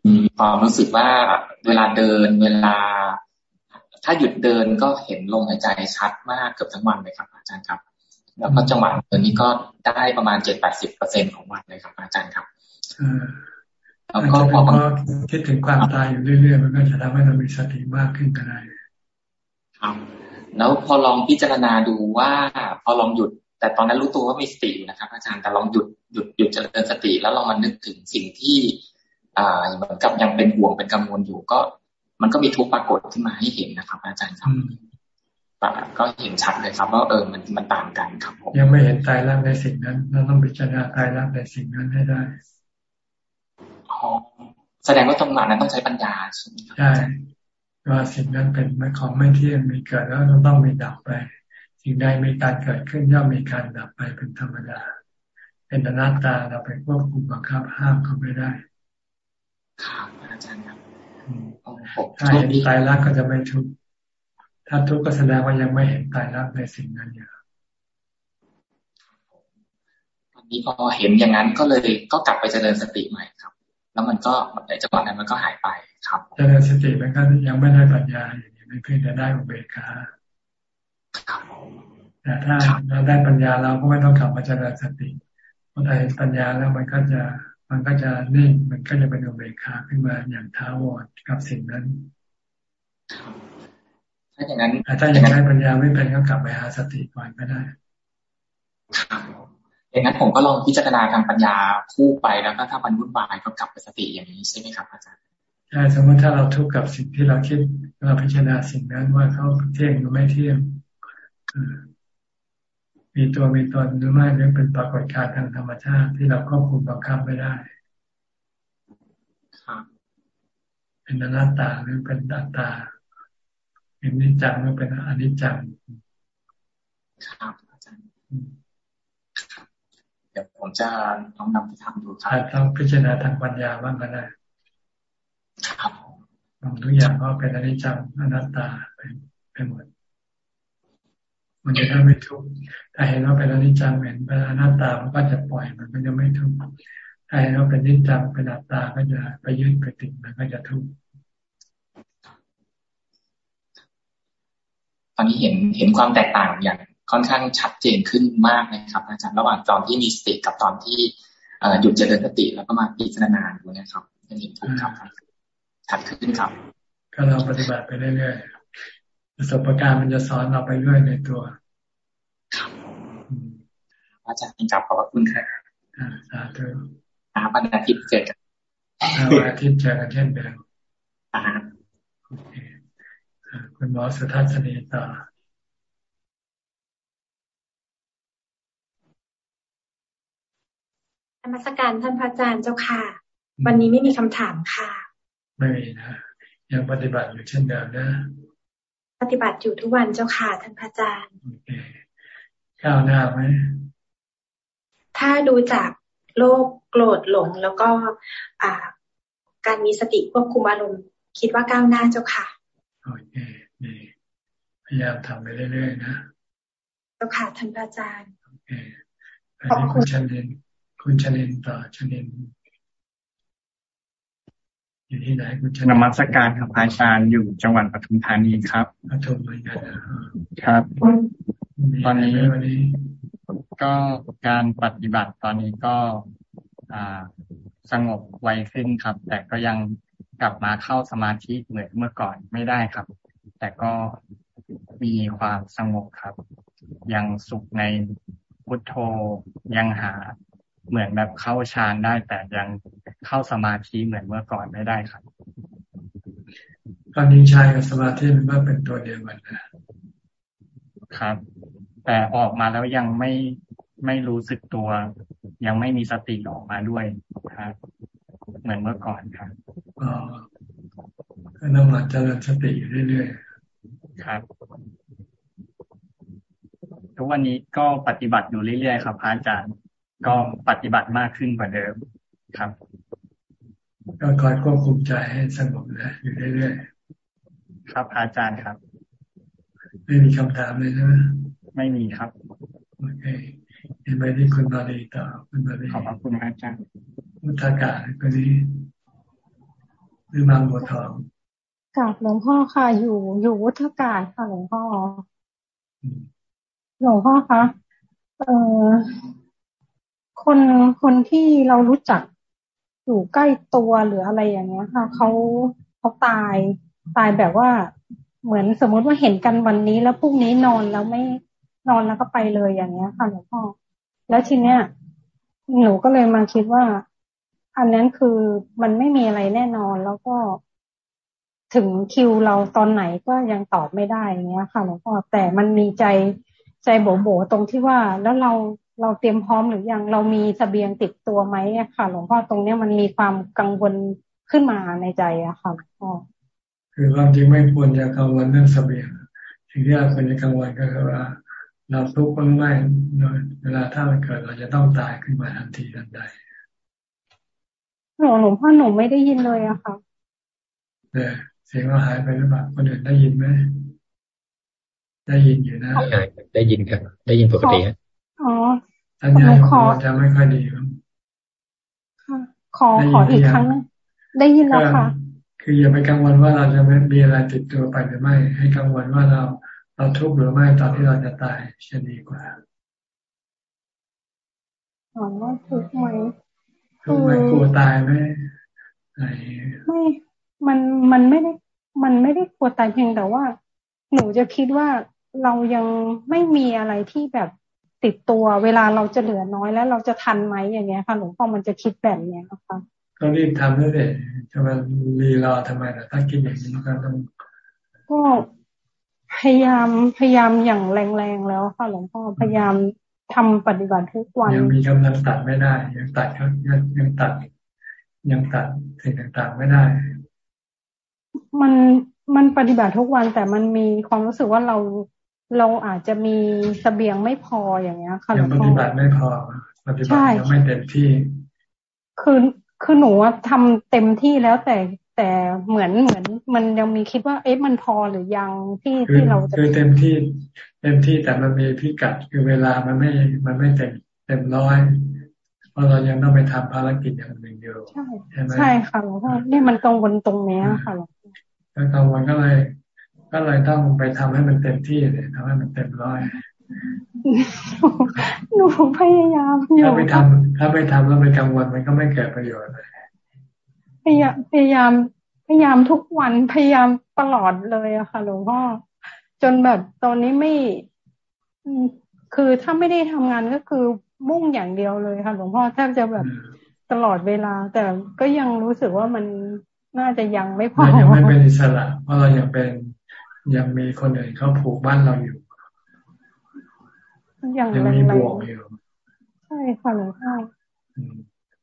มีความรู้สึกว่าเวลาเดินเวลา ถ้าหยุดเดินก็เห็นลมหายใจชัดมากเกือบทั้งวันเลยครับ อาจารย์ครับ แล้วก็จังหวะเดินนี้ก็ได้ประมาณเจ็ดแปดสิบเปอร์เซ็นของวันเลยครับ อาจารย์ครับแล้วก็พอคิดถึงความตายอยู่เรื่อยๆมันก็จะทำให้เรามีสติมากขึ้นก็ได้ครับแล้วพอลองพิจารณาดูว่า พอลองหยุด แต่ตอนนั้นรู้ตัวว่ามีสติอยู่นะครับ อาจารย์แต่ลองหยุดหยุดหยุดเจริญสติ แล้วลองมานึกถึงสิ่งที่ อ่าเหมือนกับยังเป็นห่วงเป็นกังวลอยู่ก็ มันก็มีทุกปรากฏขึ้นมาให้เห็นนะครับ อาจารย์ครับก็เห็นชัดเลยครับ ว่าเออมันมันต่างกันครับผมยังไม่เห็นตายรักในสิ่งนั้น เราต้องพิจารณาตายรักในสิ่งนั้นให้ได้อ๋อแสดงว่าตรงนั้นต้องใช้ปัญญาใช่ไหมใช่ว่าสิ่งนั้นเป็นของไม่เที่ยงมีเกิดแล้วต้องมีดับไป สิ่งใดมีการเกิดขึ้นย่อมมีการดับไปเป็นธรรมดา เป็นอนัตตาเราไปควบคุมบังคับห้ามเขาไม่ได้ครับอาจารย์ครับ ถ้าเห็นตายรักก็จะไม่ทุกข์ถ้าทุกข์ก็แสดงว่ายังไม่เห็นตายรักในสิ่งนั้นอยู่ตอนนี้พอเห็นอย่างนั้นก็เลยก็กลับไปเจริญสติใหม่ครับ แล้วมันก็ในจังหวะนั้นมันก็หายไปครับ เจริญสติมันก็ยังไม่ได้ปัญญาอย่างนี้ไม่เพียงแต่ได้อุเบกขาแต่ถ้าเราได้ปัญญาเราก็ไม่ต้องกลับมาเจริญสติเพราะถ้าเห็นปัญญาแล้วมันก็จะ มันก็จะนิ่งมันก็จะเป็นอุเบกขาขึ้นมาอย่างท้าวรกับสิ่งนั้นถ้าอย่างนั้นถ้าอย่างได้ปัญญาไม่เป็นก็กลับไปหาสติก่อนก็ได้อย่างนั้นผมก็ลองพิจารณาทางปัญญาคู่ไปแล้วก็ถ้ามันวุ่นวายก็กลับไปสติอย่างนี้ใช่ไหมครับอาจารย์ใช่สมมติถ้าเราทุกข์กับสิ่งที่เราคิดเราพิจารณาสิ่งนั้นว่าเขาเที่ยงหรือไม่เที่ยง มีตัวมีตนหรือไม่หรือเป็นปรากฏการณ์ทางธรรมชาติที่เราควบคุมบังคับไม่ได้ เป็นอนัตตาหรือเป็นดัตตา เป็นนิจจังหรือเป็นอนิจจังครับอาจารย์เดี๋ยวผมจะลองนำไปทำดูครับต้องพิจารณาทางปัญญาบ้างก็ได้ครับทุกอย่างก็เป็นอนิจจังอนัตตาเป็นไปหมด มันจะทำไม่ทุกข์ถ้าเห็นว่าเป็นอนิจจังเห็นเป็นอนัตตามันก็จะปล่อยมันก็จะไม่ทุกข์ถ้าเห็นว่าเป็นนิจจังเป็นอนัตตาก็จะไปยึดไปติดมันก็จะทุกข์ตอนนี้เห็นเห็นความแตกต่างอย่างค่อนข้างชัดเจนขึ้นมากนะครับอาจารย์ระหว่างตอนที่มีสติกับตอนที่หยุดเจริญสติแล้วก็มาพิจารณาดูนะครับเห็นถูกครับชัดขึ้นครับ ก็เราปฏิบัติไปเรื่อยๆ ประสบการณ์มันจะสอนเราไปเรื่อยในตัวอาจารย์กลับขอบคุณครับสาธุวันอาทิตย์เจอกันวันอาทิตย์เจอกันเช่นเดิมคุณหมอสุทัศนีต่อธรรมสการท่านพระอาจารย์เจ้าค่ะ วันนี้ไม่มีคำถามค่ะ ไม่มีนะ ยังปฏิบัติอยู่เช่นเดิมนะ ปฏิบัติอยู่ทุกวันเจ้าค่ะท่านพระอาจารย์ก้าวหน้าไหมถ้าดูจากโลกโกรธหลงแล้วก็อ่าการมีสติควบคุมอารมณ์ คิดว่าก้าวหน้าเจ้าค่ะโอเคดีพยายามทำไปเรื่อยๆนะเจ้าค่ะท่านอาจารย์โอเคขอบคุณชนินคุณชนินต่อชนิน อยู่ที่ไหนคุณชนมัสการครับอาจารย์อยู่จังหวัดปทุมธานีครับปทุมเหมือนกันครับ ตอนนี้ก็การปฏิบัติตอนนี้ก็อ่าสงบไวขึ้นครับ แต่ก็ยังกลับมาเข้าสมาธิเหมือนเมื่อก่อนไม่ได้ครับ แต่ก็มีความสงบครับ ยังสุขในพุทโธยังหา เหมือนแบบเข้าฌานได้แต่ยังเข้าสมาธิเหมือนเมื่อก่อนไม่ได้ครับตอนนี้ชายกับสมาธิมันก็เป็นตัวเดียวกันนะครับ แต่ออกมาแล้วยังไม่ไม่รู้สึกตัว ยังไม่มีสติออกมาด้วยครับ เหมือนเมื่อก่อนครับอ๋อก็ต้องมาเจริญสติอยู่เรื่อยๆครับทุกวันนี้ก็ปฏิบัติอยู่เรื่อยๆครับพระอาจารย์ ก็ปฏิบัติมากขึ้นกว่าเดิมครับก็คอยควบคุมใจให้สงบนะอยู่เรื่อยๆครับ อาจารย์ครับ ไม่มีคำถามเลยใช่ไหมไม่มีครับโอเคเห็นไปที่คุณบาลีต่อคุณบาลีขอบคุณอาจารย์มุทากาคนนี้หรือบางบัวทองกับหลวงพ่อค่ะอยู่อยู่วุฒากาศค่ะหลวงพ่อหลวงพ่อคะเอ่อ คนคนที่เรารู้จักอยู่ใกล้ตัวหรืออะไรอย่างเงี้ยค่ะเขาเขาตายตายแบบว่าเหมือนสมมติว่าเห็นกันวันนี้แล้วพรุ่งนี้นอนแล้วไม่นอนแล้วก็ไปเลยอย่างเงี้ยค่ะหลวงพ่อแล้วทีเนี้ยหนูก็เลยมาคิดว่า อันนั้นคือมันไม่มีอะไรแน่นอนแล้วก็ถึงคิวเราตอนไหนก็ยังตอบไม่ได้อย่างเงี้ยค่ะหลวงพ่อแต่มันมีใจใจโบโบตรงที่ว่าแล้วเรา เราเตรียมพร้อมหรือยังเรามีสเสบียงติดตัวไหมค่ะ หลวงพ่อตรงเนี้ยมันมีความกังวลขึ้นมาในใจอะค่ะหลวงพ่อคือความจริงไม่ควรจะกังวลเรื่องสเสบียงสิ่งที่เราควรจะกังวลก็คือว่า เราทุกข์หรือไม่เวลาถ้ามันเกิดเราจะต้องตายขึ้นมาทันทีทันใดหลวงหลวงพ่อหนูไม่ได้ยินเลยอะค่ะเนี่ยเสียงเราหายไปหรือเปล่าคนอื่นได้ยินไหมได้ยินอยู่นะได้ยินครับ ได้ยินปกติ อ๋อสัญญาณของเราจะไม่ค่อยดีครับขอขออีกครั้งได้ยินแล้วค่ะ คืออย่าไปกังวลว่าเราจะไม่มีอะไรติดตัวไปหรือไม่ ให้กังวลว่าเราเราทุกข์หรือไม่ตอนที่เราจะตายจะดีกว่าอ๋อทุกข์ไหมทุกข์ไหมกลัวตายไหมไม่มันมันไม่ได้มันไม่ได้กลัวตายเพียงแต่ว่า หนูจะคิดว่าเรายังไม่มีอะไรที่แบบ ติดตัวเวลาเราจะเหลือน้อยแล้วเราจะทันไหมอย่างเงี้ยค่ะหลวงพ่อมันจะคิดแบบเนี้ยนะคะก็รีบทำด้วยเลยจะมารีรอทำไมล่ะถ้าคิดอย่างนี้ก็ต้องก็พยายามพยายามอย่างแรงๆแล้วค่ะหลวงพ่อพยายามทำปฏิบัติทุกวันยังมีกำลังตัดไม่ได้ ยังตัดยังยังตัด ยังตัดสิ่งต่างๆไม่ได้ มันมันปฏิบัติทุกวันแต่มันมีความรู้สึกว่าเรา เราอาจจะมีสเสบียงไม่พออย่างเงี้ยค่ะยังปฏิบัติไม่พอปฏิบัติยังไม่เต็มที่ คือคือหนูทำเต็มที่แล้วแต่แต่เหมือนเหมือนมันยังมีคิดว่าเอ๊ะมันพอหรือยังที่ที่เราจะคือเต็มที่เต็มที่แต่มันมีพิกัดคือเวลามันไม่มันไม่เต็มเต็มร้อยเพราะเรายังต้องไปทำภารกิจอย่างหนึ่งอยู่ใช่ใช่ไหมใช่ค่ะหลวงพ่อนี่มันกังวลตรงนี้ค่ะหลวงพ่อกังวลก็เลย ก็เลยต้องไปทำให้มันเต็มที่เลยทำให้มันเต็มร้อยหนูพยายามอยู่ถ้าไม่ทำถ้าไม่ทำแล้วไปกังวลมันก็ไม่เกิดประโยชน์เลยพยายามพยายามพยายามทุกวันพยายามตลอดเลยอะค่ะหลวงพ่อจนแบบตอนนี้ไม่ คือถ้าไม่ได้ทำงานก็คือมุ่งอย่างเดียวเลยค่ะหลวงพ่อแทบจะแบบตลอดเวลา แต่ก็ยังรู้สึกว่ามันน่าจะยังไม่พอยังไม่เป็นอิสระเพราะเรายังเป็น ยังมีคนอื่นเขาผูกบ้านเราอยู่ยังมีบ่วงอยู่ใช่ค่ะหลวงพ่อ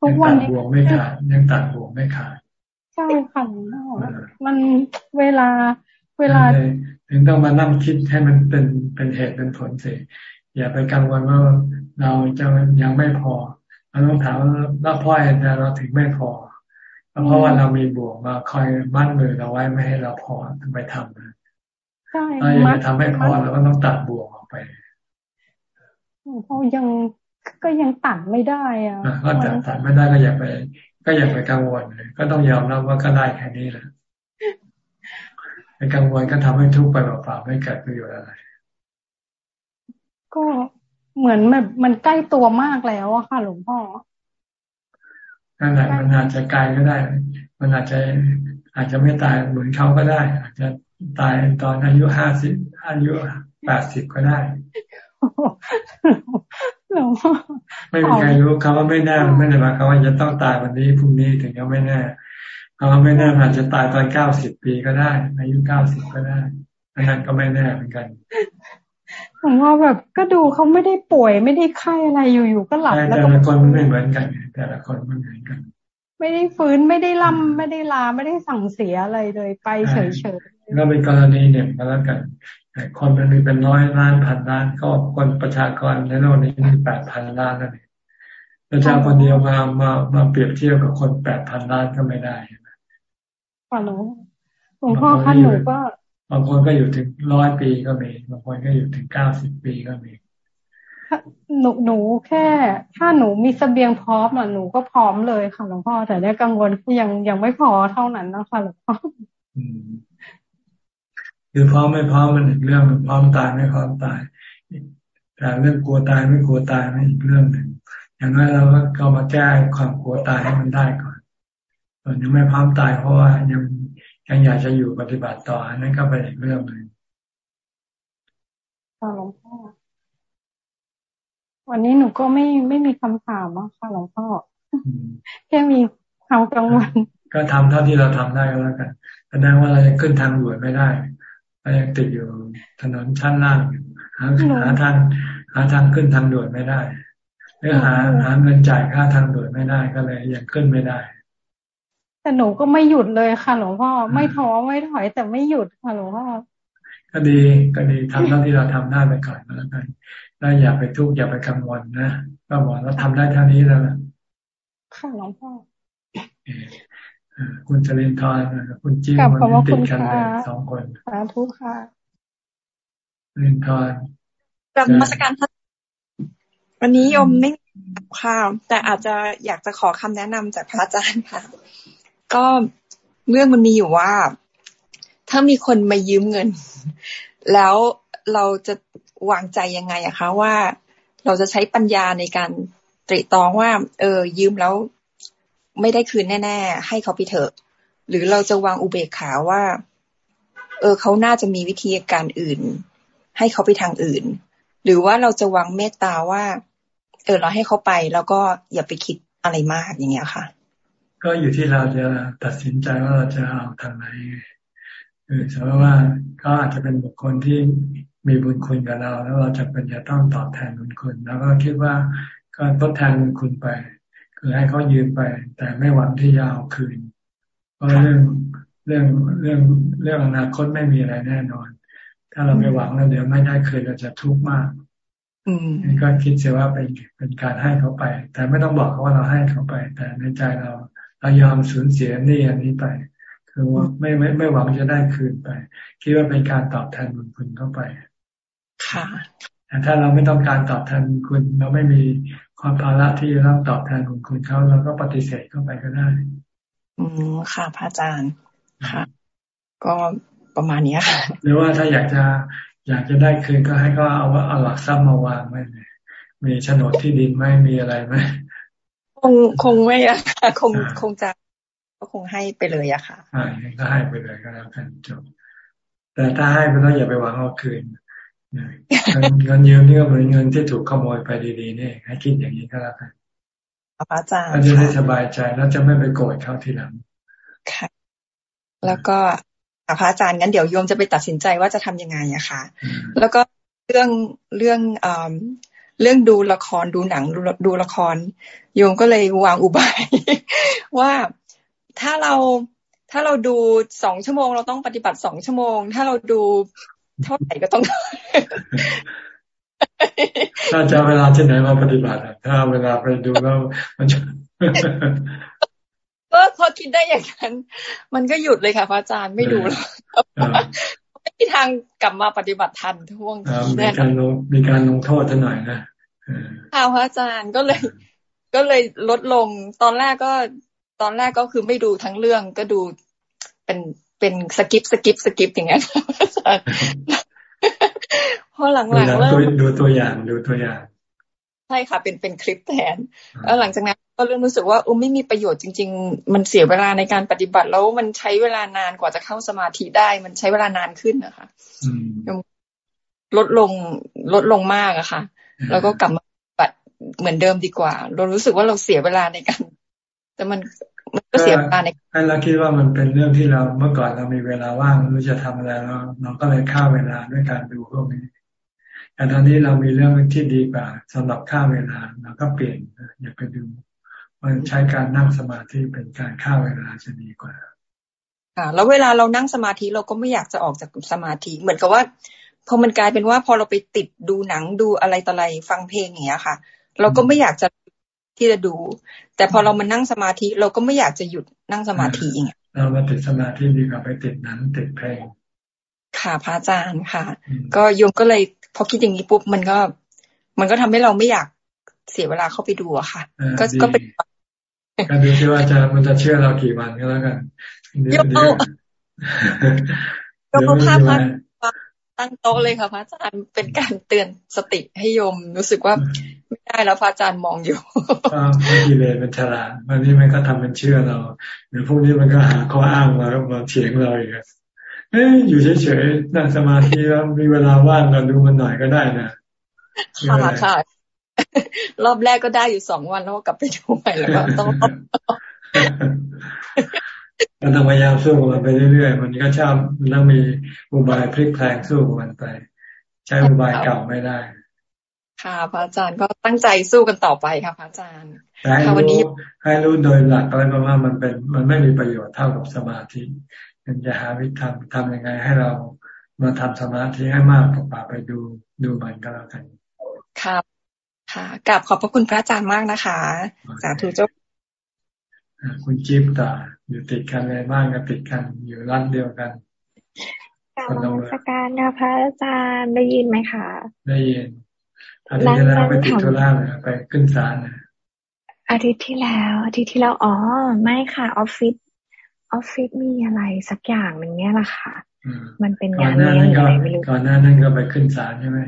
ทุกวันนี้บ่วงไม่ขาดยังตัดบ่วงไม่ขาดใช่ค่ะหลวงพ่อมันเวลาเวลาถึงต้องมานั่งคิดให้มันเป็นเป็นเหตุเป็นผลสิอย่าไปกังวลว่าเราจะยังไม่พอเราต้องถามว่าเราพ่อยแต่เราถึงไม่พอเพราะว่าเรามีบ่วงมาคอยมั่นมือเราไว้ไม่ให้เราพอไปทำนะ ใช่ถ้าอยากจะทำให้พอเราก็ต้องตัดบ่วงออกไปเขายังก็ยังตัดไม่ได้อะก็ตัดตัดไม่ได้ก็อย่าไป ก็อย่าไปกังวลเลยก็ต้องยอมรับว่าก็ได้แค่นี้แหละไปกังวลก็ทำให้ทุกข์ไปเปล่าๆไม่เกิดประโยชน์อะไร ก็เหมือนแบบมันใกล้ตัวมากแล้วอะค่ะ หลวงพ่อนั่นแหละมันอาจจะไกลก็ได้ มันอาจจะอาจจะไม่ตายเหมือนเขาก็ได้ อาจจะ ตายตอนอายุห้าสิบอายุแปดสิบก็ได้หลวงพ่อไม่มีใครรู้คำว่าไม่แน่ไม่ได้หมายความว่าจะต้องตายวันนี้พรุ่งนี้ถึงจะไม่แน่คำว่าไม่แน่อาจจะตายตอนเก้าสิบปีก็ได้ อายุเก้าสิบก็ได้อันนั้นก็ไม่แน่เหมือนกันผมว่าแบบก็ดูเขาไม่ได้ป่วยไม่ได้ไข้อะไรอยู่ๆก็หลับแล้วแต่ละคนมันไม่เหมือนกัน แต่ละคนมันเหมือนกัน ไม่ได้ฟื้นไม่ได้ล่ำไม่ได้ลาไม่ได้สั่งเสียอะไรเลย ไปเฉยๆ ก็เป็นกรณีหนึ่งก็แล้วกันคนมันมีเป็นร้อยล้านพันล้านก็คนประชากรในโลกนี้มีแปดพันล้านนั่นเองพระเจ้าคนเดียวมามามาเปรียบเทียบกับคนแปดพันล้านก็ไม่ได้ป่ะหลวงหลวงพ่อคันหนูก็บางคนก็อยู่ถึงร้อยปีก็มีบางคนก็อยู่ถึงเก้าสิบปีก็มีหนูหนูแค่ ถ้าหนูมีสเสบียงพร้อมอะหนูก็พร้อมเลยค่ะหลวงพ่อแต่ได้กังวลที่ยังยังไม่พอเท่านั้นนะคะหลวงพ่อ คือพร้อมไม่พร้อมมันอีกเรื่องมันพร้อมตายไม่พร้อมตาย แต่เรื่องกลัวตายไม่กลัวตายไม่อีกเรื่องหนึ่งอย่างนั้นเราก็มาแก้ความกลัวตายให้มันได้ก่อนส่วนยังไม่พร้อมตายเพราะว่ายังยังอยากจะอยู่ปฏิบัติต่ออันนั้นก็เป็นอีกเรื่องหนึ่งค่ะหลวงพ่อวันนี้หนูก็ไม่ไม่มีคำถามค่ะหลวงพ่อแค่มีความกังวลก็ทำเท่าที่เราทำได้ก็แล้วกันแสดงว่าเราจะขึ้นทางด่วนไม่ได้ เรายังติดอยู่ถนนชั้นล่างหาหาทางหาทางขึ้นทางด่วนไม่ได้ หรือหาหาเงินจ่ายค่าทางด่วนไม่ได้ก็เลยยังขึ้นไม่ได้ แต่หนูก็ไม่หยุดเลยค่ะหลวงพ่อไม่ท้อไม่ถอยแต่ไม่หยุดค่ะหลวงพ่อก็ดีก็ดีทำเท่าที่เราทำได้ไปก่อนแล้วกันแล้วอย่าไปทุกข์อย่าไปกังวลนะก็บอกเราทำได้เท่านี้แล้วค่ะหลวงพ่อ คุณจรินทร์คุณจิ้มวันนี้ติดกันเลยสองคนสาธุค่ะจรินทร์กลับมาสการวันนี้ยมไม่ค่ะแต่อาจจะอยากจะขอคำแนะนำจากพระอาจารย์ค่ะ ก็เรื่องมันมีอยู่ว่า ถ้ามีคนมายืมเงิน แล้วเราจะวางใจยังไงอะคะว่าเราจะใช้ปัญญาในการตรีตองว่า เออยืมแล้ว ไม่ได้คืนแน่ ๆ ให้เขาไปเถอะ หรือเราจะวางอุเบกขาว่า เออเขาน่าจะมีวิธีการอื่น ให้เขาไปทางอื่น หรือว่าเราจะวางเมตตาว่า เออเราให้เขาไปแล้วก็อย่าไปคิดอะไรมากอย่างเงี้ยค่ะ ก็อยู่ที่เราจะตัดสินใจว่าเราจะเอาทางไหนคือสมมติว่าก็อาจจะเป็นบุคคลที่มีบุญคุณกับเรา แล้วเราจะเป็นจะต้องตอบแทนบุญคุณ แล้วก็คิดว่าก็ทดแทนบุญคุณไป คือให้เขายืมไป แต่ไม่หวังที่จะเอาคืน เพราะเรื่องเรื่องเรื่องเรื่องอนาคตไม่มีอะไรแน่นอน ถ้าเราไม่หวังแล้วเดี๋ยวไม่ได้คืนเราจะทุกข์มากนี่ก็คิดเสียว่าเป็นเป็นการให้เขาไป แต่ไม่ต้องบอกเขาว่าเราให้เขาไป แต่ในใจเราเรายอมสูญเสียนี่อันนี้ไป คือว่าไม่ไม่ไม่หวังจะได้คืนไป คิดว่าเป็นการตอบแทนบุญคุณเข้าไป ค่ะแต่ถ้าเราไม่ต้องการตอบแทนคุณเราไม่มี ความภาระที่จะต้องตอบแทนบุญคุณเขาเราก็ปฏิเสธเข้าไปก็ได้ อืมค่ะพระอาจารย์ค่ะ ก็ประมาณนี้ค่ะ หรือว่าถ้าอยากจะอยากจะได้คืนก็ให้ก็เอาว่าเอาหลักทรัพย์มาวางไว้มีโฉนดที่ดินไหมมีอะไรไหมคงคงไม่อะค่ะคงคงจะก็คงให้ไปเลยอะค่ะอ่าก็ให้ไปเลยก็แล้วกันจบแต่ถ้าให้ไปแล้วอย่าไปหวังเอาคืน เงินยืมนี่ก็เหมือนเงินที่ถูกขโมยไปดีๆนี่ให้คิดอย่างนี้ก็แล้วกันอาจารย์จะได้สบายใจแล้วจะไม่ไปโกรธเขาทีหลังค่ะ แล้วก็พระอาจารย์งั้นเดี๋ยวโยมจะไปตัดสินใจว่าจะทํำยังไงอะค่ะ แล้วก็เรื่องเรื่องเรื่องดูละครดูหนังดูละคร โยมก็เลยวางอุบายว่าถ้าเราถ้าเราดูสองชั่วโมง เราต้องปฏิบัติสองชั่วโมง ถ้าเราดู เท่าไหร่ก็ต้องถ้าจะเวลาที่ไหนมาปฏิบัติถ้าเวลาไปดูแล้วมันจะเออพอคิดได้อย่างนั้น มันก็หยุดเลยค่ะพระอาจารย์ไม่ดูแล้วไม่มีทางกลับมาปฏิบัติทันท่วงมีการลงมีการลงโทษจะหน่อยนะค่ะพระอาจารย์ก็เลย ก็เลยลดลงตอนแรกก็ตอนแรกก็คือไม่ดูทั้งเรื่องก็ดูเป็น เป็น skip skip skip อย่างเงี้ยพอหลังๆเริ่มดูตัวอย่างดูตัวอย่างใช่ค่ะ เป็นเป็นคลิปแทนแล้วหลังจากนั้นก็เริ่มรู้สึกว่าอุ้มไม่มีประโยชน์จริง ๆ มันเสียเวลาในการปฏิบัติแล้วมันใช้เวลานานกว่าจะเข้าสมาธิได้ มันใช้เวลานานขึ้นนะคะลดลงลดลงมากอะค่ะ แล้วก็กลับมาปเหมือนเดิมดีกว่า เรารู้สึกว่าเราเสียเวลาในการแต่มันมัน ก็เสียเวลาในให้เราคิดว่ามันเป็นเรื่องที่เราเมื่อก่อนเรามีเวลาว่างรู้จะทำอะไรเราเราก็เลยฆ่าเวลาด้วยการดูพวกนี้แต่ตอนนี้เรามีเรื่องที่ดีกว่าสำหรับฆ่าเวลาเราก็เปลี่ยนอย่าไปดูมันใช้การนั่งสมาธิเป็นการฆ่าเวลาจะดีกว่าค่ะแล้วเวลาเรานั่งสมาธิเราก็ไม่อยากจะออกจากสมาธิ เหมือนกับว่าพอมันกลายเป็นว่าพอเราไปติดดูหนังดูอะไรต่ออะไรฟังเพลงอย่างเงี้ยค่ะ เราก็ไม่อยากจะ ที่จะดู แต่พอเรามานั่งสมาธิ เราก็ไม่อยากจะหยุดนั่งสมาธิอย่างเงี้ยเรามาติดสมาธิดีกว่าไปติดหนังติดเพลงค่ะพระอาจารย์ค่ะ ก็โยมก็เลยพอคิดอย่างนี้ปุ๊บมันก็ มันก็ทำให้เราไม่อยากเสียเวลาเข้าไปดูอะค่ะ ก็ก็เป็นก็ดูที่ว่าจะมันจะเชื่อเรากี่วันก็แล้วกันยกเอายกเอาภาพมา ตั้งโต๊ะเลยค่ะพระอาจารย์เป็นการเตือนสติให้โยมรู้สึกว่าไม่ได้แล้วพระอาจารย์มองอยู่พระกิเลสมันฉลาดวันนี้มันก็ทำเป็นเชื่อเราเดี๋ยวพวกนี้มันก็หาข้ออ้างมามาเถียงเราอีกเอ้ยอยู่เฉยๆนั่งสมาธิแล้วมีเวลาว่างก็ดูมันหน่อยก็ได้นะค่ะค่ะรอบแรกก็ได้อยู่สองวันแล้วก็กลับไปดูใหม่แล้วก็ต้อง เราต้องพยายามสู้กับมันไปเรื่อยๆ มันก็ชอบมันต้องมีอุบายพลิกแพลงสู้กับมันไป ใช้อุบายเก่าไม่ได้ ค่ะ พระอาจารย์ก็ตั้งใจสู้กันต่อไปค่ะพระอาจารย์ให้รู้ให้รู้โดยหลักอะไรประมาณมันเป็น มันไม่มีประโยชน์เท่ากับสมาธิมันจะหาวิธีทำทำยังไงให้เรามาทำสมาธิให้มากกว่าไปดูดูมันก็แล้วกันครับค่ะกลับขอบพระคุณพระอาจารย์มากนะคะ สาธุเจ้าคุณจิ๊บตา อยู่ติดกันเลยบ้างก็ติดกัน อยู่ร้านเดียวกันกาบนมัสการนะพระอาจารย์ได้ยินไหมคะ ได้ยินอาทิตย์ที่แล้วไปติดธุระเลยไปขึ้นศาลนะอาทิตย์ที่แล้วอาทิตย์ที่แล้วอ๋อไม่ค่ะออฟฟิศออฟฟิศมีอะไรสักอย่างหนึ่งเนี้ยแหละค่ะ มันเป็นงานเลี้ยงอะไรไม่รู้ก่อนหน้านั้นก็ไปขึ้นศาลใช่ไหม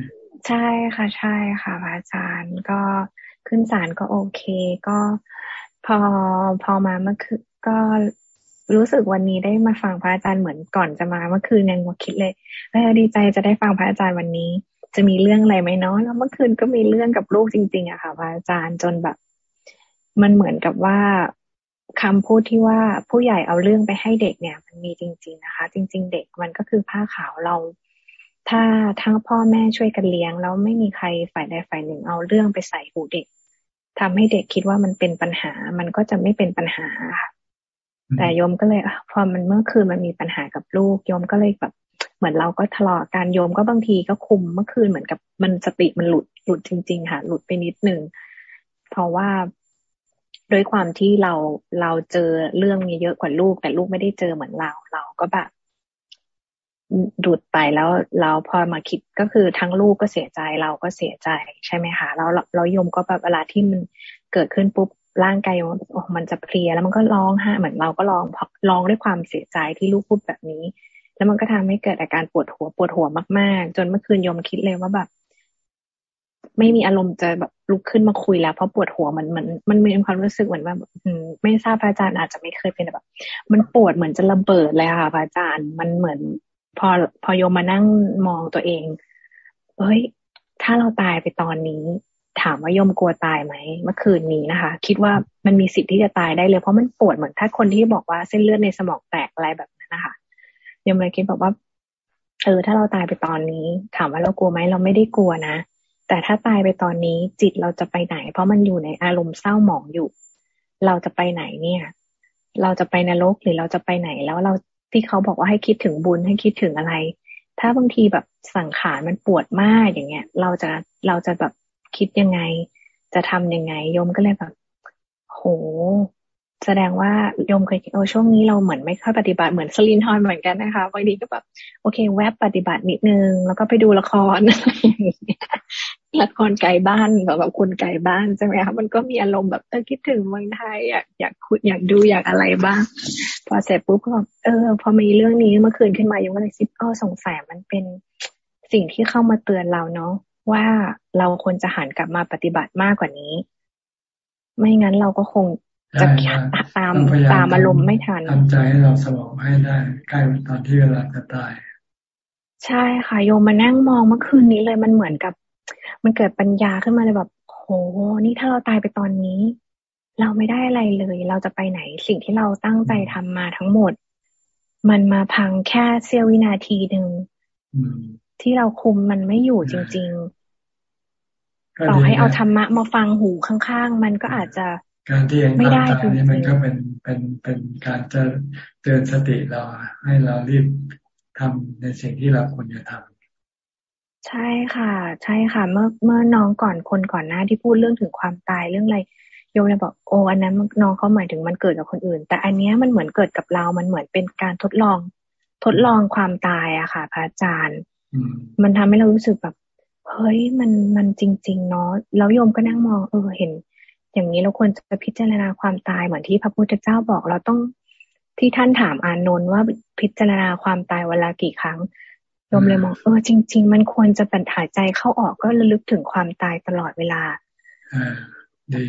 ใช่ค่ะ ใช่ค่ะพระอาจารย์ก็ขึ้นศาลก็โอเค ก็พอพอมาเมื่อคืน ก็รู้สึกวันนี้ได้มาฟังพระอาจารย์เหมือนก่อนจะมาเมื่อคืนยังคิดเลยเออดีใจจะได้ฟังพระอาจารย์วันนี้ จะมีเรื่องอะไรไหมเนาะแล้วเมื่อคืนก็มีเรื่องกับลูกจริง ๆอะค่ะพระอาจารย์จนแบบ มันเหมือนกับว่าคำพูดที่ว่าผู้ใหญ่เอาเรื่องไปให้เด็กเนี่ย มันมีจริง ๆนะคะ จริง ๆ เด็กมันก็คือผ้าขาวเรา ถ้าทั้งพ่อแม่ช่วยกันเลี้ยงแล้วไม่มีใครฝ่ายใดฝ่ายหนึ่งเอาเรื่องไปใส่หูเด็กทำให้เด็กคิดว่ามันเป็นปัญหา มันก็จะไม่เป็นปัญหาค่ะ แต่โยมก็เลยพอมันเมื่อคืนมันมีปัญหากับลูกโยมก็เลยแบบเหมือนเราก็ทะเลาะกันโยมก็บางทีก็คุมเมื่อคืนเหมือนกับมันสติมันหลุดหลุดจริง ๆ ค่ะ หลุดไปนิดนึงเพราะว่าด้วยความที่เราเราเจอเรื่องนี้เยอะกว่าลูก แต่ลูกไม่ได้เจอเหมือนเรา เราก็แบบดูดไปแล้วเราพอมาคิดก็คือทั้งลูกก็เสียใจเราก็เสียใจใช่ไหมคะแล้วเราโยมก็แบบเวลาที่มันเกิดขึ้นปุ๊บ ร่างกายมันจะเพลียแล้วมันก็ร้องไห้เหมือนเราก็ร้องร้องด้วยความเสียใจที่ลูกพูดแบบนี้ แล้วมันก็ทำให้เกิดอาการปวดหัวปวดหัวมาก ๆ จนเมื่อคืนโยมคิดเลยว่าแบบ ไม่มีอารมณ์จะแบบลุกขึ้นมาคุยแล้วเพราะปวดหัวมันมันมันมีความรู้สึกเหมือนว่าไม่ทราบพระอาจารย์อาจจะไม่เคยเป็นแบบ มันปวดเหมือนจะระเบิดเลยค่ะพระอาจารย์มันเหมือน พอพอโยมมานั่งมองตัวเองเฮ้ยถ้าเราตายไปตอนนี้ ถามว่าโยมกลัวตายไหมเมื่อคืนนี้นะคะ คิดว่ามันมีสิทธิ์ที่จะตายได้เลย เพราะมันปวดเหมือนถ้าคนที่บอกว่าเส้นเลือดในสมองแตกอะไรแบบนั้นนะคะโยมเลยคิดแบบว่าเออถ้าเราตายไปตอนนี้ ถามว่าเรากลัวไหมเราไม่ได้กลัวนะแต่ถ้าตายไปตอนนี้จิตเราจะไปไหน เพราะมันอยู่ในอารมณ์เศร้าหมองอยู่ เราจะไปไหนเนี่ย เราจะไปนรกหรือเราจะไปไหน แล้วเราที่เขาบอกว่าให้คิดถึงบุญให้คิดถึงอะไร ถ้าบางทีแบบสังขารมันปวดมากอย่างเงี้ย เราจะเราจะแบบ คิดยังไง จะทำยังไงโยมก็เลยแบบ โห แสดงว่าโยมเคยคิดโอ้ช่วงนี้เราเหมือนไม่ค่อยปฏิบัติเหมือนสลินทอนเหมือนกันนะคะบางทีก็แบบโอเค แวบปฏิบัตินิดนึง แล้วก็ไปดูละครอะไรอย่างเงี้ยละครไกลบ้านแบบคุณไกลบ้านใช่ไหมคะมันก็มีอารมณ์แบบเออคิดถึงเมืองไทยอยากอยากคุยอยากดูอยากอะไรบ้าง พอเสร็จปุ๊บก็เออ พอมีเรื่องนี้เมื่อคืนขึ้นมาโยมก็เลยคิดอ๋อสงสัยมันเป็นสิ่งที่เข้ามาเตือนเราเนาะ ว่าเราควรจะหันกลับมาปฏิบัติมากกว่านี้ ไม่งั้นเราก็คงจะตามตามอารมณ์ไม่ทันทำใจให้เราสงบให้ได้ใกล้ตอนที่เวลาจะตาย ใช่ค่ะโยมมานั่งมองเมื่อคืนนี้เลยมันเหมือนกับ มันเกิดปัญญาขึ้นมาเลยแบบโหโหนี่ถ้าเราตายไปตอนนี้ เราไม่ได้อะไรเลย เราจะไปไหนสิ่งที่เราตั้งใจทำมาทั้งหมด มันมาพังแค่เสี้ยววินาทีหนึ่ง ที่เราคุมมันไม่อยู่จริง ๆ ต่อให้เอาธรรมะมาฟังหูข้างๆ มันก็อาจจะการที่เห็นความตายนี่มันก็เป็นเป็นเป็นการจะเตือนสติเราให้เรารีบทำในสิ่งที่เราควรจะทำใช่ค่ะ ใช่ค่ะ เมื่อเมื่อน้องก่อนคนก่อนหน้าที่พูดเรื่องถึงความตายเรื่องอะไรโยมเลยบอกโอ้อันนั้นน้องเขาหมายถึงมันเกิดกับคนอื่น แต่อันนี้มันเหมือนเกิดกับเรา มันเหมือนเป็นการทดลองทดลองความตายอะค่ะ พระอาจารย์ มันทำให้เรารู้สึกแบบเฮ้ยมันมันจริง ๆ เนาะแล้วโยมก็นั่งมอง เออเห็น อย่างนี้เราควรจะพิจารณาความตายเหมือนที่พระพุทธเจ้าบอกเราต้องที่ท่านถามอานนท์ว่าพิจารณาความตายเวลากี่ครั้งโยมเลยมองเออจริง ๆ มันควรจะเป็นหายใจเข้าออกก็ระลึกถึงความตายตลอดเวลาอ่าดี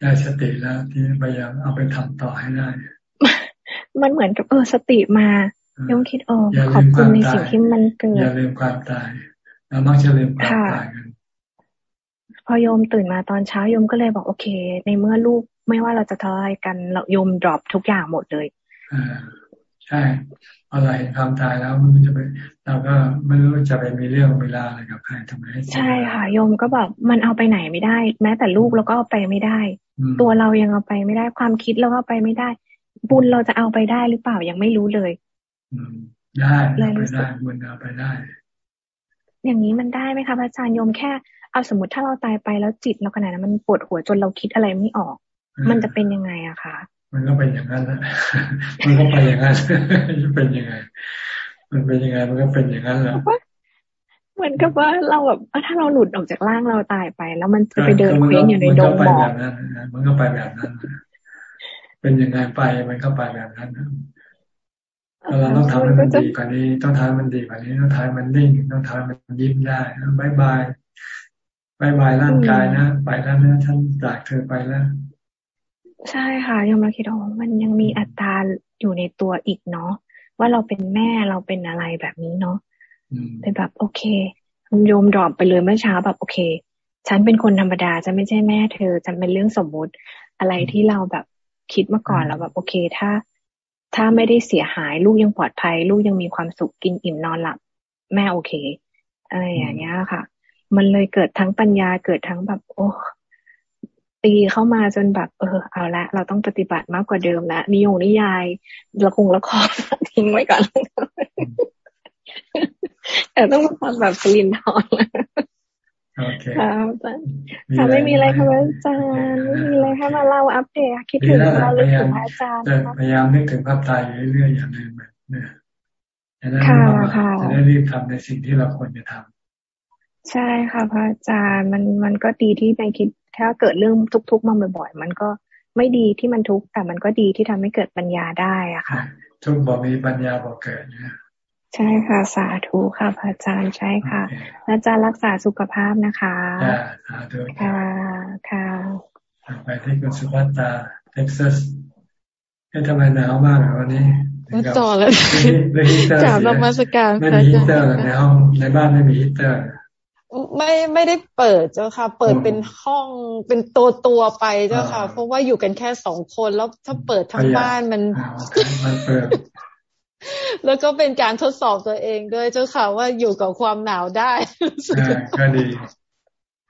ได้สติแล้วที่พยายามเอาไปทำต่อให้ได้ มันเหมือนกับเออสติมา โยมคิดเออขอบคุณในสิ่งที่มันเกิด อย่าลืมความตายเรามักจะลืมความตายกันพอโยมตื่นมาตอนเช้าโยมก็เลยบอกโอเค ในเมื่อลูกไม่ว่าเราจะทะเลาะกันเราโยมดรอปทุกอย่างหมดเลยอ่าใช่อะไรความตายแล้วมันจะไปเราก็ไม่รู้จะไปมีเรื่องเวลาอะไรกับใครทำไมใช่ค่ะโยมก็แบบมันเอาไปไหนไม่ได้ แม้แต่ลูกเราก็เอาไปไม่ได้ ตัวเรายังเอาไปไม่ได้ความคิดเราเอาไปไม่ได้ บุญเราจะเอาไปได้หรือเปล่ายังไม่รู้เลย ได้เลยไปได้บุญเอาไปได้ อย่างนี้มันได้ไหมคะอาจารย์โยมแค่ เอาสมมติถ้าเราตายไปแล้วจิตเราขนาดนั้นมันปวดหัวจนเราคิดอะไรไม่ออก มันจะเป็นยังไงอะคะมันก็เป็นอย่างนั้นแหละมันก็ไปอย่างนั้นจะเป็นยังไง มันเป็นยังไงมันก็เป็นอย่างนั้นแหละเหมือนกับว่าเราแบบถ้าเราหลุดออกจากร่างเราตายไป แล้วมันจะไปเดินเคว้งอยู่ในดงหมอกมันก็ไปแบบนั้น เป็นยังไงไปมันก็ไปแบบนั้น เราต้องทำให้มันดีกว่านี้ ต้องทำมันดีกว่านี้ ต้องทำมันนิ่ง ต้องทำมันยิ้มได้ bye bye bye bye ร่างกายนะ ไปแล้วนะฉันจากเธอไปแล้ว ใช่ค่ะโยมมาคิดว่ามันยังมีอัตตาอยู่ในตัวอีกเนาะว่าเราเป็นแม่เราเป็นอะไรแบบนี้เนาะเป็นแบบโอเคโยม drop ไปเลยเมื่อเช้าแบบโอเค ฉันเป็นคนธรรมดาจะไม่ใช่แม่เธอจะเป็นเรื่องสมมุติอะไรที่เราแบบคิดมาก่อนแล้วแบบโอเค ถ้า ถ้าไม่ได้เสียหายลูกยังปลอดภัย ลูกยังมีความสุขกินอิ่มนอนหลับ แม่โอเคอะไรอย่างเงี้ยค่ะ มันเลยเกิดทั้งปัญญาเกิดทั้งแบบ โอ้ตีเข้ามาจนแบบ เออ เอาละเราต้องปฏิบัติมากกว่าเดิมละนิยงนิยายละคงละครทิ้งไว้ก่อนแต่ต้องมาทำแบบสลินทอนโอเคครับค่ะไม่มีอะไรค่ะอาจารย์ไม่มีอะไรให้มาเล่าอัปเดตคิดถึงเราลึกถึงอาจารย์พยายามนึกถึงภาพตายอยู่เรื่อยๆอย่างนี้แบบเนี่ยจะได้จะได้รีบทำในสิ่งที่เราควรจะทำใช่ค่ะพระอาจารย์มันมันก็ดีที่ในคิดถ้าเกิดเรื่องทุกข์ๆมาบ่อยๆ มันก็ไม่ดีที่มันทุกข์แต่มันก็ดีที่ทำให้เกิดปัญญาได้อะค่ะ ทุกบอกมีปัญญาบอกเกิดนะ ใช่ค่ะ สาธุค่ะพระอาจารย์ใช่ค่ะอาจารย์รักษาสุขภาพนะคะสาธุค่ะค่ะไปที่คุณสุภัตตาเท็กซัสให้ทำไมหนาวมากวันนี้ต่อแล้วจากนมัสการไม่มีฮีเตอร์ในห้องในบ้านไม่มีฮีเตอร์ไม่ไม่ได้เปิดเจ้าค่ะ เปิดเป็นห้องเป็นตัวตัวไปเจ้าค่ะ เพราะว่าอยู่กันแค่สองคนแล้วถ้าเปิดทั้งบ้านมัน แล้วก็เป็นการทดสอบตัวเองด้วยเจ้าค่ะว่าอยู่กับความหนาวได้ก็ดี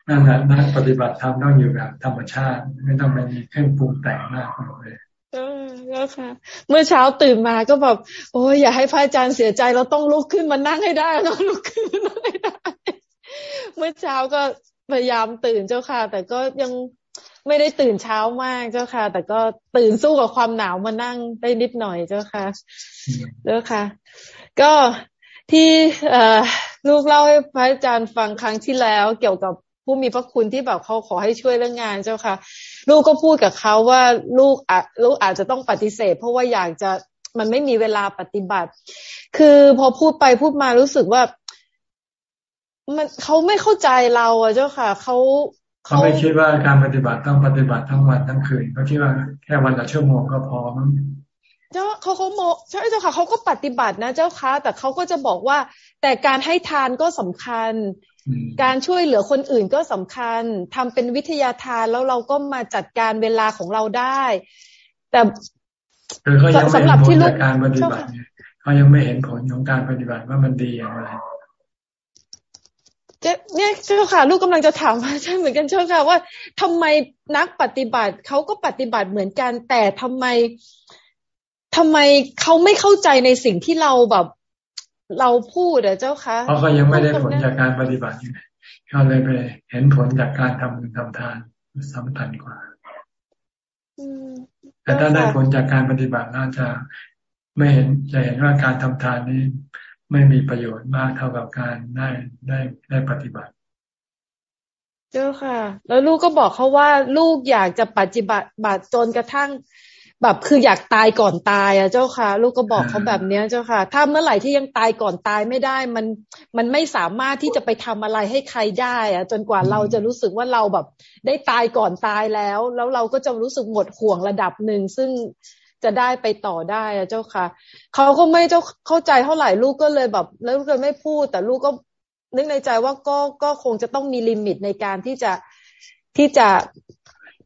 นั่นแหละนักปฏิบัติธรรมต้องอยู่แบบธรรมชาติ ไม่ต้องไปมีเครื่องปรุงแต่งมากเลยเออค่ะ เมื่อเช้าตื่นมาก็แบบโอ้ยอย่าให้พระอาจารย์เสียใจเราต้องลุกขึ้นมานั่งให้ได้ต้องลุกขึ้นมานั่งให้ได้ เมื่อเช้าก็พยายามตื่นเจ้าค่ะ แต่ก็ยัง ไม่ได้ตื่นเช้ามากเจ้าค่ะ แต่ก็ตื่นสู้กับความหนาวมานั่งได้นิดหน่อยเจ้าค่ะเจ้าค่ะ ก็ที่ลูกเล่าให้พระอาจารย์ฟังครั้งที่แล้วเกี่ยวกับผู้มีพระคุณที่แบบเขาขอให้ช่วยเรื่องงานเจ้าค่ะ ลูกก็พูดกับเขาว่าลูกอาลูกอาจจะต้องปฏิเสธ เพราะว่าอยากจะมันไม่มีเวลาปฏิบัติ คือพอพูดไปพูดมารู้สึกว่า มันเขาไม่เข้าใจเราอะเจ้าค่ะเขา เขาไม่คิดว่าการปฏิบัติต้องปฏิบัติทั้งวันทั้งคืนเขาคิดว่าแค่วันละชั่วโมงก็พอมั้งเจ้าเขาเขาโมใช่เจ้าค่ะเขาก็ปฏิบัตินะเจ้าค่ะแต่เขาก็จะบอกว่า แต่การให้ทานก็สำคัญ การช่วยเหลือคนอื่นก็สำคัญทำเป็นวิทยาทานแล้วเราก็มาจัดการเวลาของเราได้ แต่สำหรับที่ลูกการปฏิบัติเขายังไม่เห็นผลของการปฏิบัติว่ามันดีอย่างไร เนี่ยเจ้าค่ะ ลูกกำลังจะถามว่าใช่เหมือนกันเจ้าค่ะว่าทำไมนักปฏิบัติเขาก็ปฏิบัติเหมือนกัน แต่ทำไมทำไมเขาไม่เข้าใจในสิ่งที่เราแบบ เราพูดอะเจ้าค่ะเพราะเขายังไม่ได้ผลจากการปฏิบัติอยู่เขาเลยไปเห็นผลจากการทำบุญทำทานสำคัญกว่าแต่ถ้าได้ผลจากการปฏิบัติน่าจะไม่เห็นจะเห็นว่าการทำทานนี้ ไม่มีประโยชน์มากเท่ากับการได้ได้ได้ปฏิบัติ เจ้าค่ะ แล้วลูกก็บอกเขาว่า ลูกอยากจะปฏิบัติบัตจนกระทั่งแบบคืออยากตายก่อนตายอะเจ้าค่ะ ลูกก็บอกเขาแบบเนี้ยเจ้าค่ะ ถ้าเมื่อไหร่ที่ยังตายก่อนตายไม่ได้ มันมันไม่สามารถที่จะไปทำอะไรให้ใครได้อะจนกว่าเราจะรู้สึกว่าเราแบบ ได้ตายก่อนตายแล้ว แล้วเราก็จะรู้สึกหมดห่วงระดับหนึ่งซึ่ง จะได้ไปต่อได้อะเจ้าค่ะเขาก็ไม่เจ้าเข้าใจเท่าไหร่ลูกก็เลยแบบแล้วก็ไม่พูด แต่ลูกก็นึกในใจว่าก็ก็คงจะต้องมีลิมิตในการที่จะที่จะ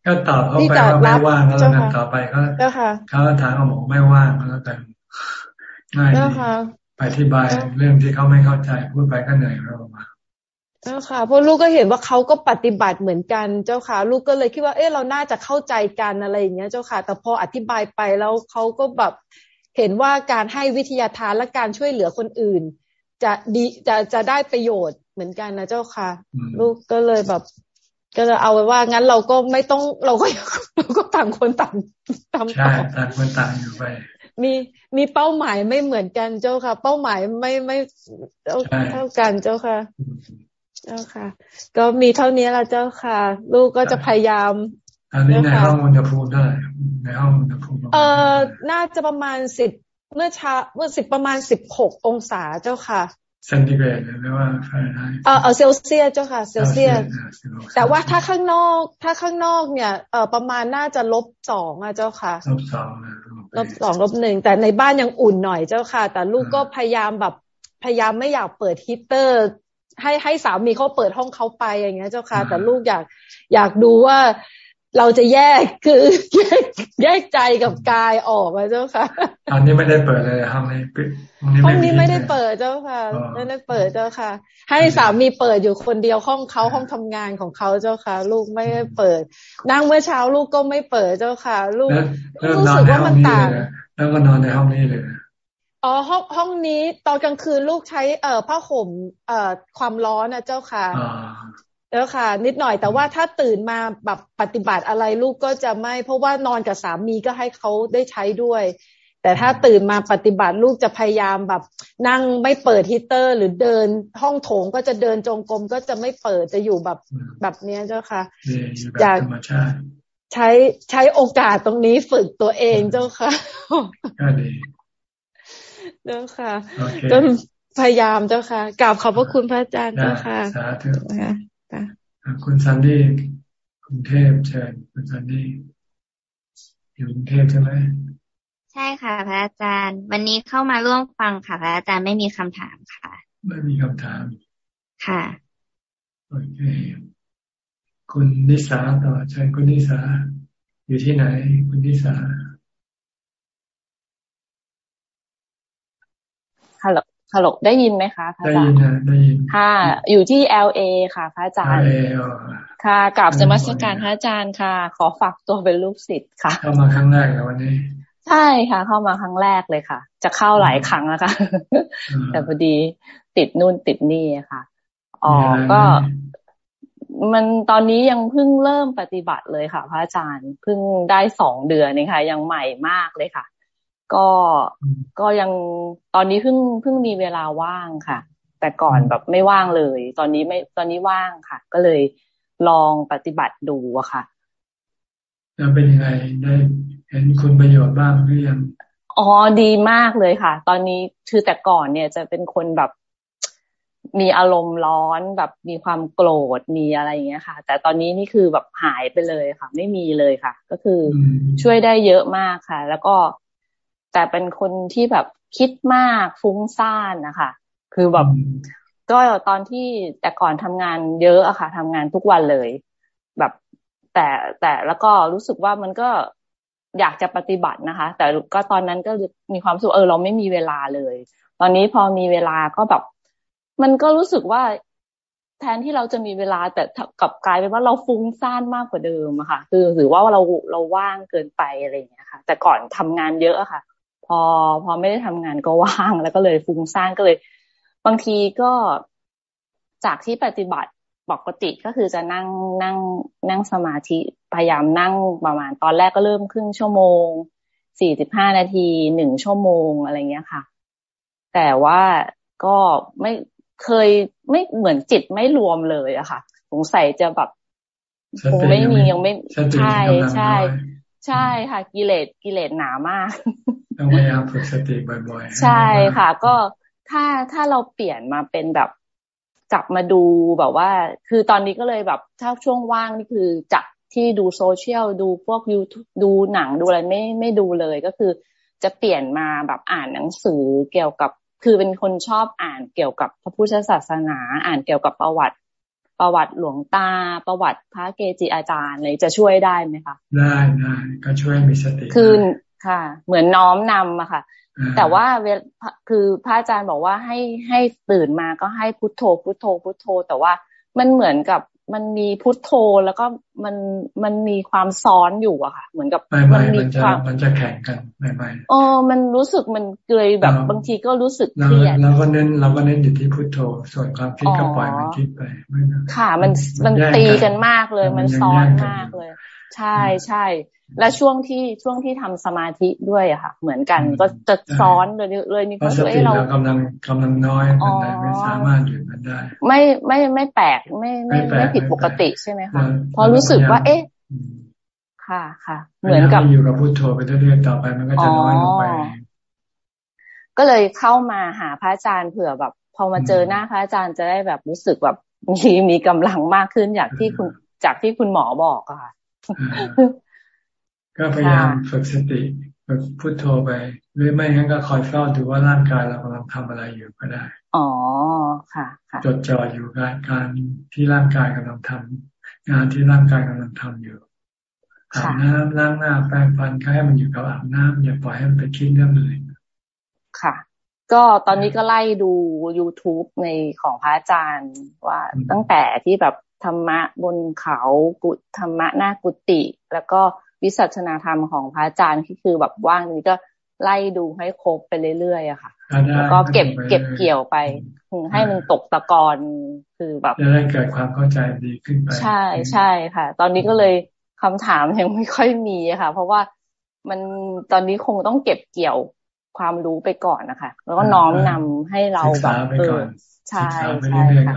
ก็ตอบเขาไปว่าไม่ว่างแล้วกันต่อไปก็เขาถามเขาบอกไม่ว่างแล้วกันง่ายดีไปอธิบายเรื่องที่เขาไม่เข้าใจพูดไปก็เหนื่อยเรามา เจ้าค่ะเพราะลูกก็เห็นว่าเขาก็ปฏิบัติเหมือนกันเจ้าค่ะ ลูกก็เลยคิดว่า เออเราน่าจะเข้าใจกันอะไรอย่างเงี้ยเจ้าค่ะ แต่พออธิบายไปแล้วเขาก็แบบเห็นว่าการให้วิทยาทานและการช่วยเหลือคนอื่น จะดีจะจะได้ประโยชน์เหมือนกันนะเจ้าค่ะ ลูกก็เลยแบบ ก็จะเอาไว้ว่างั้นเราก็ไม่ต้องเราก็เราก็ต่างคนต่างทำต่อต่างคนต่างอยู่ไปมีมีเป้าหมายไม่เหมือนกันเจ้าค่ะ เป้าหมายไม่ไม่เท่ากันเจ้าค่ะ เจ้าค่ะ ก็มีเท่านี้ละเจ้าค่ะ ลูกก็จะพยายาม อันนี้ในห้องอุณหภูมิได้ในห้องอุณหภูมิเอ่อน่าจะประมาณสิบเมื่อเช้าเมื่อสิบประมาณสิบหกองศาเจ้าค่ะเซนติเกรดหรือว่าฟาเรนไฮต์เออเซลเซียสเจ้าค่ะเซลเซียสแต่ว่าถ้าข้างนอก ถ้าข้างนอกเนี่ยเออประมาณน่าจะลบสองอะเจ้าค่ะลบสองลบสองลบหนึ่งแต่ในบ้านยังอุ่นหน่อยเจ้าค่ะ แต่ลูกก็พยายามแบบพยายามไม่อยากเปิดฮีเตอร์ ให้ให้สามีเขาเปิดห้องเขาไปอย่างเงี้ย เจ้าค่ะ แต่ลูกอยากอยากดูว่าเราจะแยกคือแยกแยกใจกับกายออกอะเจ้าค่ะตอนนี้ไม่ได้เปิดเลยห้องนี้ห้องนี้ไม่ได้เปิดเจ้าค่ะไม่ได้เปิดเจ้าค่ะ ให้สามีเปิดอยู่คนเดียวห้องเขาห้องทำงานของเขาเจ้าค่ะ ลูกไม่ได้เปิด นั่งเมื่อเช้าลูกก็ไม่เปิดเจ้าค่ะ ลูกรู้สึกว่ามันต่างแล้วก็นอนในห้องนี้เลย อ๋อห้องห้องนี้ตอนกลางคืนลูกใช้เอ่อผ้าห่มเอ่อความร้อนนะเจ้าค่ะแล้วค่ะ นิดหน่อยแต่ว่าถ้าตื่นมาแบบปฏิบัติอะไรลูกก็จะไม่ เพราะว่านอนกับสามีก็ให้เขาได้ใช้ด้วย แต่ถ้าตื่นมาปฏิบัติลูกจะพยายามแบบ นั่งไม่เปิดฮีเตอร์ หรือเดินห้องโถงก็จะเดินจงกรมก็จะไม่เปิดจะอยู่แบบแบบเนี้ยเจ้าค่ะอยากใช้ใช้โอกาสตรงนี้ฝึกตัวเองเจ้าค่ะก็ดี เจ้าค่ะก็พยายามเจ้าค่ะกราบขอบพระคุณพระอาจารย์เจ้าค่ะสาธุคุณซันดี้กรุงเทพเชิญคุณซันดี้อยู่กรุงเทพใช่ไหมใช่ค่ะ พระอาจารย์ วันนี้เข้ามาร่วมฟังค่ะ พระอาจารย์ไม่มีคำถามค่ะ ไม่มีคำถาม ค่ะโอเคคุณนิสาต่อเชิญคุณนิสาอยู่ที่ไหน คุณนิสา ฮัลโหลฮัลโหลได้ยินไหมคะพระอาจารย์ได้ยินค่ะ อยู่ที่ LA ค่ะ พระอาจารย์ค่ะกราบสมัสการพระอาจารย์ค่ะ ขอฝากตัวเป็นลูกศิษย์ค่ะ เข้ามาครั้งแรกแล้ววันนี้ ใช่ค่ะ เข้ามาครั้งแรกเลยค่ะ จะเข้าหลายครั้งแล้วค่ะ แต่พอดีติดนู่นติดนี่ค่ะอ๋อก็มันตอนนี้ยังเพิ่งเริ่มปฏิบัติเลยค่ะ พระอาจารย์เพิ่งได้สองเดือนนี่ค่ะยังใหม่มากเลยค่ะ ก็ก็ยังตอนนี้เพิ่งเพิ่งมีเวลาว่างค่ะ แต่ก่อนแบบไม่ว่างเลย ตอนนี้ไม่ตอนนี้ว่างค่ะ ก็เลยลองปฏิบัติดูอะค่ะแล้วเป็นยังไงได้เห็นคุณประโยชน์บ้างหรือยังอ๋อดีมากเลยค่ะ ตอนนี้คือแต่ก่อนเนี่ยจะเป็นคนแบบมีอารมณ์ร้อนแบบมีความโกรธมีอะไรอย่างเงี้ยค่ะ แต่ตอนนี้นี่คือแบบหายไปเลยค่ะ ไม่มีเลยค่ะ ก็คือช่วยได้เยอะมากค่ะ แล้วก็ แต่เป็นคนที่แบบคิดมากฟุ้งซ่านนะคะคือแบบก็ตอนที่แต่ก่อนทำงานเยอะอะค่ะทำงานทุกวันเลย แบบแต่แต่แล้วก็รู้สึกว่ามันก็อยากจะปฏิบัตินะคะ แต่ก็ตอนนั้นก็มีความสุขเออเราไม่มีเวลาเลย ตอนนี้พอมีเวลาก็แบบ มันก็รู้สึกว่าแทนที่เราจะมีเวลาแต่กลับกลายเป็นว่าเราฟุ้งซ่านมากกว่าเดิมอะค่ะ คือหรือว่าเราเราว่างเกินไปอะไรอย่างเงี้ยค่ะ แต่ก่อนทำงานเยอะอะค่ะ พอพอไม่ได้ทำงานก็ว่าง แล้วก็เลยฟุ้งซ่านก็เลย บางทีก็จากที่ปฏิบัติปกติก็คือจะนั่งนั่งนั่งสมาธิพยายามนั่งประมาณ ตอนแรกก็เริ่มครึ่งชั่วโมงสี่สิบห้านาทีหนึ่งชั่วโมงอะไรเงี้ยค่ะ แต่ว่าก็ไม่เคยไม่เหมือนจิตไม่รวมเลยอะค่ะสงสัยจะแบบคงไม่มียังไม่ใช่ใช่ ใช่ค่ะกิเลสกิเลสหนามากต้องพยายามฝึกสติบ่อยๆ ใช่ค่ะ ก็ถ้าถ้าเราเปลี่ยนมาเป็นแบบกลับมาดูแบบว่า คือตอนนี้ก็เลยแบบถ้าช่วงว่างนี่คือจากที่ดูโซเชียลดูพวกยูดูหนังดูอะไรไม่ไม่ดูเลยก็คือ จะเปลี่ยนมาแบบอ่านหนังสือเกี่ยวกับ คือเป็นคนชอบอ่านเกี่ยวกับพระพุทธศาสนา อ่านเกี่ยวกับประวัติ ประวัติหลวงตา ประวัติพระเกจิอาจารย์เลยจะช่วยได้ไหมคะได้ได้ก็ช่วยมีสติคือค่ะ เหมือนน้อมนำอะค่ะ แต่ว่าเวลคือพระอาจารย์บอกว่าให้ให้ตื่นมาก็ให้พุทโธพุทโธพุทโธ แต่ว่ามันเหมือนกับ มันมีพุทโธแล้วก็มันมันมีความซ้อนอยู่อะค่ะ เหมือนกับมันมีความมันจะแข่งกันไม่ไม่โอ้มันรู้สึกมันเกยแบบบางทีก็รู้สึกเครียดเราก็เน้นเราก็เน้นอยู่ที่พุทโธส่วนความคิดก็ปล่อยมันคิดไปค่ะ มันมันตีกันมากเลย มันซ้อนมากเลย ใช่ใช่ และช่วงที่ช่วงที่ทำสมาธิด้วยอะค่ะ เหมือนกันก็จะซ้อนเลยเลยมีความรู้สึกเรากำลังกำลังน้อยมันไม่สามารถหยุดมันได้ ไม่ไม่ไม่แปลกไม่ไม่ไม่ผิดปกติใช่ไหมคะพอรู้สึกว่า เอ๊ะค่ะค่ะ เหมือนกับอยู่กับพุทโธไปเรื่อยๆต่อไปมันก็จะน้อยลงไปก็เลยเข้ามาหาพระอาจารย์เผื่อแบบ พอมาเจอหน้าพระอาจารย์จะได้แบบรู้สึกแบบมีมีกำลังมากขึ้นจากที่คุณจากที่คุณหมอบอกอะค่ะ ก็พยายามฝึกสติฝึกพุโทโธไป หรือไม่งั้นก็คอยเฝ้าดูว่าร่างกายเรากำลังทำอะไรอยู่ก็ได้ อ๋อค่ะค่ะจดจ่ออยู่กับการที่ร่างกายกำลังทำงานที่ร่างกายกำลังทำอยู่อาบน้ำล้างหน้าแปรงฟันก็ให้มันอยู่กับอาบน้ำอย่าปล่อยให้มันไปคิดเรื่องอื่นค่ะ ก็ตอนนี้ก็ไล่ดู youtube ในของพระอาจารย์ว่าตั้งแต่ที่แบบ ธรรมะบนเขากุธรรมะหน้ากุฏิแล้วก็วิสัชนาธรรมของพระอาจารย์ที่คือแบบว่างนี้ก็ไล่ดูให้ครบไปเรื่อยๆอะค่ะ แล้วก็เก็บเก็บเกี่ยวไปให้มันตกตะกอนคือแบบจะได้เกิดความเข้าใจดีขึ้นไปใช่ใช่ค่ะ ตอนนี้ก็เลยคำถามยังไม่ค่อยมีค่ะ เพราะว่ามันตอนนี้คงต้องเก็บเกี่ยวความรู้ไปก่อนนะคะ แล้วก็น้อมนำให้เราแบบเออใช่ใช่ค่ะ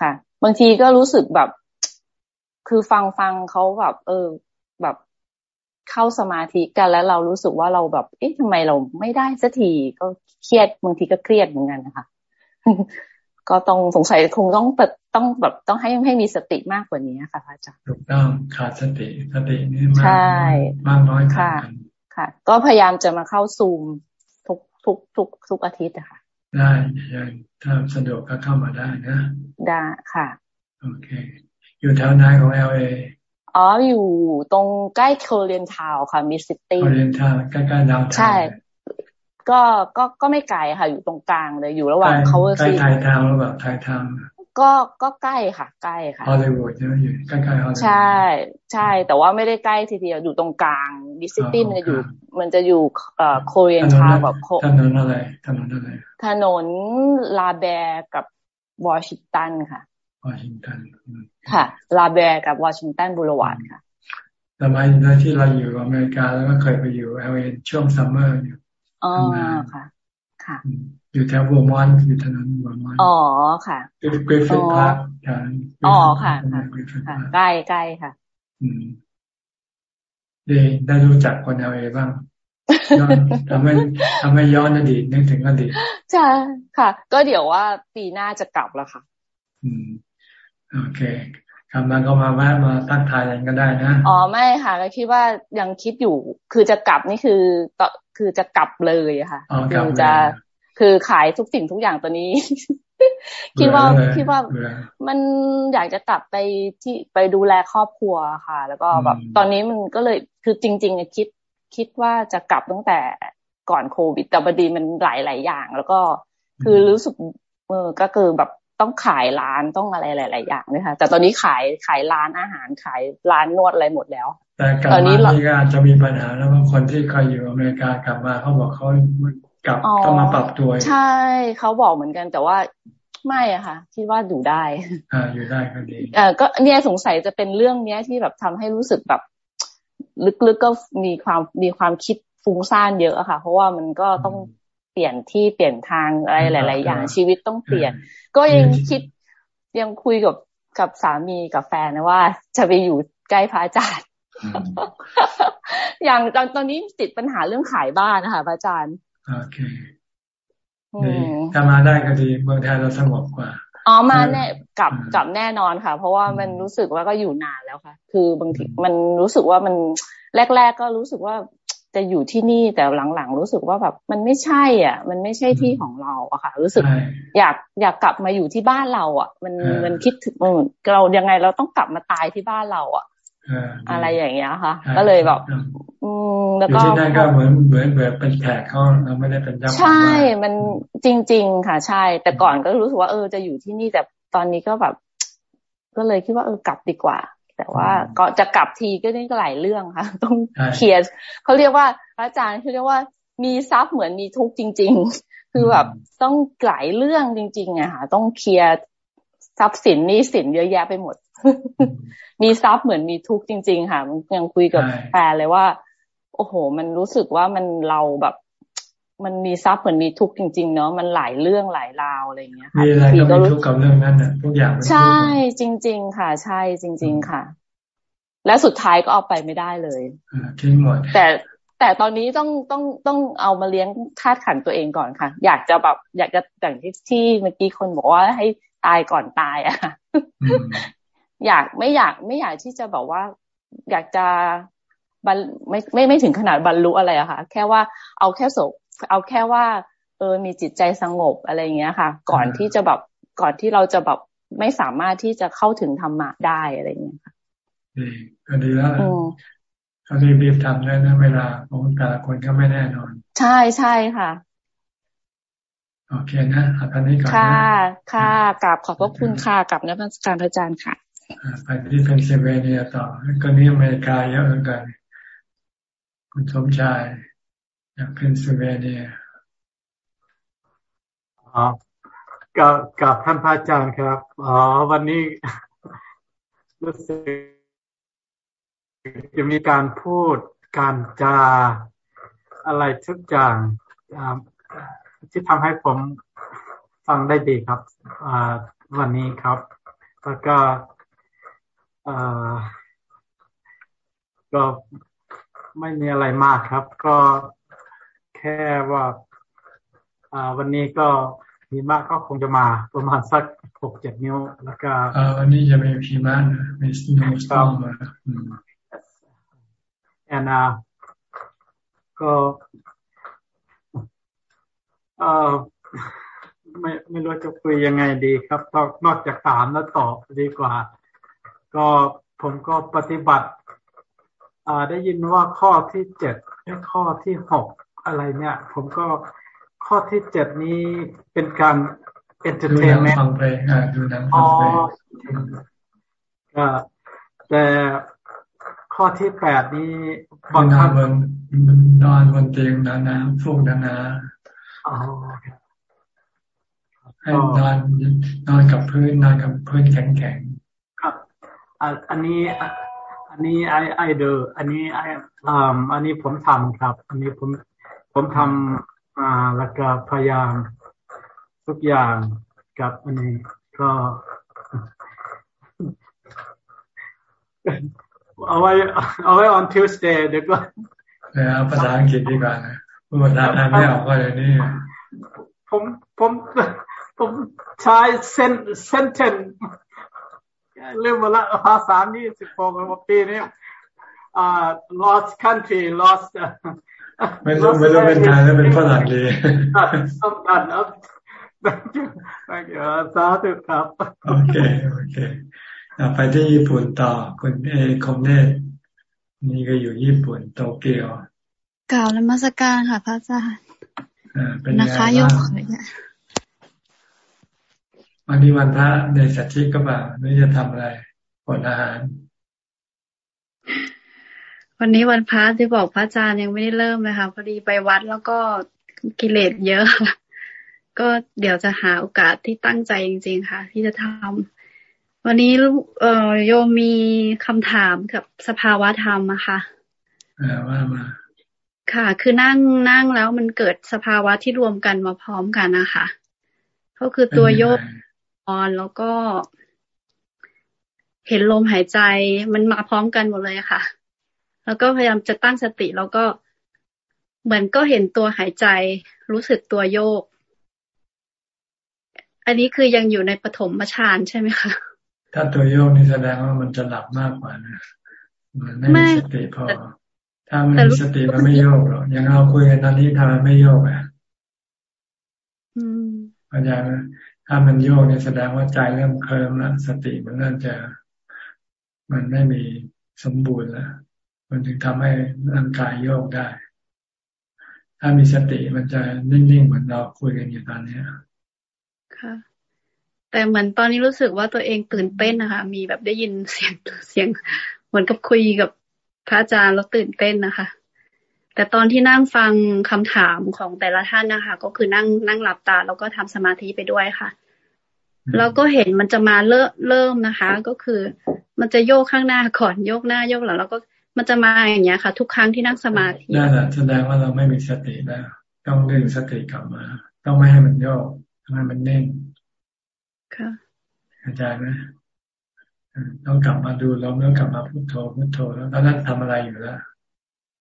ค่ะ บางทีก็รู้สึกแบบ คือฟังฟังเขาแบบ เออ แบบเข้าสมาธิกันแล้วเรารู้สึกว่าเราแบบ เอ๊ะทำไมเราไม่ได้สักทีก็เครียดบางทีก็เครียดเหมือนกันนะคะก็ต้องสงสัยคงต้องต้องแบบต้องให้ให้มีสติมากกว่านี้ค่ะพระอาจารย์ถูกต้องขาดสติสตินี่มากมากน้อยค่ะ ค่ะ ก็พยายามจะมาเข้าซูมทุกทุกทุกทุกอาทิตย์อะค่ะ ได้ยังถ้าสะดวกก็เข้ามาได้นะ ได้ค่ะ โอเค อยู่แถวไหนของ LAอ๋ออยู่ตรงใกล้โคเรียนทาวค่ะมิสซิตี้โคเรียนทาวใกล้ๆดาวใช่ ก็ก็ก็ไม่ไกลค่ะ อยู่ตรงกลางเลยอยู่ระหว่างเขาใกล้ Thai Townหรือเปล่า Thai Townก็ก็ใกล้ค่ะ ใกล้ค่ะฮอลลีวูดใช่ไหมอยู่ใกล้ๆฮอลลีวูดใช่ ใช่ แต่ว่าไม่ได้ใกล้ทีเดียวอยู่ตรงกลาง Mid-City มันจะอยู่ มันจะอยู่เอ่อ Koreatown กับถนนอะไรถนนอะไร ถนน La Brea กับวอชิงตันค่ะวอชิงตันค่ะ La Brea กับ Washington Boulevard ค่ะสมัยที่เราอยู่อเมริกาแล้วก็เคยไปอยู่ LA ช่วง summer อยู่อ๋อค่ะ ค่ะ อยู่แถว Vermont อยู่ถนนบัวมอนอ๋อค่ะกริฟฟิธพาร์คอ๋อค่ะค่ะใกล้ใกล้ค่ะ อืมดีได้รู้จักคน LA บ้าง ทำให้ทำให้ย้อนอดีตนึกถึงอดีตใช่ค่ะ ก็เดี๋ยวว่าปีหน้าจะกลับแล้วค่ะ อืมโอเคกลับมาก็มาแวะมาทักทายกันก็ได้นะอ๋อไม่ค่ะก็คิดว่ายังคิดอยู่ คือจะกลับนี่คือก็คือจะกลับเลยค่ะคือจะคือขายทุกสิ่งทุกอย่างตอนนี้ คิดว่าคิดว่ามันอยากจะกลับไปที่ไปดูแลครอบครัวค่ะ แล้วก็แบบตอนนี้มันก็เลยคือจริง ๆ คิด คิดว่าจะกลับตั้งแต่ก่อนโควิด แต่พอดีมันหลายหลายอย่าง แล้วก็คือรู้สึกเออก็คือแบบต้องขายร้านต้องอะไรหลาย ๆ อย่างเลยค่ะ แต่ตอนนี้ขายขายร้านอาหารขายร้านนวดอะไรหมดแล้ว แต่กลับมาที่ก็อาจจะมีปัญหาแล้วบางคนที่เคยอยู่อเมริกากลับมาเขาบอกเขากลับต้องมาปรับตัวใช่เขาบอกเหมือนกันแต่ว่าไม่อะค่ะคิดว่าอยู่ได้ อ่าอยู่ได้ก็ดีเออก็เนี่ยสงสัยจะเป็นเรื่องเนี้ยที่แบบทำให้รู้สึกแบบ ลึกๆก็มีความมีความคิดฟุ้งซ่านเยอะอะค่ะ เพราะว่ามันก็ต้องเปลี่ยนที่เปลี่ยนทางอะไรหลาย ๆ อย่างชีวิตต้องเปลี่ยน ก็ยังคิดยังคุยกับกับสามีกับแฟนนะว่า จะไปอยู่ใกล้พระอาจารย์อย่างตอนตอนนี้ติดปัญหาเรื่องขายบ้านนะคะพระอาจารย์โอเคดีถ้ามาได้ก็ดีเมืองไทยเราสงบกว่า อ๋อมาแน่กลับกลับแน่นอนค่ะ เพราะว่ามันรู้สึกว่าก็อยู่นานแล้วค่ะ คือบางทีมันรู้สึกว่ามันแรก ๆ ก็รู้สึกว่าจะอยู่ที่นี่แต่หลังๆ รู้สึกว่าแบบมันไม่ใช่ อะ มันไม่ใช่ที่ของเราอะค่ะ รู้สึก อยากอยากกลับมาอยู่ที่บ้านเรา อะ มันมันคิดถึงเรายังไงเราต้องกลับมาตายที่บ้านเรา อะ อะไรอย่างเงี้ยค่ะ ก็เลยแบบอืมแล้วก็ที่นั่นก็เหมือนเหมือนแบบเป็นแขกเขาเราไม่ได้เป็นเจ้าใช่ มันจริง ๆ ค่ะ ใช่ แต่ก่อนก็รู้สึกว่าเออจะอยู่ที่นี่แต่ตอนนี้ก็แบบ ก็เลยคิดว่าเออกลับดีกว่า แต่ว่าก็จะกลับทีก็นี่ก็หลายเรื่องค่ะ ต้องเคลียร์เขาเรียกว่าพระอาจารย์เขาเรียกว่ามีทรัพย์เหมือนมีทุกข์จริง ๆ คือแบบต้องหลายเรื่องจริงๆอะค่ะ ต้องเคลียร์ทรัพย์สินนี้สินเยอะแยะไปหมด มีทรัพย์เหมือนมีทุกข์จริง ๆ ค่ะยังคุยกับแฟนเลยว่า โอ้โห มันรู้สึกว่ามันเราแบบ มันมีทรัพย์เหมือนมีทุกข์จริง ๆ เนาะมันหลายเรื่องหลายราวอะไรเงี้ยค่ะมีอะไรก็มีทุกข์กับเรื่องนั้นน่ะทุกอย่างใช่จริง ๆ ค่ะ ใช่จริง ๆ ค่ะ และสุดท้ายก็เอาไปไม่ได้เลยทิ้งหมดแต่แต่ตอนนี้ต้องต้องต้องเอามาเลี้ยงธาตุขันตัวเองก่อนค่ะ อยากจะแบบอยากจะอย่างที่ที่เมื่อกี้คนบอกว่าให้ตายก่อนตายอะ อยากไม่อยากไม่อยากที่จะบอกว่า อยากจะบรรไม่ไม่ไม่ถึงขนาดบรรลุอะไรอะค่ะ แค่ว่าเอาแค่ศพเอาแค่ว่า เออมีจิตใจสงบอะไรเงี้ยค่ะ ก่อนที่จะแบบก่อนที่เราจะแบบไม่สามารถที่จะเข้าถึงธรรมะได้อะไรเงี้ยค่ะดีก็ดีแล้วเขารีบรีบทำได้นะเวลาของแต่ละคนก็ไม่แน่นอน ใช่ใช่ค่ะโอเคนะอันนี้ก่อนนะค่ะ ค่ะกราบขอบพระคุณค่ะกราบนมัสการพระอาจารย์ค่ะ ไปที่เพนซิลเวเนียต่อก็นี้อเมริกาเยอะเหมือนกัน คุณสมชายจากเพนซิลเวเนียอ๋อกับกับท่านพระอาจารย์ครับ อ๋อ วันนี้รู้สึกจะมีการพูดการจาอะไรทุกอย่างที่ทำให้ผมฟังได้ดีครับวันนี้ครับ แล้วก็ ก็ไม่มีอะไรมากครับ ก็แค่ว่าวันนี้ก็มีมากก็คงจะมาประมาณสักหกเจ็ดนิ้ว แล้วก็วันนี้จะมีพีมานมีสโนว์สตอมมาแอนนาก็เออไม่ไม่รู้จะคุยยังไงดีครับนอกจากถามแล้วตอบดีกว่า ก็ผมก็ปฏิบัติ อ่า ได้ยินว่าข้อที่เจ็ดข้อที่หกอะไรเนี่ย ผมก็ข้อที่เจ็ดนี้เป็นการ entertainment ฟังเพลงดูหนังฟังเพลงก็แต่ข้อที่แปดนี้บังคับบนนอนบนเตียงหนาๆฟูกหนาๆให้นอนนอนกับพื้นนอนกับพื้นแข็ง อันนี้อันนี้ไอไอเดอร์อันนี้ไออ่าอันนี้ผมทำครับ อันนี้ผมผมทำอ่าแล้วก็พยายามทุกอย่างกับอันนี้ก็เอาไว้เอาไว้ on Tuesday เดี๋ยวก็เอาภาษาอังกฤษดีกว่านะภาษาไทยไม่ออกก็เลยนี่ผมผมผมใช้เซนเซนเทน ลืมมาละภาษานี่สิบหกปีนี้อ่า lost country lost ไม่รู้ไม่รู้เป็นไทยแล้วเป็นฝรั่งดีสำคัญนะ thank you สาธุครับ โอเค โอเคไปที่ญี่ปุ่นต่อคุณเอคอมเนตนี่ก็อยู่ญี่ปุ่นโตเกียวกล่าวและมาสการค่ะพระอาจารย์นะคะโยก วันนี้วันพระในสัจจิก็บ่าไม่จะทำอะไรอดอาหาร วันนี้วันพระที่บอกพระอาจารย์ยังไม่ได้เริ่มเลยค่ะพอดีไปวัดแล้วก็กิเลสเยอะ ก็เดี๋ยวจะหาโอกาสที่ตั้งใจจริง ๆ ค่ะ ที่จะทำวันนี้เอ่อโยมมีคำถามกับสภาวะธรรมอะค่ะว่ามา ค่ะ คือนั่งนั่งแล้วมันเกิดสภาวะที่รวมกันมาพร้อมกันนะคะก็คือตัวโยก อ่อนแล้วก็ เห็นลมหายใจมันมาพร้อมกันหมดเลยค่ะ แล้วก็พยายามจะตั้งสติแล้วก็เหมือนก็เห็นตัวหายใจ รู้สึกตัวโยก อันนี้คือยังอยู่ในปฐมฌานใช่ไหมคะถ้าตัวโยกนี่แสดงว่ามันจะหลับมากกว่านะมันไม่มีสติพอถ้ามันมีสติมันไม่โยกหรอกอย่างเราคุยกันตอนนี้ทำไมไม่โยกอะเข้าใจไหม ถ้ามันโยกเนี่ยแสดงว่าใจเริ่มเคลิ้มแล้วสติมันเริ่มจะ มันไม่มีสมบูรณ์แล้วมันถึงทำให้ร่างกายโยกได้ ถ้ามีสติมันจะนิ่งๆเหมือนเราคุยกันอยู่ตอนนี้ค่ะ แต่เหมือนตอนนี้รู้สึกว่าตัวเองตื่นเต้นนะคะ มีแบบได้ยินเสียงเสียง เหมือนกับคุยกับพระอาจารย์แล้วตื่นเต้นนะคะ แต่ตอนที่นั่งฟังคำถามของแต่ละท่านนะคะ ก็คือนั่งนั่งหลับตา แล้วก็ทำสมาธิไปด้วยค่ะ แล้วก็เห็นมันจะมาเริ่มเริ่มนะคะ ก็คือ มันจะโยกข้างหน้าก่อนโยกหน้าโยกหลังแล้วก็มันจะมาอย่างเงี้ยค่ะ ทุกครั้งที่นั่งสมาธินั่นแหละแสดงว่าเราไม่มีสติแล้วต้องดึงสติกลับมา ต้องไม่ให้มันโยกให้มันเน่งค่ะเข้าใจไหมต้องกลับมาดูลมแล้วกลับมาพุทโธพุทโธแล้วตอนนั้นทำอะไรอยู่แล้ว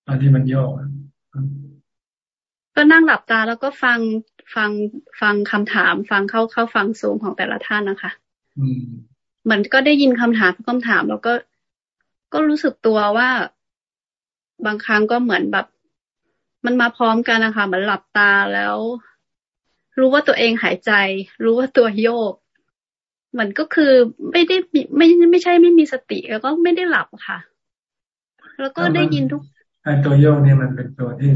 ตอนที่มันโยกก็นั่งหลับตาแล้วก็ฟังฟังฟังคำถาม ฟังเข้าเข้าฟังสูงของแต่ละท่านนะคะเหมือนก็ได้ยินคำถามทุกคำถาม แล้วก็ก็รู้สึกตัวว่าบางครั้งก็เหมือนแบบ มันมาพร้อมกันนะคะเหมือนหลับตาแล้ว รู้ว่าตัวเองหายใจ รู้ว่าตัวโยกเหมือนก็คือไม่ได้ไม่ไม่ใช่ไม่มีสติแล้วก็ไม่ได้หลับค่ะ แล้วก็ได้ยินทุก ไอ้ตัวโยกเนี่ยมันเป็นตัวที่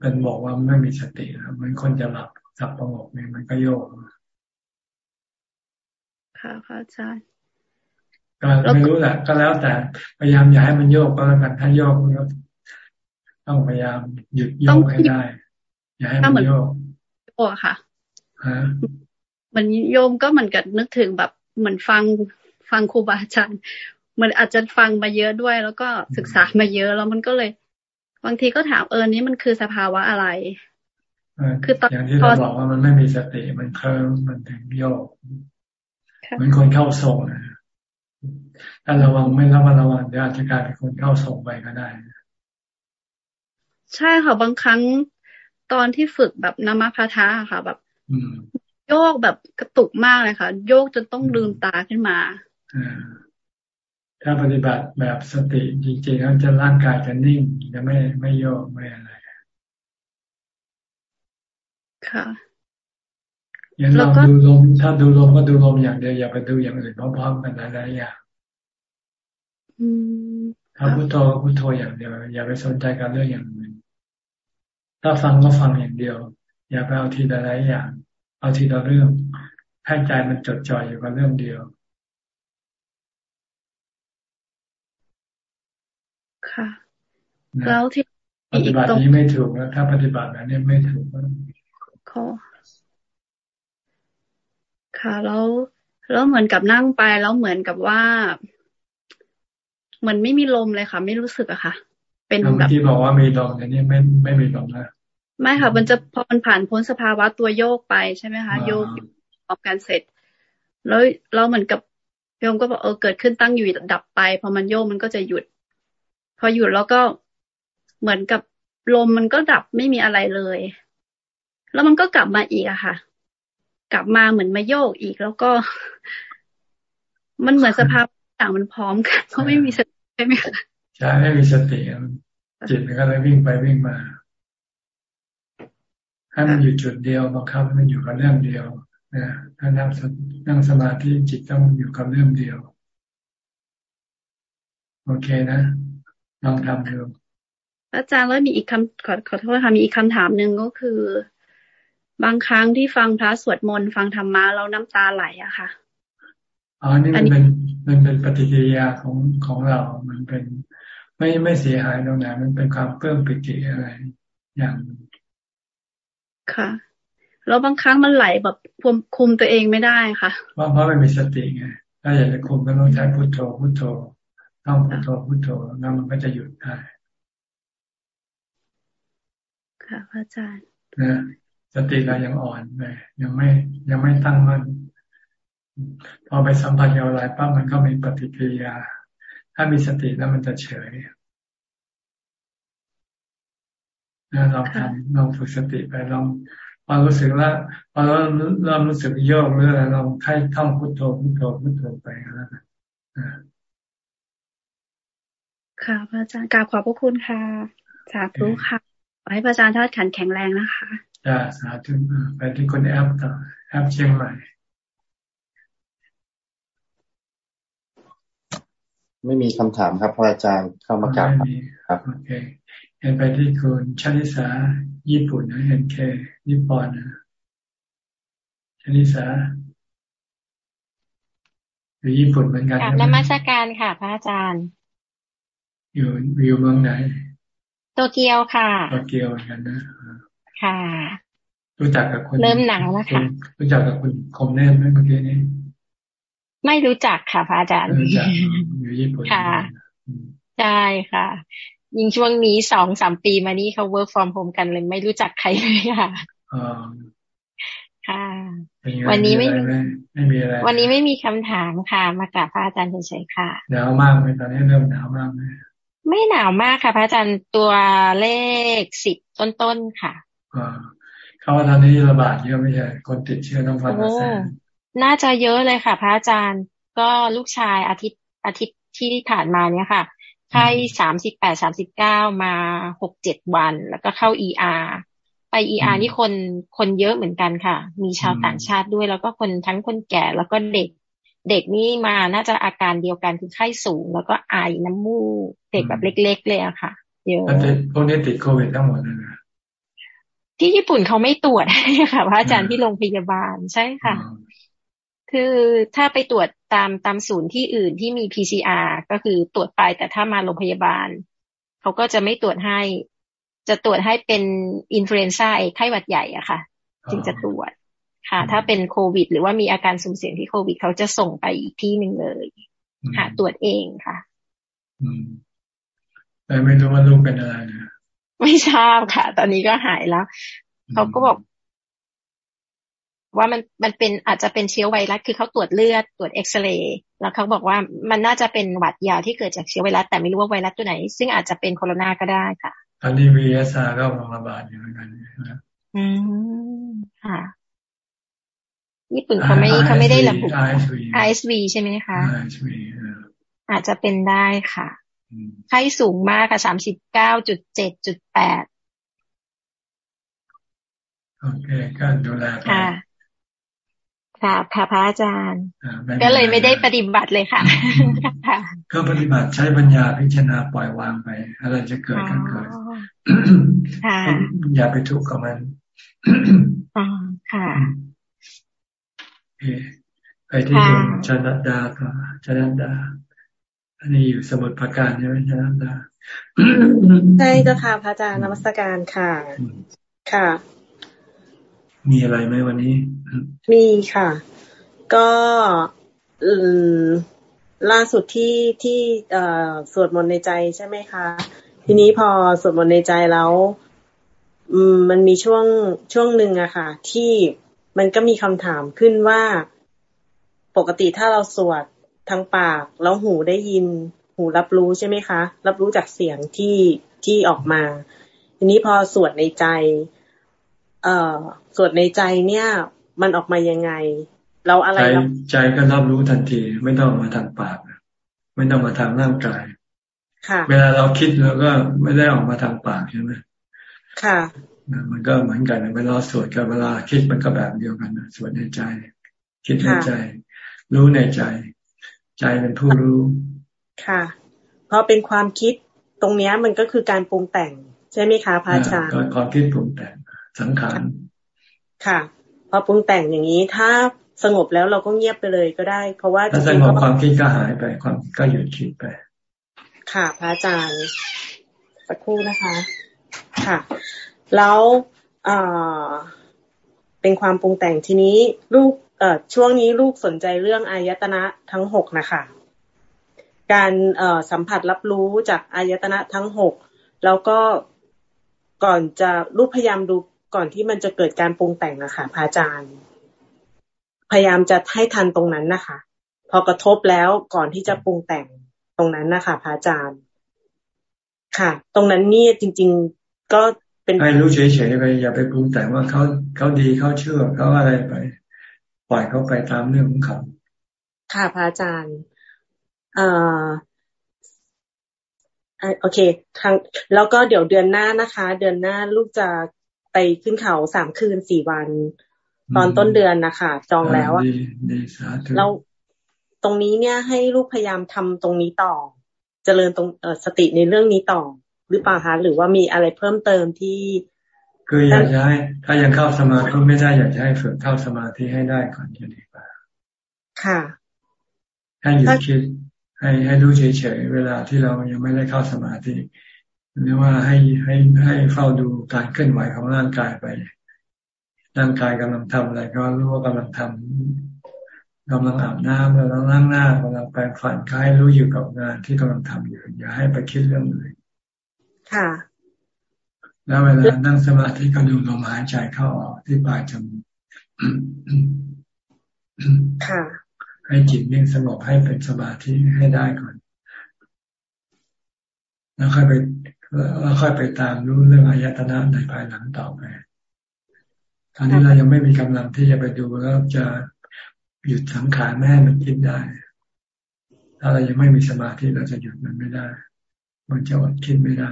เป็นบอกว่าไม่มีสติครับมันคนจะหลับสับประงกเนี่ยมันก็โยกค่ะพระอาจารย์ก็ไม่รู้แหละก็แล้วแต่พยายามอย่าให้มันโยกก็แล้วกันถ้าโยกก็ต้องพยายามหยุดโยกให้ได้ อย่าให้มันโยกโอ้ค่ะฮะมันโยมก็เหมือนกับนึกถึงแบบเหมือนฟังฟังครูบาอาจารย์มันอาจจะฟังมาเยอะด้วย แล้วก็ศึกษามาเยอะแล้วมันก็เลย บางทีก็ถามเออนี้มันคือสภาวะอะไรคือตอนอย่างที่เราบอกว่ามันไม่มีสติมันเคลิ้มมันถึงโยกเหมือนคนเข้าทรงนะถ้าระวังไม่ระวังระวังเดี๋ยวอาจจะกลายเป็นคนเข้าทรงไปก็ได้ ใช่ค่ะบางครั้งตอนที่ฝึกแบบนามาพาทาค่ะ แบบโยกแบบกระตุกมากเลยค่ะ โยกจนต้องลืมตาขึ้นมา ถ้าปฏิบัติแบบสติจริงๆแล้วจะร่างกายจะนิ่งจะไม่ไม่โยกไม่อะไร ค่ะอย่างเราดูลมถ้าดูลมก็ดูลมอย่างเดียวอย่าไปดูอย่างอื่นพร้อมๆกันหลายๆอย่างถ้าพุทโธก็พุทโธอย่างเดียว อย่าไปสนใจกับเรื่องอย่างอื่นถ้าฟังก็ฟังอย่างเดียว อย่าไปเอาทีละหลายอย่าง เอาทีละเรื่องให้ใจมันจดจ่อยอยู่กับเรื่องเดียวค่ะ แล้วที่ปฏิบัตินี้ไม่ถูกแล้วถ้าปฏิบัติแบบนี้ไม่ถูกขอค่ะแล้วแล้วเหมือนกับนั่งไปแล้วเหมือนกับว่า เหมือนไม่มีลมเลยค่ะ ไม่รู้สึกอะค่ะ เป็นแบบที่บอกว่ามีลมอันนี้ไม่ไม่มีลมนะไม่ค่ะ มันจะพอมันผ่านพ้นสภาวะตัวโยกไปใช่ไหมคะโยกออกการเสร็จ แล้วเราเหมือนกับโยมก็บอกเออเกิดขึ้นตั้งอยู่ดับไปพอมันโยกมันก็จะหยุด พอหยุดแล้วก็ เหมือนกับลมมันก็ดับไม่มีอะไรเลย แล้วมันก็กลับมาอีกอะค่ะ กลับมาเหมือนมาโยกอีกแล้วก็ มันเหมือนสภาพต่างมันพร้อมกันเพราะไม่มีสติใช่ไหมคะใช่ไม่มีสติจิตมันก็เลยวิ่งไปวิ่งมาให้มันอยู่จุดเดียวบังคับมันอยู่กับเรื่องเดียวนะถ้านั่งนั่งสมาธิจิตต้องอยู่กับเรื่องเดียว โอเคนะลองทำดู อาจารย์แล้วมีอีกคำขอขอโทษค่ะมีอีกคำถามหนึ่งก็คือ บางครั้งที่ฟังพระสวดมนต์ฟังธรรมะแล้วน้ำตาไหลอะค่ะอ๋อนี่มันเป็นมันเป็นปฏิกิริยาของของเรา มันเป็น ไม่ไม่เสียหายตรงไหนมันเป็นความเพิ่มปิติอะไร อย่างค่ะแล้วบางครั้งมันไหลแบบคุมคุมตัวเองไม่ได้ค่ะเพราะเพราะไม่มีสติไงถ้าอยากจะคุมก็ต้องใช้พุทโธพุทโธต้องพุทโธพุทโธแล้วมันก็จะหยุดได้ ค่ะพระอาจารย์นะสติเรายังอ่อนไปยังไม่ยังไม่ตั้งมั่นพอไปสัมผัสกับอะไรปั๊บมันก็มีปฏิกิริยา ถ้ามีสติแล้วมันจะเฉยนะเราทำลองฝึกสติไปลองพอรู้สึกว่าพอเราเรารู้สึกโยกหรืออะไรเราค่อยท่องพุทโธพุทโธพุทโธไปแล้วนะค่ะพระอาจารย์กราบขอบพระคุณค่ะสาธุค่ะขอ ให้พระอาจารย์ท่านขันแข็งแรงนะคะจ้าสาธุไปที่คนแอปต่อแอปเชียงใหม่ ไม่มีคำถามครับพระอาจารย์เข้ามากราบครับโอเคเห็นไปที่คุณชนิสาญี่ปุ่นนะเห็นเคญี่ปุ่นนะชนิสาอยู่ญี่ปุ่นเหมือนกันกับนมัสการค่ะ พระอาจารย์ อยู่อยู่เมืองไหน โตเกียวค่ะโตเกียวเหมือนกันนะค่ะ รู้จักกับคุณเริ่มหนาวแล้วค่ะ รู้จักกับคุณคมเน่นไหมเมื่อกี้นี้ ไม่รู้จักค่ะพระอาจารย์อยู่ญี่ปุ่นค่ะใช่ค่ะ ยิงช่วงนี้สองสามปีมานี้เขา work from home กันเลยไม่รู้จักใครเลยค่ะค่ะ วันนี้ไม่ไม่มีอะไร วันนี้ไม่มีคำถามค่ะ มากราบพระอาจารย์เฉยๆค่ะหนาวมากไหมตอนนี้เริ่มหนาวมากไหม ไม่หนาวมากค่ะ พระอาจารย์ตัวเลขสิบต้นๆค่ะเขาว่าตอนนี้ระบาดเยอะไม่ใช่คนติดเชื้อต้องฟันแสนน่าจะเยอะเลยค่ะ พระอาจารย์ก็ลูกชายอาทิตย์อาทิตย์ที่ผ่านมาเนี้ยค่ะไข้สามสิบแปดสามสิบเก้ามาหกเจ็ดวัน แล้วก็เข้าเออาร์ไปเออาร์นี่คนคนเยอะเหมือนกันค่ะ มีชาวต่างชาติด้วย แล้วก็คนทั้งคนแก่แล้วก็เด็ก เด็กนี่มาน่าจะอาการเดียวกันคือไข้สูง แล้วก็ไอน้ำมูกเด็กแบบเล็ก ๆ เลยอะค่ะเยอะพวกนี้ติดโควิดทั้งหมดเลยนะที่ญี่ปุ่นเขาไม่ตรวจค่ะพระอาจารย์ที่โรงพยาบาลใช่ค่ะ คือถ้าไปตรวจตามตามศูนย์ที่อื่นที่มี PCR ก็คือตรวจไปแต่ถ้ามาโรงพยาบาล เขาก็จะไม่ตรวจให้ จะตรวจให้เป็นอินฟลูเอนซ่าไข้หวัดใหญ่อะค่ะ จึงจะตรวจ ค่ะ ถ้าเป็นโควิด หรือว่ามีอาการสุ่มเสี่ยงที่โควิดเขาจะส่งไปอีกที่หนึ่งเลย ค่ะ ตรวจเองค่ะอืมแต่ไม่รู้ว่าลูกเป็นอะไรนะไม่ทราบค่ะ ตอนนี้ก็หายแล้วเขาก็บอก ว่ามันมันเป็นอาจจะเป็นเชื้อไวรัสคือเขาตรวจเลือดตรวจเอ็กซเรย์แล้วเขาบอกว่ามันน่าจะเป็นหวัดยาวที่เกิดจากเชื้อไวรัสแต่ไม่รู้ว่าไวรัสตัวไหน ซึ่งอาจจะเป็นโคโรนาก็ได้ค่ะตอนนี้ VSR ก็กำลังระบาดอยู่เหมือนกันนะอืมค่ะ ญี่ปุ่นเขาไม่เขาไม่ได้ระบุไอสวีใช่ไหมคะไอสวีอาจจะเป็นได้ค่ะ ไข้สูงมากค่ะสามสิบเก้าจุดเจ็ดจุดแปดโอเคก็ดูแลไปค่ะค่ะพระอาจารย์ ก็เลยไม่ได้ปฏิบัติเลยค่ะ ก็ปฏิบัติใช้ปัญญาพิจารณาปล่อยวางไป อะไรจะเกิดก็เกิดอย่าไปทุกข์กับมันอ๋อค่ะ ไปที่คุณชนดาก็ชนดา อันนี้อยู่สมุดประการใช่ไหมชนดาใช่เจ้าค่ะพระอาจารย์นมัสการค่ะ ค่ะ มีอะไรไหมวันนี้ มีค่ะ ก็อืมล่าสุดที่ที่เอ่อสวดมนต์ในใจใช่ไหมคะ ทีนี้พอสวดมนต์ในใจแล้วอืมมันมีช่วงช่วงหนึ่งอะค่ะ ที่ มันก็มีคำถามขึ้นว่าปกติถ้าเราสวดทางปากแล้วหูได้ยิน หูรับรู้ใช่ไหมคะ รับรู้จากเสียงที่ที่ออกมา ทีนี้พอสวดในใจ เอ่อสวดในใจเนี่ย มันออกมายังไง เราอะไรใจใจก็รับรู้ทันที ไม่ต้องมาทางปาก ไม่ต้องมาทางร่างกาย ค่ะ เวลาเราคิดแล้วก็ไม่ได้ออกมาทางปากใช่ไหมค่ะ มันก็เหมือนกันเวลาสวดกับเวลาคิดมันก็แบบเดียวกันสวดในใจ คิดในใจ รู้ในใจ ใจเป็นผู้รู้ ค่ะเพราะเป็นความคิดตรงเนี้ยมันก็คือการปรุงแต่ง ใช่ไหมคะพระอาจารย์ความคิดปรุงแต่งสังขารค่ะ พอปรุงแต่งอย่างนี้ถ้าสงบแล้วเราก็เงียบไปเลยก็ได้ เพราะว่าถ้าสงบความคิดก็หายไปความก็หยุดคิดไป ค่ะพระอาจารย์สักครู่นะคะ ค่ะ แล้วเป็นความปรุงแต่งทีนี้ลูกเอช่วงนี้ลูกสนใจเรื่องอายตนะทั้งหกนะคะ การเอสัมผัสรับรู้จากอายตนะทั้งหกแล้วก็ก่อนจะลูกพยายามดูก่อนที่มันจะเกิดการปรุงแต่งอะคะพระอาจารย์ พยายามจะให้ทันตรงนั้นนะคะ พอกระทบแล้วก่อนที่จะปรุงแต่งตรงนั้นนะคะพระอาจารย์ ค่ะ ตรงนั้นนี่จริง ๆ ก็ เป็นให้รู้เฉยๆไปอย่าไปปรุงแต่งว่าเขาเขาดีเขาเชื่อเขาอะไรไป ปล่อยเขาไปตามเรื่องของเขาค่ะพระอาจารย์เอ่อโอเคทางแล้วก็เดี๋ยวเดือนหน้านะคะ เดือนหน้าลูกจะไปขึ้นเขาสามคืนสี่วัน ตอนต้นเดือนนะคะจองแล้วอะแล้วตรงนี้เนี่ยให้ลูกพยายามทำตรงนี้ต่อ เจริญตรงสติในเรื่องนี้ต่อ หรือเปล่าคะหรือว่ามีอะไรเพิ่มเติมที่คืออยากจะให้ถ้ายังเข้าสมาธิไม่ได้อยากจะให้ฝึกเข้าสมาธิให้ได้ก่อนจะดีกว่า ค่ะ ให้หยุดคิด ให้ให้รู้เฉยๆเวลาที่เรายังไม่ได้เข้าสมาธิหรือว่าให้ให้ให้เฝ้าดูการเคลื่อนไหวของร่างกายไป ร่างกายกำลังทำอะไรก็รู้ว่ากำลังทำกำลังอาบน้ำกำลังล้างหน้ากำลังแปรงฟันก็ให้รู้อยู่กับงานที่กำลังทำอยู่อย่าให้ไปคิดเรื่องอื่น ค่ะ แล้วเวลานั่งสมาธิก็ดูลมหายใจเข้าออกที่ปลายจมูกค่ะ ให้จิตนิ่งสงบให้เป็นสมาธิให้ได้ก่อน แล้วค่อยไปแล้วค่อยไปตามรู้เรื่องอายตนะในภายหลังต่อไปตอนนี้เรายังไม่มีกำลังที่จะไปดูแล้วจะหยุดสังขารแม่มันคิดได้ ถ้าเรายังไม่มีสมาธิเราจะหยุดมันไม่ได้ มันจะอดคิดไม่ได้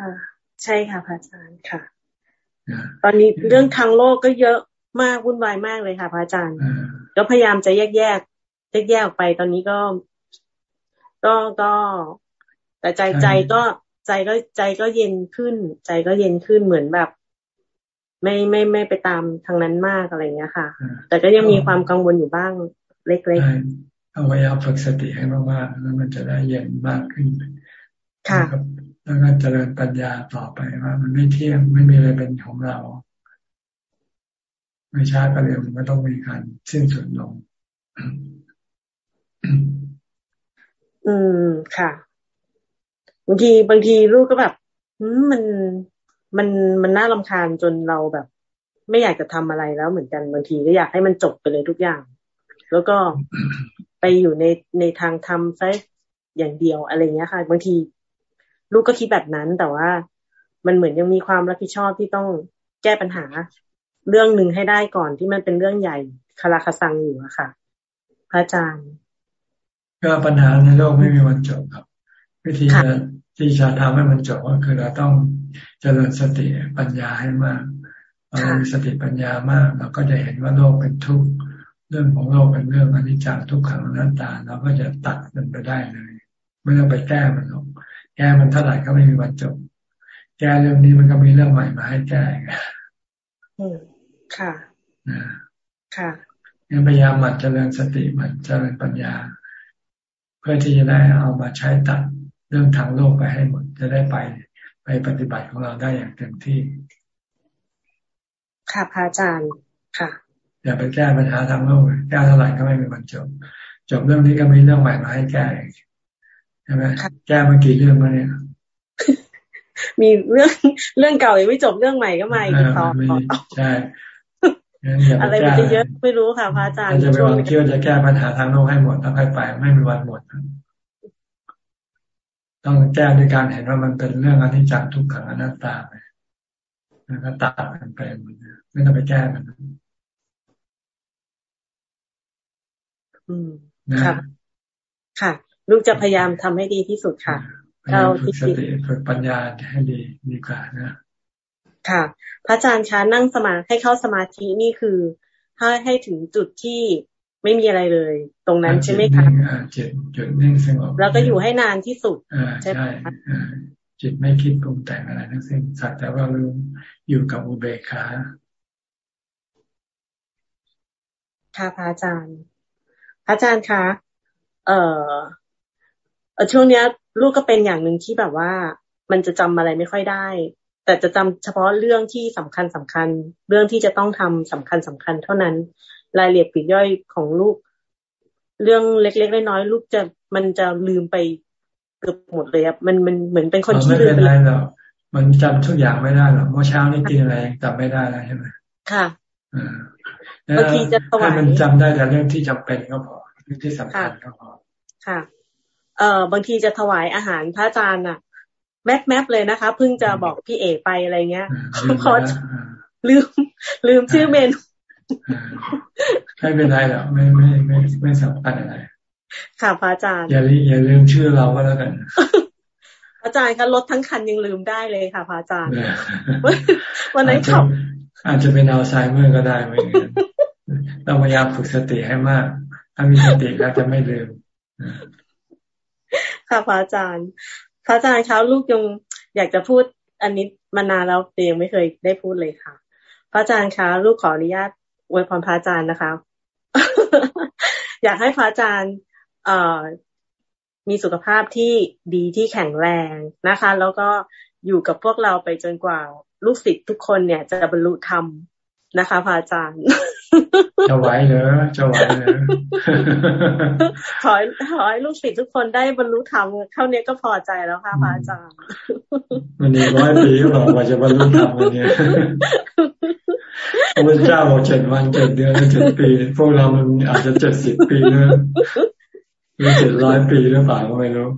ค่ะ ใช่ค่ะพระอาจารย์ค่ะ ตอนนี้เรื่องทางโลกก็เยอะมากวุ่นวายมากเลยค่ะพระอาจารย์ก็พยายามจะแยกแยกแยกแยกออกไป ตอนนี้ก็ ก็ก็ แต่ใจใจก็ใจก็ใจก็เย็นขึ้น ใจก็เย็นขึ้นเหมือนแบบ ไม่ไม่ไม่ไปตามทางนั้นมากอะไรเงี้ยค่ะ แต่ก็ยังมีความกังวลอยู่บ้างเล็กๆเอาพยายามฝึกสติให้มากๆแล้วมันจะได้เย็นมากขึ้นค่ะ แล้วก็เจริญปัญญาต่อไปว่า มันไม่เที่ยงไม่มีอะไรเป็นของเรา ไม่ช้าก็เร็วมันต้องมีการสิ้นสุดลง อืมค่ะบางทีบางทีลูกก็แบบมันมันมันน่าลำคาญจนเราแบบ ไม่อยากจะทำอะไรแล้วเหมือนกันบางทีก็อยากให้มันจบไปเลยทุกอย่าง แล้วก็ไปอยู่ในในทางทำซะอย่างเดียวอะไรเงี้ยค่ะ บางที ลูกก็คิดแบบนั้น แต่ว่ามันเหมือนยังมีความรับผิดชอบที่ต้องแก้ปัญหาเรื่องหนึ่งให้ได้ก่อนที่มันเป็นเรื่องใหญ่คาราคาซังอยู่อะค่ะ พระอาจารย์ ก็ปัญหาในโลกไม่มีวันจบครับ วิธีจะที่จะทำให้มันจบก็คือเราต้องเจริญสติปัญญาให้มากเรามีสติปัญญามาก เราก็จะเห็นว่าโลกเป็นทุกข์เรื่องของโลกเป็นเรื่องอนิจจังทุกขังอนัตตาเราก็จะตัดมันไปได้เลย ไม่ต้องไปแก้มันหรอก แก้มันเท่าไหร่ก็ไม่มีวันจบ แก้เรื่องนี้มันก็มีเรื่องใหม่มาให้แก้อืมค่ะค่ะพยายามหมั่นเจริญสติหมั่นเจริญปัญญา เพื่อที่จะได้เอามาใช้ตัดเรื่องทางโลกไปให้หมด จะได้ไปไปปฏิบัติของเราได้อย่างเต็มที่ ค่ะพระอาจารย์ค่ะ อย่าไปแก้ปัญหาทางโลกแก้เท่าไหร่ก็ไม่มีวันจบ จบเรื่องนี้ก็มีเรื่องใหม่มาให้แก้ใช่ไหมแก้มากี่เรื่องมาเนี่ย มีเรื่องเรื่องเก่ายังไม่จบเรื่องใหม่ก็มาอีกต่อใช่อะไรมันจะเยอะไม่รู้ค่ะพระอาจารย์จะไปวางคิดว่าจะแก้ปัญหาทางโลกให้หมดต้องให้ไปไม่มีวันหมด ต้องแก้ด้วยการเห็นว่ามันเป็นเรื่องอนิจจังทุกขังอนัตตาไปแล้วก็ตัดมันไปหมดไม่ต้องไปแก้มันอืมค่ะค่ะ ลูกจะพยายามทำให้ดีที่สุดค่ะพเราฝึกสติฝึกปัญญาให้ดีดีกว่านะค่ะ พระอาจารย์คะนั่งสมาให้เข้าสมาธินี่คือให้ให้ถึงจุดที่ไม่มีอะไรเลย ตรงนั้นใช่ไหมคะจิตจุดนิ่งสงบแล้วก็อยู่ให้นานที่สุดใช่ไหมจิตไม่คิดปรุงแต่งอะไรทั้งสิ้นสักแต่ว่ารู้อยู่กับอุเบกขาค่ะพระอาจารย์ พระอาจารย์คะ เอ่อ ช่วงเนี้ย ลูกก็เป็นอย่างหนึ่งที่แบบว่า มันจะจำอะไรไม่ค่อยได้ แต่จะจำเฉพาะเรื่องที่สำคัญสำคัญ เรื่องที่จะต้องทำสำคัญสำคัญเท่านั้น รายละเอียดปลีกย่อยของลูก เรื่องเล็กๆน้อยๆลูกจะมันจะลืมไปเกือบหมดเลยครับมันมันเหมือนเป็นคนที่ลืมไปแล้วมันจำทุกอย่างไม่ได้หรอกเมื่อเช้านี่กินอะไรจำไม่ได้แล้วใช่ไหมค่ะบางทีจะถวายมันจำได้แต่เรื่องที่จำเป็นก็พอเรื่องที่สำคัญก็พอค่ะ เอ่อบางทีจะถวายอาหารพระอาจารย์อะ แมปแมปเลยนะคะเพิ่งจะบอกพี่เอกไปอะไรเงี้ยพอลืม ลืมชื่อเมนูไม่เป็นไรหรอกไม่ไม่ไม่ไม่สำคัญอะไรค่ะพระอาจารย์อย่าลืมอย่าลืมชื่อเราก็แล้วกันอาจารย์คะรถทั้งคันยังลืมได้เลยค่ะพระอาจารย์ วันนั้นขับ อาจจะเป็นอัลไซเมอร์ก็ได้ไม่ต้องพยายามฝึกสติให้มาก ถ้ามีสติแล้วจะไม่ลืม ค่ะพระอาจารย์ พระอาจารย์เขาลูกยังอยากจะพูดอันนี้มานานแล้วแต่ยังไม่เคยได้พูดเลยค่ะ พระอาจารย์คะลูกขออนุญาตอวยพรพระอาจารย์นะคะ อยากให้พระอาจารย์เอ่อมีสุขภาพที่ดีที่แข็งแรงนะคะ แล้วก็อยู่กับพวกเราไปจนกว่าลูกศิษย์ทุกคนเนี่ยจะบรรลุธรรมนะคะพระอาจารย์ จะไหวเหรอจะไหวเหรอขอขอให้ลูกศิษย์ทุกคนได้บรรลุธรรมเท่านี้ก็พอใจแล้วค่ะพระอาจารย์มันนี่ร้อยปีหรอกว่าจะบรรลุธรรมวันนี้พระเจ้าบอกเจ็ดวันเจ็ดเดือนเจ็ดปี พวกเรามันอาจจะเจ็ดสิบปีเนะหรือเจ็ดร้อยปีหรือเปล่าก็ไม่รู้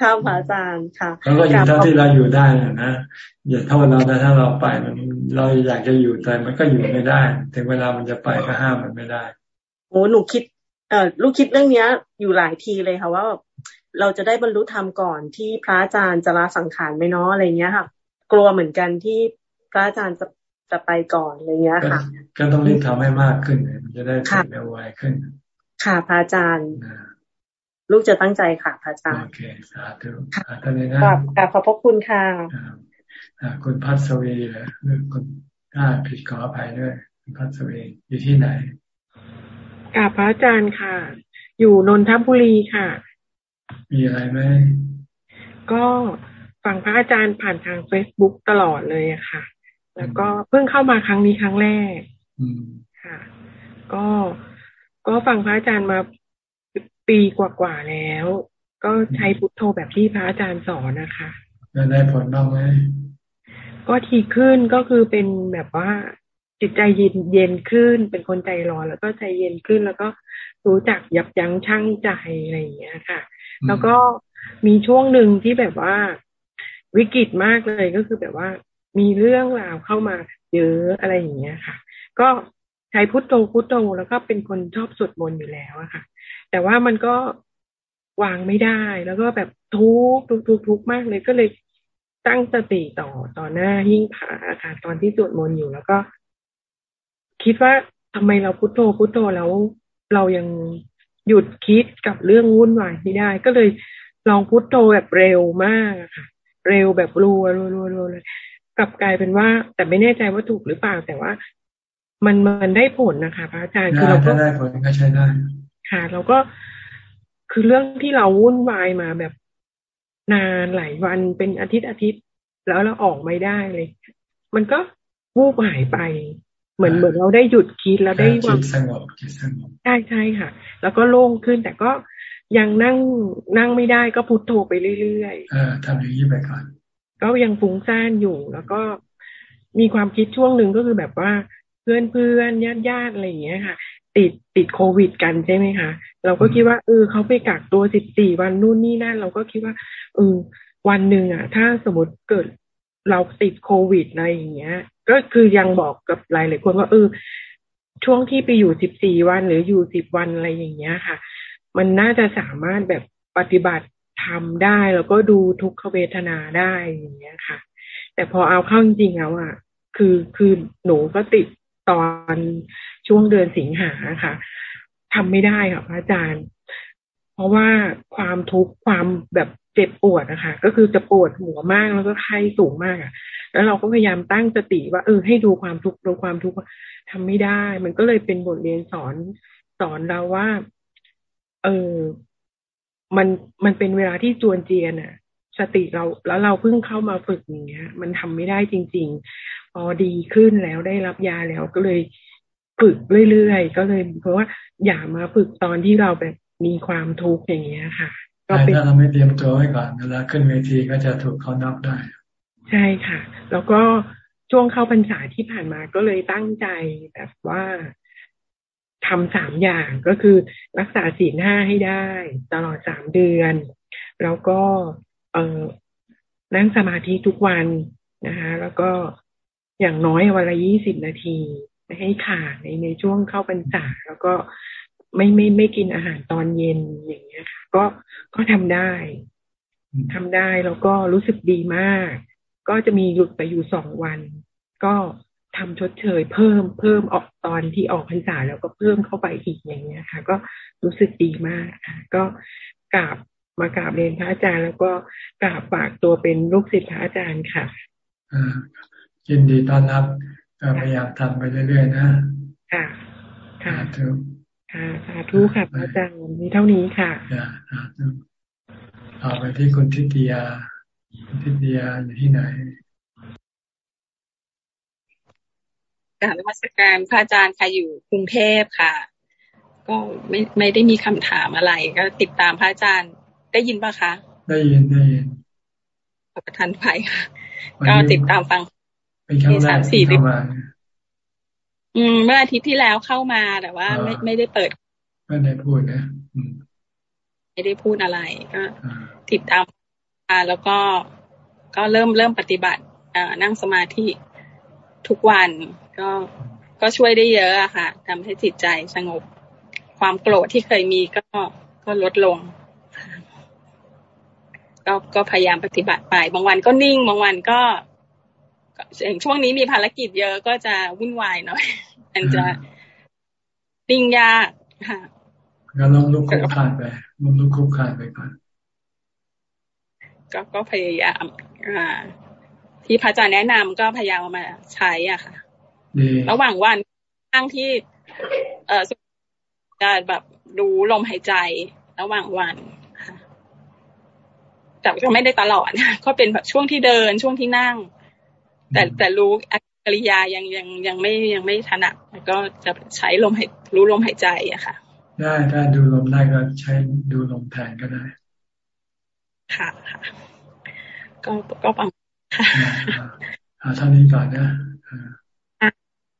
ค่ะพระอาจารย์ค่ะแล้วก็อยู่เท่าที่เราอยู่ได้นะอย่าโทษเรานะถ้าเราไปมันเราอยากจะอยู่แต่มันก็อยู่ไม่ได้ ถึงเวลามันจะไปก็ห้ามมันไม่ได้โอ้หนูคิดเออลูกคิดเรื่องเนี้ย อยู่หลายทีเลยค่ะว่าเราจะได้บรรลุธรรมก่อนที่พระอาจารย์จะลาสังขารไหมเนาะอะไรเงี้ยค่ะ กลัวเหมือนกันที่พระอาจารย์จะจะไปก่อนอะไรเงี้ยค่ะ ก็ต้องรีบทำให้มากขึ้นมันจะได้เร็วไวขึ้น ค่ะพระอาจารย์ ลูกจะตั้งใจค่ะพระอาจารย์โอเคสาธุค่ะท่านนี้นะกราบขอบพระคุณค่ะคุณพัศวีเหรอหรือคุณอ่าผิดขออภัยด้วยคุณพัศวีอยู่ที่ไหนกราบพระอาจารย์ค่ะ อยู่นนทบุรีค่ะ มีอะไรไหมก็ฟังพระอาจารย์ผ่านทางเฟซบุ๊กตลอดเลยอะค่ะ แล้วก็เพิ่งเข้ามาครั้งนี้ครั้งแรกค่ะ ก็ก็ฟังพระอาจารย์มา ปีกว่าๆแล้ว ก็ใช้พุทโธแบบที่พระอาจารย์สอนนะคะได้ผลบ้างไหมก็ทีขึ้นก็คือเป็นแบบว่าจิตใจเย็นเย็นขึ้น เป็นคนใจร้อนแล้วก็ใจเย็นขึ้น แล้วก็รู้จักยับยั้งชั่งใจอะไรอย่างเงี้ยค่ะ แล้วก็มีช่วงหนึ่งที่แบบว่าวิกฤตมากเลยก็คือแบบว่ามีเรื่องราวเข้ามาเยอะอะไรอย่างเงี้ยค่ะ ก็ใช้พุทโธพุทโธแล้วก็เป็นคนชอบสวดมนต์อยู่แล้วอะค่ะ แต่ว่ามันก็วางไม่ได้ แล้วก็แบบทุกทุกทุกทุกมากเลยก็เลยตั้งสติต่อต่อหน้าหิ้งผาค่ะตอนที่สวดมนต์อยู่แล้วก็ คิดว่าทำไมเราพุโทโธพุโทโธแล้วเรายังหยุดคิดกับเรื่องวุ่นวายไม่ได้ ก็เลยลองพุโทโธแบบเร็วมากค่ะ เร็วแบบรัวรัวรัวรัวเลยกลับกลายเป็นว่า แต่ไม่แน่ใจว่าถูกหรือเปล่าแต่ว่า มันมันได้ผลนะคะพระอาจารย์คือเราก็ได้ผลก็ใช้ได้ ค่ะเราก็คือเรื่องที่เราวุ่นวายมาแบบนานหลายวันเป็นอาทิตย์อาทิตย์ แล้วเราออกไม่ได้เลย มันก็วูบหายไป เหมือนเหมือนเราได้หยุดคิดแล้วได้วางสงบใช่ใช่ค่ะ แล้วก็โล่งขึ้นแต่ก็ยังนั่งนั่งไม่ได้ก็พุทโธไปเรื่อยๆเออทำอย่างนี้ไปก่อนก็ยังฟุ้งซ่านอยู่แล้วก็มีความคิดช่วงหนึ่งก็คือแบบว่าเพื่อนเพื่อนญาติญาติอะไรอย่างเงี้ยค่ะ ติดติดโควิดกันใช่ไหมคะเราก็คิดว่าเออเขาไปกักตัวสิบสี่วันนู่นนี่นั่น เราก็คิดว่าเออวันหนึ่งอะ ถ้าสมมติเกิดเราติดโควิดอะไรอย่างเงี้ย ก็คือยังบอกกับหลายหลายคนว่าเออช่วงที่ไปอยู่สิบสี่วันหรืออยู่สิบวันอะไรอย่างเงี้ยค่ะ มันน่าจะสามารถแบบปฏิบัติทำได้แล้วก็ดูทุกขเวทนาได้อย่างเงี้ยค่ะ แต่พอเอาเข้าจริงๆแล้วอะคือคือหนูก็ติดตอน ช่วงเดือนสิงหาค่ะทำไม่ได้ค่ะพระอาจารย์ เพราะว่าความทุกข์ความแบบเจ็บปวดนะคะก็คือจะปวดหัวมากแล้วก็ไข้สูงมากอะ แล้วเราก็พยายามตั้งสติว่าเออให้ดูความทุกข์ดูความทุกข์ทำไม่ได้ มันก็เลยเป็นบทเรียนสอนสอนเราว่า เออมันมันเป็นเวลาที่จวนเจียนอะสติเราแล้วเราเพิ่งเข้ามาฝึกอย่างเงี้ย มันทำไม่ได้จริง ๆ พอดีขึ้นแล้วได้รับยาแล้วก็เลย ฝึกเรื่อยๆก็เลยเพราะว่าอย่ามาฝึกตอนที่เราแบบมีความทุกข์อย่างเงี้ยค่ะก็เป็นถ้าเราไม่เตรียมตัวไว้ก่อนเวลาขึ้นเวทีก็จะถูกเขานับได้ ใช่ค่ะ แล้วก็ช่วงเข้าพรรษาที่ผ่านมาก็เลยตั้งใจแบบว่าทำสามอย่างก็คือรักษาศีลห้าให้ได้ ตลอดสามเดือน แล้วก็เออนั่งสมาธิทุกวันนะคะ แล้วก็อย่างน้อยวันละยี่สิบนาที ไม่ให้ขาดในในช่วงเข้าพรรษาแล้วก็ไม่ไม่ไม่กินอาหารตอนเย็นอย่างเงี้ยค่ะก็ก็ทำได้ทำได้แล้วก็รู้สึกดีมาก ก็จะมีหยุดไปอยู่สองวัน ก็ทำชดเชย เพิ่มเพิ่มออกตอนที่ออกพรรษาแล้วก็เพิ่มเข้าไปอีกอย่างเงี้ยค่ะ ก็รู้สึกดีมากค่ะก็กราบมากราบเรียนพระอาจารย์ แล้วก็กราบฝากตัวเป็นลูกศิษย์พระอาจารย์ค่ะอ่ายินดีต้อนรับ พยายามทำไปเรื่อยๆนะ ค่ะ ค่ะทุกค่ะสาธุค่ะพระอาจารย์มีเท่านี้ค่ะค่ะสาธุต่อไปที่คุณทิติยาคุณทิติยาอยู่ที่ไหนการนมัสการพระอาจารย์ค่ะอยู่กรุงเทพค่ะ ก็ไม่ไม่ได้มีคำถามอะไร ก็ติดตามพระอาจารย์ได้ยินปะคะ ได้ยินได้ยินประทันภัยค่ะ ก็ติดตามฟัง มีสามสี่เดือนอืม เมื่ออาทิตย์ที่แล้วเข้ามาแต่ว่า ไม่ไม่ได้เปิด ไม่ได้พูดนะไม่ได้พูดอะไรก็ติดตามแล้วก็ก็เริ่มเริ่มปฏิบัติอ่านั่งสมาธิทุกวันก็ก็ช่วยได้เยอะอะค่ะทำให้จิตใจสงบ ความโกรธที่เคยมีก็ก็ลดลง ก็ก็พยายามปฏิบัติไป บางวันก็นิ่ง บางวันก็ อย่างช่วงนี้มีภารกิจเยอะก็จะวุ่นวายหน่อยมันจะนิ่งยากค่ะก็ลองลุกคุกคานไปลองลุกคุกคานไปก่อนก็ก็พยายามอ่าที่พระอาจารย์แนะนำก็พยายามมาใช้อะค่ะระหว่างวันตั้งที่ เอ่อจะแบบดูลมหายใจ ระหว่างวันแต่ก็ไม่ได้ตลอดก็เป็นแบบช่วงที่เดินช่วงที่นั่ง แต่แต่รู้อริยายังยังยังไม่ยังไม่ถนัดก็จะใช้ลมหายรู้ลมหายใจอะค่ะ ได้ถ้าดูลมได้ก็ใช้ดูลมแทนก็ได้ ค่ะค่ะก็ก็ปังค่ะเท่านี้ก่อนนะ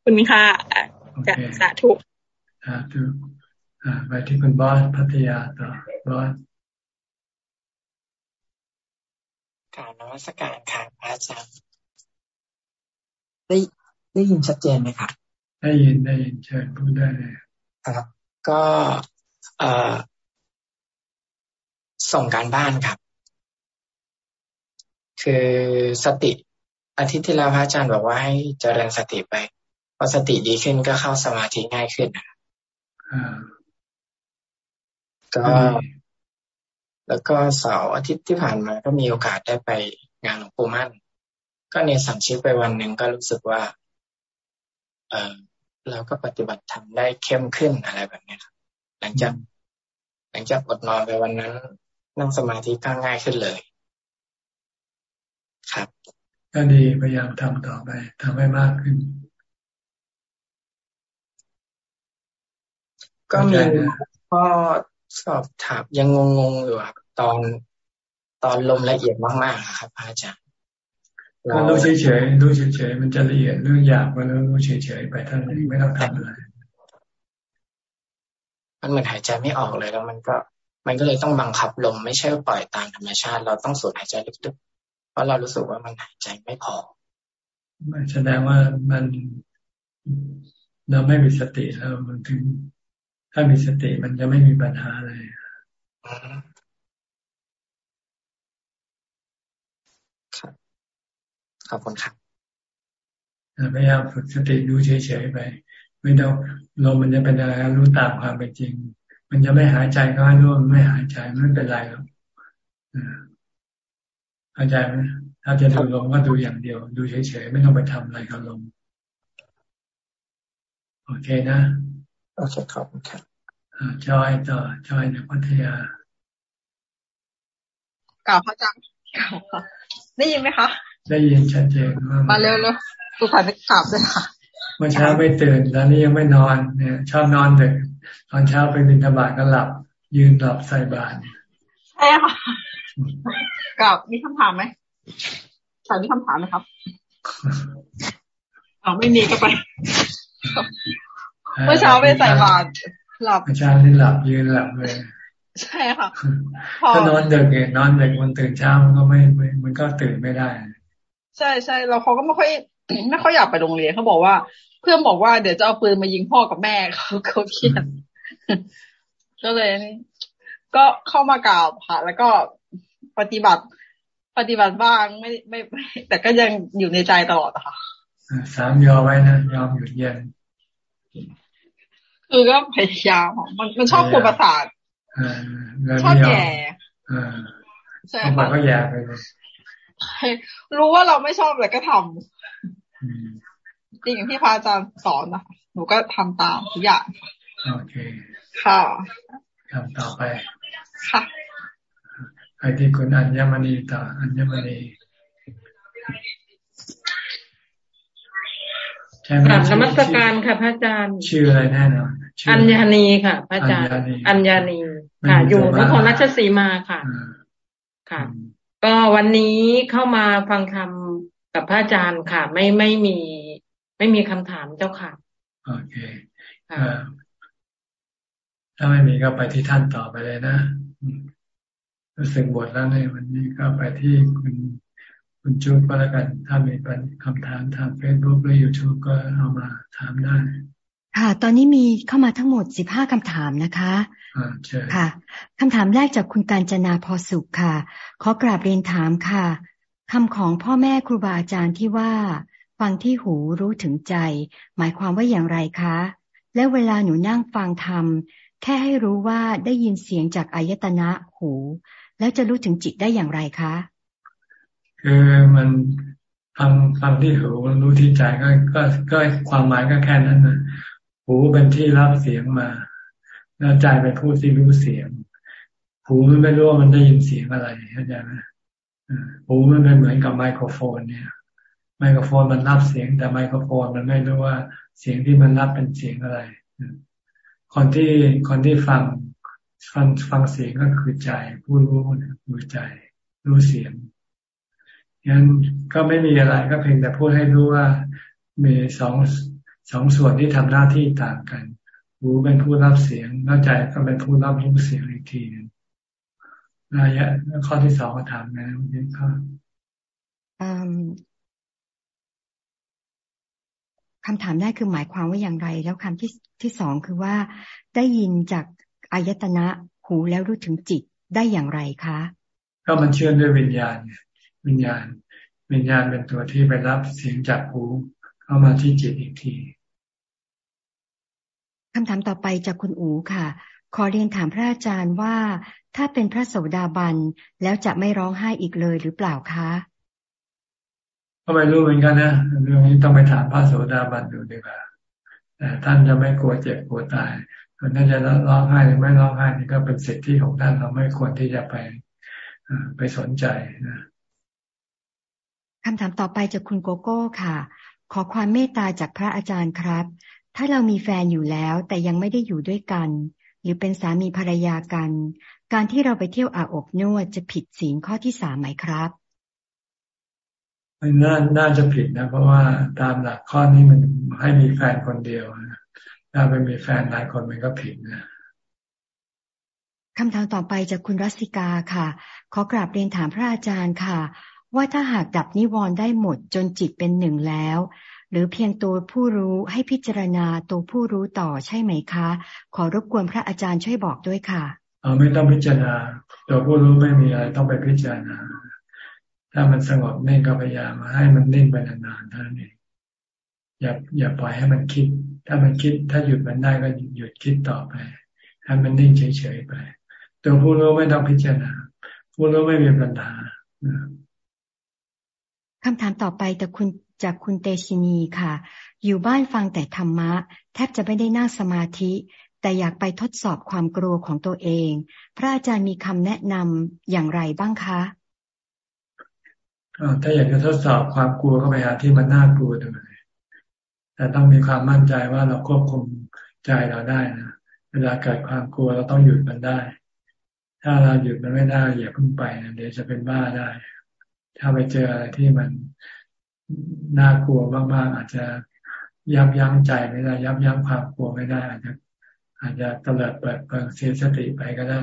คุณค่ะจะสาธุสาธุไปที่คุณบอสพัทยาต่อบอสกล่าวนวัตการค่ะอาจารย์ ได้ได้ยินชัดเจนไหมครับได้ยินได้ยินเชิญพูดได้เลยครับ ก็เอ่อส่งการบ้านครับ คือสติอาทิตย์ที่แล้วพระอาจารย์บอกว่าให้เจริญสติไปพอสติดีขึ้นก็เข้าสมาธิง่ายขึ้นก็แล้วก็เสาร์อาทิตย์ที่ผ่านมาก็มีโอกาสได้ไปงานหลวงปู่มั่น ก็เนี่ยสัมชิปไปวันหนึ่งก็รู้สึกว่า เออเราก็ปฏิบัติทำได้เข้มขึ้นอะไรแบบนี้ครับ หลังจากหลังจากอดนอนไปวันนั้น นั่งสมาธิก็ง่ายขึ้นเลย ครับ ก็ดีพยายามทำต่อไปทำให้มากขึ้น ก็มีข้อสอบถามยังงงๆอยู่ครับตอนตอนลมละเอียดมากๆครับอาจารย์ ก็รู้เฉยๆรู้เฉยๆมันจะละเอียดเรื่องยากก็รู้เฉยๆไปท่านไม่ต้องทำอะไรมันเหมือนหายใจไม่ออกเลยแล้วมันก็ มันก็เลยต้องบังคับลมไม่ใช่ปล่อยตามธรรมชาติ เราต้องสูดหายใจลึกๆเพราะเรารู้สึกว่ามันหายใจไม่พอแสดงว่ามันเราไม่มีสติแล้วมันถึง ถ้ามีสติมันจะไม่มีปัญหาเลย ขอบคุณครับพยายามฝึกสติดูเฉยๆไป ไม่ต้องลมมันจะเป็นอะไรรู้ตามความเป็นจริง มันจะไม่หายใจก็ให้รู้มันไม่หายใจไม่เป็นไรหรอกเข้าใจไหมถ้าจะดูลมก็ดูอย่างเดียว ดูเฉยๆไม่ต้องไปทำอะไรกับลมโอเคนะโอเคขอบคุณครับจอยต่อจอยในพัทยาก่าวพระอาจารย์ก่าวค่ะได้ยินไหมคะ ได้ยินชัดเจนมาเร็วเร็วสุขภาพกลับเลยค่ะเมื่อเช้าไม่ตื่นตอนนี้ยังไม่นอนเนี่ยชอบนอนดึกตอนเช้าไปบินธบาตก็หลับ ยืนหลับใส่บาตรใช่ค่ะกับมีคำถามไหมใส่มีคำถามไหมครับเอาไม่มีก็ไปเมื่อเช้าไปใส่บาตรหลับเช้านี่หลับยืนหลับเลยใช่ค่ะถ้านอนเด็กเนี่ยนอนเด็กมันตื่นเช้ามันก็ไม่มันก็ตื่นไม่ได้ ใช่ใช่เราเขาก็ไม่ค่อยไม่ค่อยอยากไปโรงเรียนเขาบอกว่า เพื่อนบอกว่าเดี๋ยวจะเอาปืนมายิงพ่อกับแม่เขาเขาเครียดก็เลยก็เข้ามากราบค่ะ แล้วก็ปฏิบัติปฏิบัติบ้างไม่ไม่ แต่ก็ยังอยู่ในใจตลอดค่ะสามยอไว้นะยอมหยุดเย็น คือก็พยายามมันมันชอบกวนประสาทชอบแย่ใช่ค่ะก็แย่ไปเลย รู้ว่าเราไม่ชอบเลยก็ทำจริงอย่างที่พระอาจารย์สอนนะหนูก็ทำตามทุกอย่างโอเค ค่ะทำต่อไป ค่ะไปที่คุณอัญมณีต่ออัญมณีใช่ไหมกลับนมัสการค่ะพระอาจารย์ ชื่ออะไรแน่นอนอัญญานีค่ะ พระอาจารย์ อัญญานีค่ะ อยู่นครราชสีมาค่ะ ค่ะ ก็วันนี้เข้ามาฟังธรรมกับพระอาจารย์ค่ะ ไม่ไม่มี ไม่มีคำถามเจ้าค่ะ โอเคถ้าไม่มีก็ไปที่ท่านต่อไปเลยนะรู้สึกบทแล้วในวันนี้ก็ไปที่คุณคุณจูบก็แล้วกัน ถ้ามีคำถามทางเฟซบุ๊กหรือยูทูบก็เอามาถามได้ ค่ะ ตอนนี้มีเข้ามาทั้งหมดสิบห้าคำถามนะคะค่ะคำถามแรกจากคุณการจนาพอสุขค่ะ ขอกราบเรียนถามค่ะคำของพ่อแม่ครูบาอาจารย์ที่ว่า ฟังที่หูรู้ถึงใจ หมายความว่าอย่างไรคะ และเวลาหนูนั่งฟังธรรม แค่ให้รู้ว่าได้ยินเสียงจากอายตนะหู แล้วจะรู้ถึงจิตได้อย่างไรคะ คือมันฟังฟังที่หูรู้ที่ใจก็ก็ก็ความหมายก็แค่นั้นนะ หูเป็นที่รับเสียงมา แล้วใจเป็นผู้ที่รู้เสียง หูมันไม่รู้ว่ามันได้ยินเสียงอะไรเข้าใจไหมหูมันเป็นเหมือนกับไมโครโฟนเนี่ย ไมโครโฟนมันรับเสียง แต่ไมโครโฟนมันไม่รู้ว่าเสียงที่มันรับเป็นเสียงอะไร คนที่คนที่ฟังฟังฟังเสียงก็คือใจ ผู้รู้รู้ใจ รู้เสียงงั้นก็ไม่มีอะไรก็เพียงแต่พูดให้รู้ว่ามีสอง สองส่วนที่ทำหน้าที่ต่างกัน หูเป็นผู้รับเสียงแล้วใจก็เป็นผู้รับรู้เสียงอีกทีนึงระยะข้อที่สองก็ถามนะนี่ข้อคำถามแรกคือหมายความว่าอย่างไร แล้วคำที่ที่สองคือว่า ได้ยินจากอายตนะหูแล้วรู้ถึงจิตได้อย่างไรคะ ก็มันเชื่อมด้วยวิญญาณวิญญาณ วิญญาณเป็นตัวที่ไปรับเสียงจากหูเข้ามาที่จิตอีกที คำถามต่อไปจากคุณอูค่ะ ขอเรียนถามพระอาจารย์ว่า ถ้าเป็นพระโสดาบันแล้วจะไม่ร้องไห้อีกเลยหรือเปล่าคะก็ไม่รู้เหมือนกันนะเรื่องนี้ต้องไปถามพระโสดาบันดูดีกว่าแต่ท่านจะไม่กลัวเจ็บกลัวตายท่านจะร้องไห้หรือไม่ร้องไห้นี่ก็เป็นสิทธิของท่านเราไม่ควรที่จะไปไปสนใจนะคำถามต่อไปจากคุณโกโก้ค่ะ ขอความเมตตาจากพระอาจารย์ครับ ถ้าเรามีแฟนอยู่แล้วแต่ยังไม่ได้อยู่ด้วยกัน หรือเป็นสามีภรรยากัน การที่เราไปเที่ยวอาบอบนวดจะผิดศีลข้อที่สามไหมครับมันน่าน่าจะผิดนะ เพราะว่าตามหลักข้อนี้มันให้มีแฟนคนเดียวถ้าไปมีแฟนหลายคนมันก็ผิดนะคำถามต่อไปจากคุณรัสิกาค่ะ ขอกราบเรียนถามพระอาจารย์ค่ะ ว่าถ้าหากดับนิวรณ์ได้หมดจนจิตเป็นหนึ่งแล้ว หรือเพียงตัวผู้รู้ให้พิจารณาตัวผู้รู้ต่อใช่ไหมคะ ขอรบกวนพระอาจารย์ช่วยบอกด้วยค่ะเออไม่ต้องพิจารณาตัวผู้รู้ไม่มีอะไรต้องไปพิจารณา ถ้ามันสงบนิ่งก็พยายามให้มันนิ่งไปนานๆเท่านั้นเองอย่าอย่าปล่อยให้มันคิด ถ้ามันคิดถ้าหยุดมันได้ก็หยุดคิดต่อไปให้มันนิ่งเฉยๆไป ตัวผู้รู้ไม่ต้องพิจารณา ผู้รู้ไม่มีปัญหาคำถามต่อไปแต่คุณ จากคุณเตชินีค่ะ อยู่บ้านฟังแต่ธรรมะ แทบจะไม่ได้นั่งสมาธิ แต่อยากไปทดสอบความกลัวของตัวเอง พระอาจารย์มีคำแนะนำอย่างไรบ้างคะถ้าอยากจะทดสอบความกลัวก็ไปหาที่มันน่ากลัวดูเลยแต่ต้องมีความมั่นใจว่าเราควบคุมใจเราได้นะ เวลาเกิดความกลัวเราต้องหยุดมันได้ ถ้าเราหยุดมันไม่ได้อย่าเพิ่งไปนะเดี๋ยวจะเป็นบ้าได้ ถ้าไปเจออะไรที่มัน น่ากลัวมากๆ อาจจะยับยั้งใจไม่ได้ยับยั้งความกลัวไม่ได้อาจจะอาจจะตลิดเปิดเปิดเสียสติไปก็ได้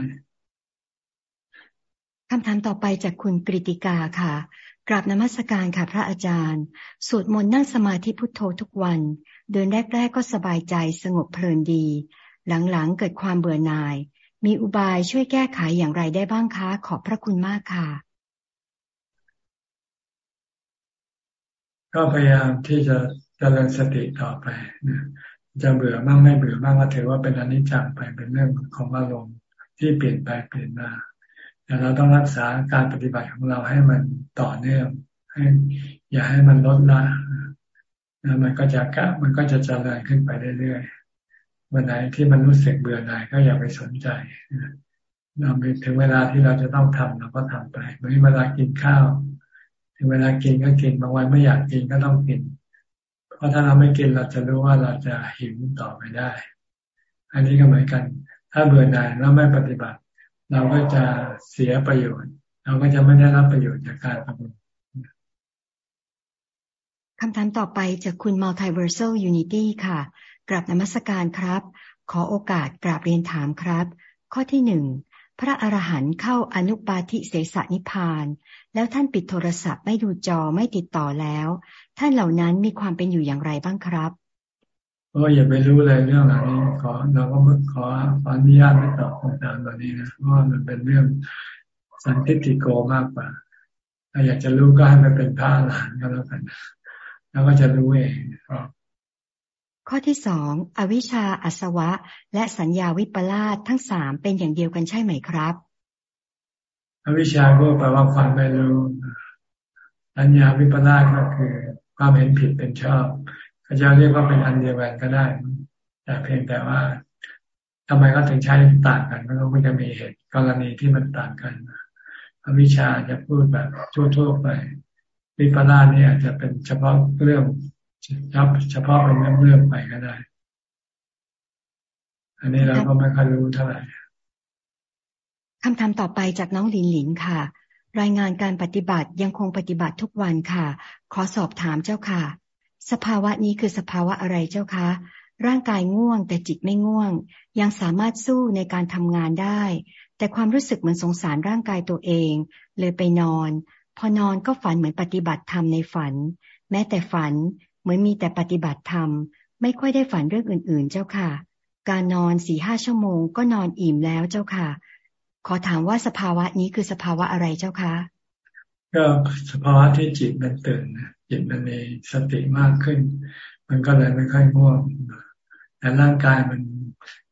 คำถามต่อไปจากคุณกริติกาค่ะ กราบนมัสการค่ะพระอาจารย์ สวดมนต์นั่งสมาธิพุทโธทุกวัน เดินแรก ๆ ก็สบายใจสงบเพลินดี หลังๆ เกิดความเบื่อหน่าย มีอุบายช่วยแก้ไขอย่างไรได้บ้างคะ ขอบพระคุณมากค่ะ ก็พยายามที่จะเจริญสติต่อไปนะจะเบื่อบ้างไม่เบื่อบ้างก็ถือว่าเป็นอนิจจังไปเป็นเรื่องของอารมณ์ที่เปลี่ยนไปเปลี่ยนมาแต่เราต้องรักษาการปฏิบัติของเราให้มันต่อเนื่องให้อย่าให้มันลดละแล้วมันก็จะกะมันก็จะเจริญขึ้นไปเรื่อยๆวันไหนที่มันรู้สึกเบื่อหน่ายก็อย่าไปสนใจเราถึงเวลาที่เราจะต้องทำเราก็ทำไปเมื่อเวลากินข้าว ถึงเวลากินก็กินบางวันไม่อยากกินก็ต้องกิน เพราะถ้าเราไม่กินเราจะรู้ว่าเราจะหิวต่อไปได้ อันนี้ก็เหมือนกัน ถ้าเบื่อหน่ายแล้วไม่ปฏิบัติ เราก็จะเสียประโยชน์ เราก็จะไม่ได้รับประโยชน์จากการปฏิบัติคำถามต่อไปจากคุณ Multiversal Unity ค่ะ กราบนมัสการครับ ขอโอกาสกราบเรียนถามครับ ข้อที่หนึ่ง พระอรหันต์เข้าอนุปาทิเสสนิพาน แล้วท่านปิดโทรศัพท์ไม่ดูจอไม่ติดต่อแล้ว ท่านเหล่านั้นมีความเป็นอยู่อย่างไรบ้างครับก็อย่าไปรู้เลยเรื่องเหล่านี้ขอเราก็ขออนุญาตไม่ตอบคำถามเหล่านี้นะเพราะมันเป็นเรื่องสันติโกมากกว่าถ้าอยากจะรู้ก็ให้มันเป็นพระหลานก็แล้วกัน แล้วก็จะรู้เอง ข้อที่สองอวิชชาอสวะ และสัญญาวิปลาสทั้งสามเป็นอย่างเดียวกันใช่ไหมครับ อวิชชาก็แปลว่าความไม่รู้ สัญญาวิปลาสก็คือความเห็นผิดเป็นชอบก็จะเรียกว่าเป็นอันเดียวกันก็ได้ แต่เพียงแต่ว่าทำไมเขาถึงใช้ต่างกันเพราะมันจะมีเหตุกรณีที่มันต่างกันอวิชาจะพูดแบบทั่วๆไปวิปลาสนี่อาจจะเป็นเฉพาะเรื่อง เฉพาะเป็นเรื่องๆไปก็ได้ อันนี้เราก็ไม่ค่อยรู้เท่าไหร่คำถามต่อไปจากน้องหลินหลินค่ะ รายงานการปฏิบัติยังคงปฏิบัติทุกวันค่ะ ขอสอบถามเจ้าค่ะ สภาวะนี้คือสภาวะอะไรเจ้าคะ ร่างกายง่วงแต่จิตไม่ง่วง ยังสามารถสู้ในการทำงานได้ แต่ความรู้สึกเหมือนสงสารร่างกายตัวเอง เลยไปนอน พอนอนก็ฝันเหมือนปฏิบัติธรรมในฝัน แม้แต่ฝัน เหมือนมีแต่ปฏิบัติธรรม ไม่ค่อยได้ฝันเรื่องอื่นๆ เจ้าค่ะ การนอนสี่ห้าชั่วโมงก็นอนอิ่มแล้วเจ้าค่ะ ขอถามว่าสภาวะนี้คือสภาวะอะไรเจ้าคะก็สภาวะที่จิตมันตื่นจิตมันมีสติมากขึ้น มันก็เลยไม่ค่อยง่วงแต่ร่างกายมัน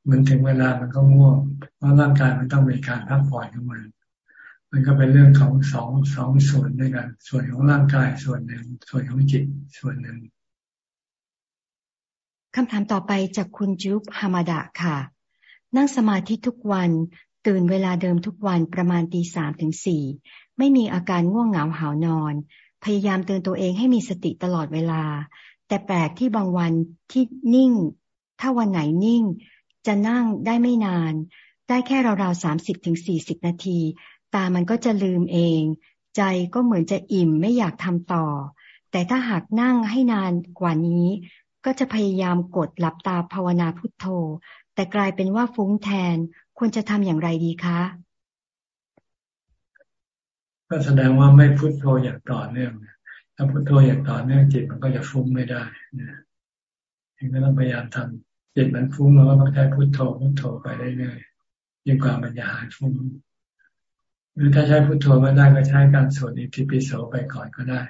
มันถึงเวลามันก็ง่วงเพราะร่างกายมันต้องมีการพักผ่อนของมันมันก็เป็นเรื่องของสองสองส่วนด้วยกัน ส่วนของร่างกายส่วนหนึ่ง ส่วนของจิตส่วนหนึ่ง คำถามต่อไปจากคุณจุ๊บฮามาดะค่ะ นั่งสมาธิทุกวัน ตื่นเวลาเดิมทุกวันประมาณตีสามถึงสี่ไม่มีอาการง่วงเหงาหานอน พยายามเตือนตัวเองให้มีสติตลอดเวลา แต่แปลกที่บางวันที่นิ่ง ถ้าวันไหนนิ่ง จะนั่งได้ไม่นาน ได้แค่ราวๆสามสิบถึงสี่สิบนาที ตามันก็จะลืมเอง ใจก็เหมือนจะอิ่มไม่อยากทำต่อ แต่ถ้าหากนั่งให้นานกว่านี้ ก็จะพยายามกดหลับตาภาวนาพุทโธ แต่กลายเป็นว่าฟุ้งแทนควรจะทำอย่างไรดีคะก็แสดงว่าไม่พุทโธอย่างต่อเนื่องถ้าพุทโธอย่างต่อเนื่องจิตมันก็จะฟุ้งไม่ได้นะยังก็ต้องพยายามทำจิตมันฟุ้งเราก็ต้องใช้พุทโธพุทโธไปเรื่อยๆยิ่งกว่ามันจะหายฟุ้งหรือถ้าใช้พุทโธไม่ได้ก็ใช้การสวดอิติปิโสไปก่อนก็ได้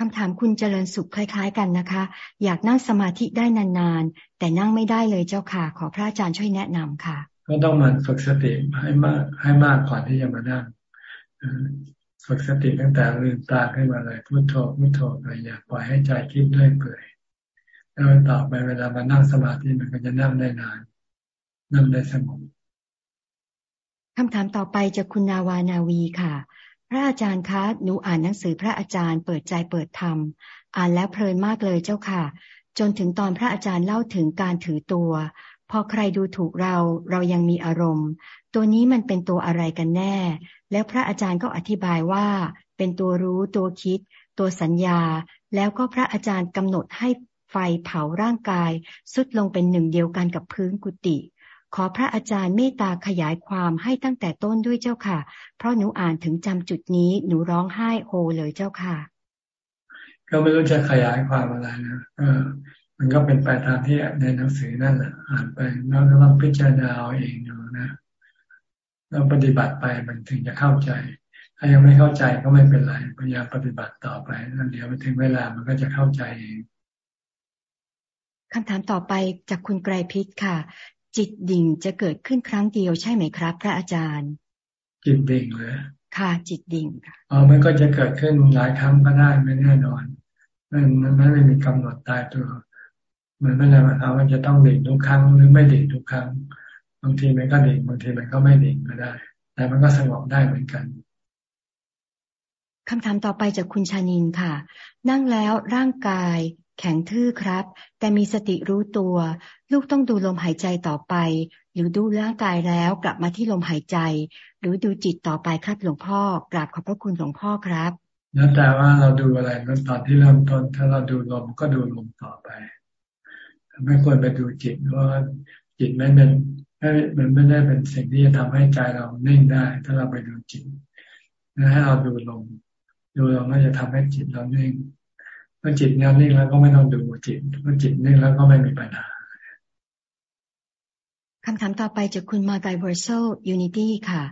คำถามคุณเจริญสุขคล้ายๆกันนะคะ อยากนั่งสมาธิได้นานๆ แต่นั่งไม่ได้เลยเจ้าค่ะ ขอพระอาจารย์ช่วยแนะนำค่ะ ก็ต้องมันฝึกสติให้มากให้มากก่อนที่จะมานั่งฝึกสติตั้งแต่ลืมตาขึ้นมาเลยพุโทโธพุโทโธไปอย่าปล่อยให้ใจคิดเรื่อยเปื่อยแล้วต่อไปเวลามานั่งสมาธิมันก็จะนั่งได้นานนั่งได้สงบคำถามต่อไปจากคุณนาวานาวีค่ะ พระอาจารย์คะหนูอ่านหนังสือพระอาจารย์เปิดใจเปิดธรรม อ่านแล้วเพลินมากเลยเจ้าค่ะ จนถึงตอนพระอาจารย์เล่าถึงการถือตัว พอใครดูถูกเราเรายังมีอารมณ์ ตัวนี้มันเป็นตัวอะไรกันแน่ แล้วพระอาจารย์ก็อธิบายว่า เป็นตัวรู้ตัวคิด ตัวสัญญา แล้วก็พระอาจารย์กำหนดให้ไฟเผาร่างกาย สุดลงเป็นหนึ่งเดียวกันกับพื้นกุฏิ ขอพระอาจารย์เมตตาขยายความให้ตั้งแต่ต้นด้วยเจ้าค่ะ เพราะหนูอ่านถึงจำจุดนี้หนูร้องไห้โฮเลยเจ้าค่ะ ก็ไม่รู้จะขยายความอะไรนะเออ มันก็เป็นไปตามที่ในหนังสือนั่นแหละอ่านไปแล้วก็ต้องพิจารณาเอาเองอยู่นะเราปฏิบัติไปมันถึงจะเข้าใจ ถ้ายังไม่เข้าใจก็ไม่เป็นไรพยายามปฏิบัติต่อไปแล้วเดี๋ยวถึงเวลามันก็จะเข้าใจเองคำถามต่อไปจากคุณไกรพิษค่ะ จิตดิ่งจะเกิดขึ้นครั้งเดียวใช่ไหมครับ พระอาจารย์ จิตดิ่งเลยค่ะจิตดิ่งค่ะอ๋อมันก็จะเกิดขึ้นหลายครั้งก็ได้ไม่แน่นอน มันมันไม่มีกำหนดตายตัว มันไม่ได้หมายความว่าจะต้องดิ่งทุกครั้งหรือไม่ดิ่งทุกครั้งบางทีมันก็ดิ่งบางทีมันก็ไม่ดิ่งก็ได้ แต่มันก็สงบได้เหมือนกันคำถามต่อไปจากคุณชานินค่ะ นั่งแล้วร่างกาย แข็งทื่อครับ แต่มีสติรู้ตัว ลูกต้องดูลมหายใจต่อไป หรือดูร่างกายแล้วกลับมาที่ลมหายใจ หรือดูจิตต่อไปครับหลวงพ่อกราบขอบพระคุณหลวงพ่อครับแล้วแต่ว่าเราดูอะไรตอนที่เริ่มต้น ถ้าเราดูลมก็ดูลมต่อไปไม่ควรไปดูจิตเพราะจิตไม่เป็นไม่มันไม่ได้เป็นสิ่งที่จะทำให้ใจเรานิ่งได้ ถ้าเราไปดูจิตนะให้เราดูลมดูลมก็จะทำให้จิตเรานิ่ง เมื่อจิตนิ่งแล้วก็ไม่ต้องดูจิตเมื่อจิตนิ่งแล้วก็ไม่มีปัญหาคำถามต่อไปจากคุณมาไบเวอร์โซยูนิตี้ค่ะ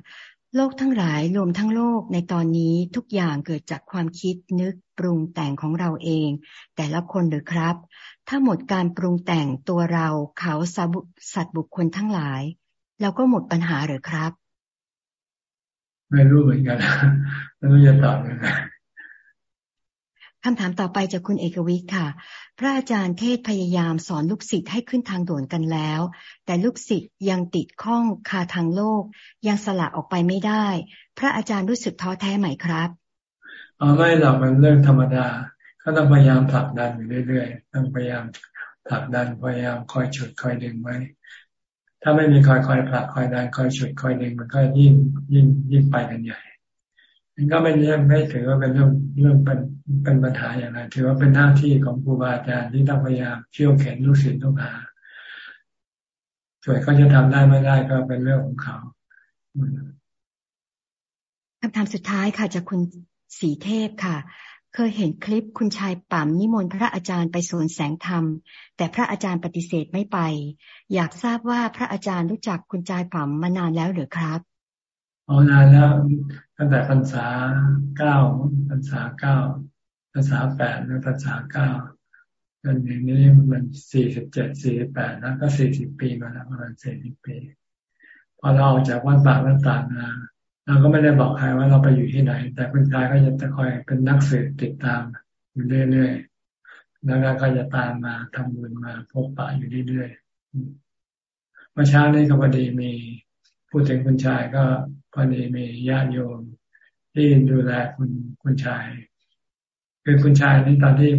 โลกทั้งหลายรวมทั้งโลกในตอนนี้ทุกอย่างเกิดจากความคิดนึกปรุงแต่งของเราเอง แต่ละคนหรือครับ ถ้าหมดการปรุงแต่งตัวเราเขาสัตว์บุคคลทั้งหลาย เราก็หมดปัญหาหรือครับ ไม่รู้เหมือนกันไม่รู้จะตอบยังไง คำถามต่อไปจากคุณเอกวิทย์ค่ะ พระอาจารย์เทศพยายามสอนลูกศิษย์ให้ขึ้นทางด่วนกันแล้ว แต่ลูกศิษย์ยังติดข้องคาทางโลก ยังสละออกไปไม่ได้ พระอาจารย์รู้สึกท้อแท้ไหมครับออไม่หรอกมันเรื่องธรรมดา ก็ต้องพยายามผลักดันอยู่เรื่อยๆต้องพยายามผลักดันพยายามคอยฉุดคอยดึงไว้ ถ้าไม่มีคอยคอยผลักคอยดันคอยฉุดคอยดึงมันก็ยิ่งยิ่งยิ่งไปกันใหญ่ มันก็ไม่เรื่องไม่ถือว่าเป็นเรื่องเรื่องเป็นเป็นปัญหาอย่างไรถือว่าเป็นหน้าที่ของครูบาอาจารย์ที่ต้องพยายามเชี่ยวแข็งลูกศิษย์ลูกหาส่วนเขาจะทำได้ไม่ได้ก็เป็นเรื่องของเขาคำถามสุดท้ายค่ะจากคุณสีเทพค่ะ เคยเห็นคลิปคุณชายป่ามนิมนต์พระอาจารย์ไปสวนแสงธรรม แต่พระอาจารย์ปฏิเสธไม่ไป อยากทราบว่าพระอาจารย์รู้จักคุณชายป่ามมานานแล้วหรือครับ อ๋อนานแล้วตั้งแต่พรรษาเก้าพรรษาเก้าพรรษาแปดแล้วพรรษาเก้าจนอย่างนี้มันสี่สิบเจ็ดสี่สิบแปดแล้วก็สี่สิบปีมาแล้วประมาณสี่สิบปีพอเราออกจากวัดป่าวัดตามาเราก็ไม่ได้บอกใครว่าเราไปอยู่ที่ไหน แต่คุณชายก็จะคอยเป็นนักสืบติดตามอยู่เรื่อยๆแล้วก็จะตามมาทำบุญมาพบปะอยู่เรื่อยๆเมื่อเช้านี้ก็พอดีมีพูดถึงคุณชายก็ พอดีมีญาติโยมที่ดูแลคุณคุณชาย คือคุณชายนี่ตอนที่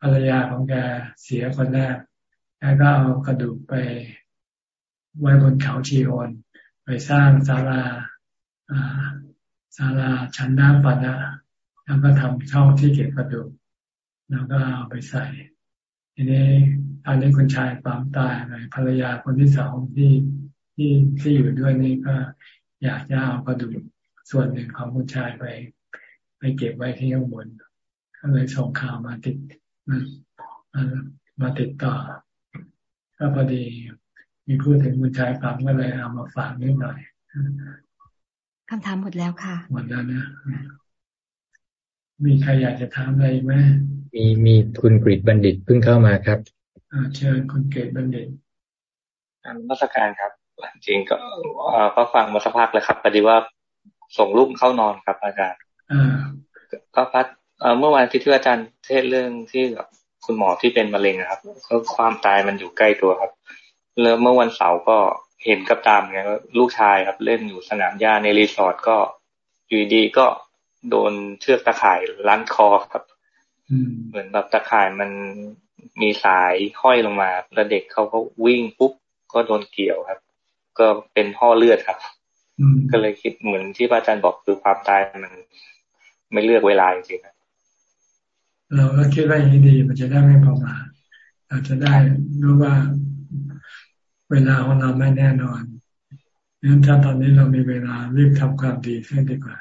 ภรรยาของแกเสียคนแรกแกก็เอากระดูกไปไว้บนเขาชีโอนไปสร้างศาลาศาลาชั้นน้ำปันะแล้วก็ทำช่องที่เก็บกระดูกแล้วก็เอาไปใส่ทีนี้ตอนนี้คุณชายความตายไปภรรยาคนที่สองที่ที่ที่อยู่ด้วยนี่ก็ อยากจะเอากระดูกส่วนหนึ่งของคุณชายไป ไปเก็บไว้ที่ข้างบนก็เลยส่งข่าวมาติดมามาติดต่อก็พอดีมีพูดถึงคุณชายปั๊มก็เลยเอามาฝากนิดหน่อยคำถามหมดแล้วค่ะ หมดแล้วนะ มีใครอยากจะถามอะไรไหมมีมีคุณกริบัณฑิตเพิ่งเข้ามาครับอ่าเชิญคุณเกตบัณฑิตอ่ามาสการครับ จริงก็ก็ฟังมาสักพักเลยครับพอดีว่าส่งลูกเข้านอนครับ อาจารย์ก็พัดเมื่อวันที่อาจารย์เทศเรื่องที่แบบคุณหมอที่เป็นมะเร็งครับก็ความตายมันอยู่ใกล้ตัวครับ แล้วเมื่อวันเสาร์ก็เห็นกับตามไงลูกชายครับ เล่นอยู่สนามหญ้าในรีสอร์ทก็อยู่ดีก็โดนเชือกตะข่ายลันคอครับเหมือนแบบตะข่ายมันมีสายห้อยลงมา แล้วเด็กเขาก็วิ่งปุ๊บก็โดนเกี่ยวครับ ก็เป็นห่อเลือดครับ ก็เลยคิดเหมือนที่พระอาจารย์บอกคือความตายมันไม่เลือกเวลาจริงๆเราก็คิดว่าอย่างนี้ดีมันจะได้ไม่ประมาทเราจะได้รู้ว่าเวลาของเราไม่แน่นอนงั้นถ้าตอนนี้เรามีเวลารีบทำความดีขึ้นดีกว่า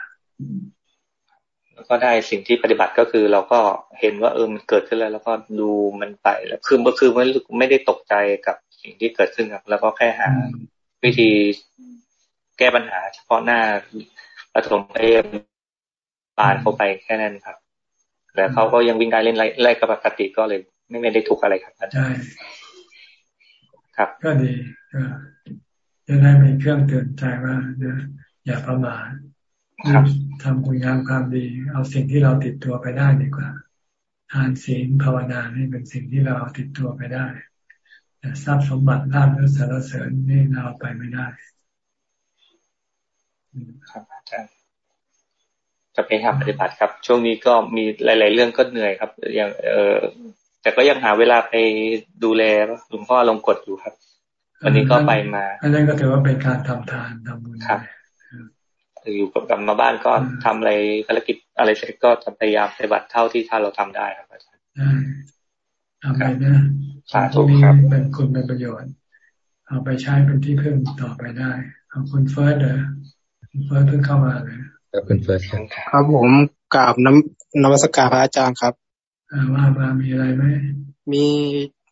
ก็ได้สิ่งที่ปฏิบัติก็คือ เราก็เห็นว่าเออมันเกิดขึ้นแล้ว แล้วก็ดูมันไปแล้วคือเมื่อคือไม่ไม่ได้ตกใจกับสิ่งที่เกิดขึ้นครับ แล้วก็แค่หา วิธีแก้ปัญหาเฉพาะหน้าประถมเอมปานเข้าไปแค่นั้นครับแล้วเขาก็ยังวิ่งได้เล่นไล่กับปกติก็เลย ไม่ไม่ได้ทุกอะไรครับใช่ครับ ก็ดีก็จะได้มีเครื่องเตือนใจว่าอย่าประมาททำคุณงามความดี เอาสิ่งที่เราติดตัวไปได้ดีกว่าทานศีลภาวนานี่เป็นสิ่งที่เราเอาติดตัวไปได้ แต่ทรัพย์สมบัติลาภยศสารเสริญนี่เราไปไม่ได้ ครับอาจารย์จะไปทำปฏิบัติครับ ช่วงนี้ก็มีหลาย ๆ เรื่องก็เหนื่อยครับยังเออแต่ก็ยังหาเวลาไปดูแลหลวงพ่อลงกดอยู่ครับ วันนี้ก็ไปมาอันนั้นก็ถือว่าเป็นการทำทานทำบุญครับอยู่กับกลับมาบ้านก็ทำอะไรภารกิจอะไรเสร็จก็จะพยายามปฏิบัติเท่าที่ถ้าเราทำได้ครับอาจารย์ ทำไปนะสาธุครับเป็นคุณเป็นประโยชน์ เอาไปใช้เป็นที่พึ่งต่อไปได้เอาคุณเฟิร์สเดอคุณเฟิร์สเพิ่งเข้ามาเลยครับคุณเฟิร์สครับผมกราบน้ำนวัสการพระอาจารย์ครับว่ามามีอะไรไหมมี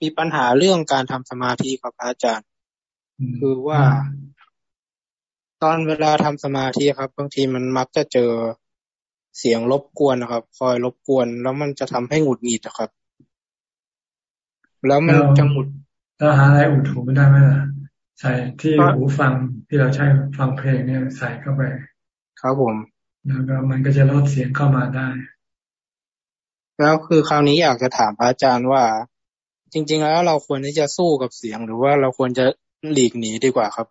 มีปัญหาเรื่องการทำสมาธิครับพระอาจารย์ คือว่า ตอนเวลาทำสมาธิครับบางทีมันมักจะเจอเสียงรบกวนนะครับ คอยรบกวน แล้วมันจะทำให้หงุดหงิดนะครับ แล้วมันจะหงุดถ้าหาอะไรอุดหูไม่ได้ไหมล่ะ ใส่ที่หูฟังที่เราใช้ฟังเพลงเนี่ยใส่เข้าไป ครับผม แล้วก็มันก็จะลดเสียงเข้ามาได้ แล้วคือคราวนี้อยากจะถามพระอาจารย์ว่า จริง ๆ แล้วเราควรที่จะสู้กับเสียงหรือว่าเราควรจะหลีกหนีดีกว่าครับ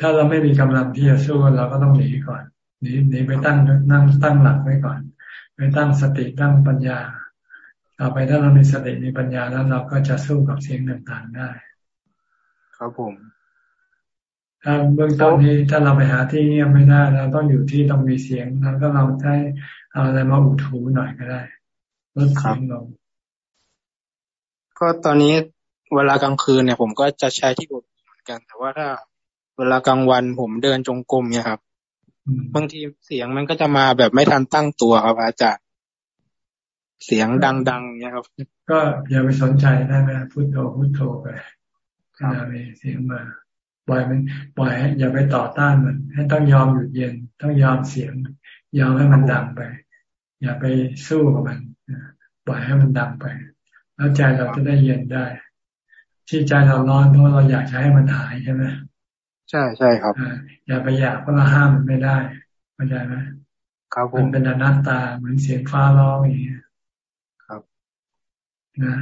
ถ้าเราไม่มีกำลังที่จะสู้เราก็ต้องหนีก่อนหนีหนีไปตั้งนั่งตั้งหลักไว้ก่อน ไปตั้งสติตั้งปัญญา ต่อไปถ้าเรามีสติมีปัญญาแล้วเราก็จะสู้กับเสียงต่างๆได้ ครับผมถ้าเบื้องต้นนี้ถ้าเราไปหาที่เงียบไม่ได้เราต้องอยู่ที่ต้องมีเสียงแล้วก็เราใช้เอาอะไรมาอุดหูหน่อยก็ได้ลดเสียงลงก็ตอนนี้เวลากลางคืนเนี่ย ผมก็จะใช้ที่อุดเหมือนกัน แต่ว่าถ้า เวลากลางวันผมเดินจงกรมเนี่ยครับบางทีเสียงมันก็จะมาแบบไม่ทันตั้งตัวครับอาจารย์ เสียงดังๆเนี่ยครับ ก็อย่าไปสนใจได้ไหมพุทโธพุทโธไปขณะมีเสียงมาปล่อยมันปล่อยอย่าไปต่อต้านมัน ให้ต้องยอมหยุดเย็น ต้องยอมเสียง ยอมให้มันดังไป อย่าไปสู้กับมันปล่อยให้มันดังไป แล้วใจเราจะได้เย็นได้ ที่ใจเราร้อนเพราะเราอยากจะให้มันหายใช่ไหมใช่ใช่ครับอย่าไปอยากเพราะเราห้ามมันไม่ได้เข้าใจไหมครับมันเป็นอนัตตาเหมือนเสียงฟ้าร้องอย่างเงี้ยครับ นะ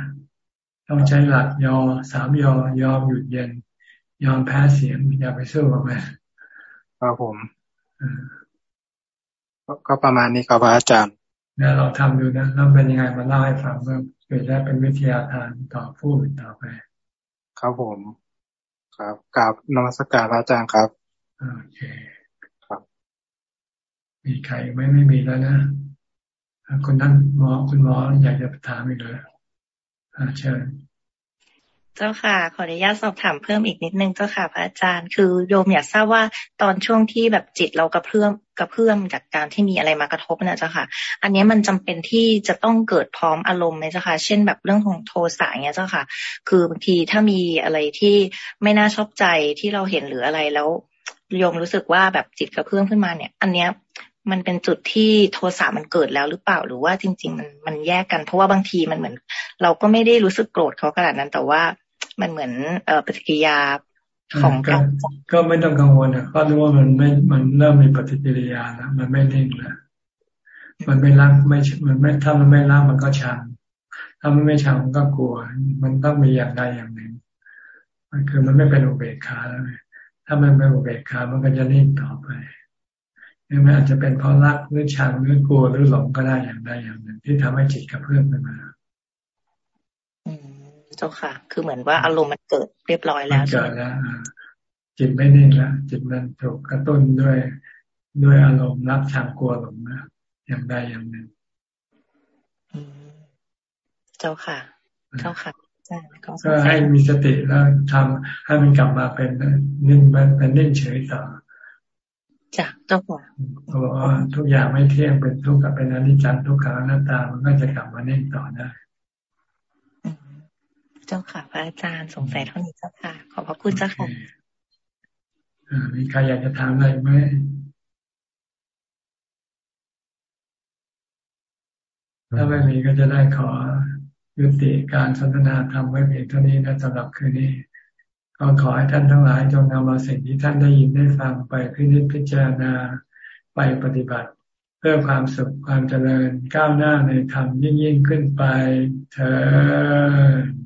ต้องใช้หลักยอสามยอยอมหยุดเย็น ยอมแพ้เสียงอย่าไปสู้กับมันครับผมก็ประมาณนี้ครับอาจารย์เนี่ยเราทำดูนะแล้วเป็นยังไงมาเล่าให้ฟังเพื่อเกิดได้เป็นวิทยาทานต่อผู้อื่นต่อไป ครับผม ครับกราบนมัสการพระอาจารย์ครับโอเคครับ มีใครไม่ไม่มีแล้วนะคุณท่านหมอคุณหมออยากจะถามอีกเลย เชิญเจ้าค่ะ ขออนุญาตสอบถามเพิ่มอีกนิดนึงเจ้าค่ะ พระอาจารย์ คือโยมอยากทราบว่าตอนช่วงที่แบบจิตเรากระเพื่อมกระเพื่อมจากการที่มีอะไรมากระทบนะเจ้าค่ะ อันนี้มันจำเป็นที่จะต้องเกิดพร้อมอารมณ์ไหมเจ้าค่ะ เช่นแบบเรื่องของโทสะอย่างเงี้ยเจ้าค่ะ คือบางทีถ้ามีอะไรที่ไม่น่าชอบใจที่เราเห็นหรืออะไรแล้วโยมรู้สึกว่าแบบจิตกระเพื่อมขึ้นมาเนี่ย อันเนี้ย มันเป็นจุดที่โทสะมันเกิดแล้วหรือเปล่าหรือว่าจริง ๆ มันมันแยกกัน เพราะว่าบางทีมันเหมือน เราก็ไม่ได้รู้สึกโกรธเขาขนาดนั้น แต่ว่ามันเหมือนเอปฏิกิริยาของกก็ไม่ต้องกังวลนะก็รู้ว่ามันไม่มันเริ่มมีปฏิกิริยาแล้วมันไม่นิ่งแล้วมันไม่รักไม่มันไม่ถ้ามันไม่รักมันก็ชังถ้ามันไม่ชังมันก็กลัว มันต้องมีอย่างใดอย่างหนึ่งมันคือมันไม่เป็นอุเบกขาแล้วถ้ามันเป็นอุเบกขามันก็จะนิ่งต่อไป มันอาจจะเป็นเพราะรักหรือชังหรือกลัวหรือหลงก็ได้อย่างใดอย่างหนึ่ง ที่ทำให้จิตกระเพื่อมขึ้นมาเจ้าค่ะ คือเหมือนว่าอารมณ์มันเกิดเรียบร้อยแล้วเกิดแล้วจิตไม่นิ่งแล้วจิตมันถูกกระตุ้นด้วยด้วยอารมณ์รักชังกลัวหลงนะอย่างใดอย่างหนึ่งเจ้าค่ะ เจ้าค่ะก็ให้มีสติแล้วทำให้มันกลับมาเป็นนิ่งเป็นนิ่งเฉยต่อ จ้ะเจ้าค่ะเพราะว่าทุกอย่างไม่เที่ยงเป็นทุกข์กับเป็นอนิจจังทุกขังหน้าตา มันก็จะกลับมานิ่งต่อได้เจ้าค่ะ พระอาจารย์สงสัยเท่านี้เจ้าค่ะ ขอบพระคุณเจ้าค่ะมีใครอยากจะถามอะไรไหมถ้าไม่มีก็จะได้ขอยุติการสนทนาธรรมไว้เพียงเท่านี้นะสำหรับคืนนี้ ก็ขอให้ท่านทั้งหลายจงนำเอาสิ่งที่ท่านได้ยินได้ฟังไปพิจิตพิจารณาไปปฏิบัติ เพื่อความสุขความเจริญก้าวหน้าในธรรมยิ่งยิ่งขึ้นไปเธอ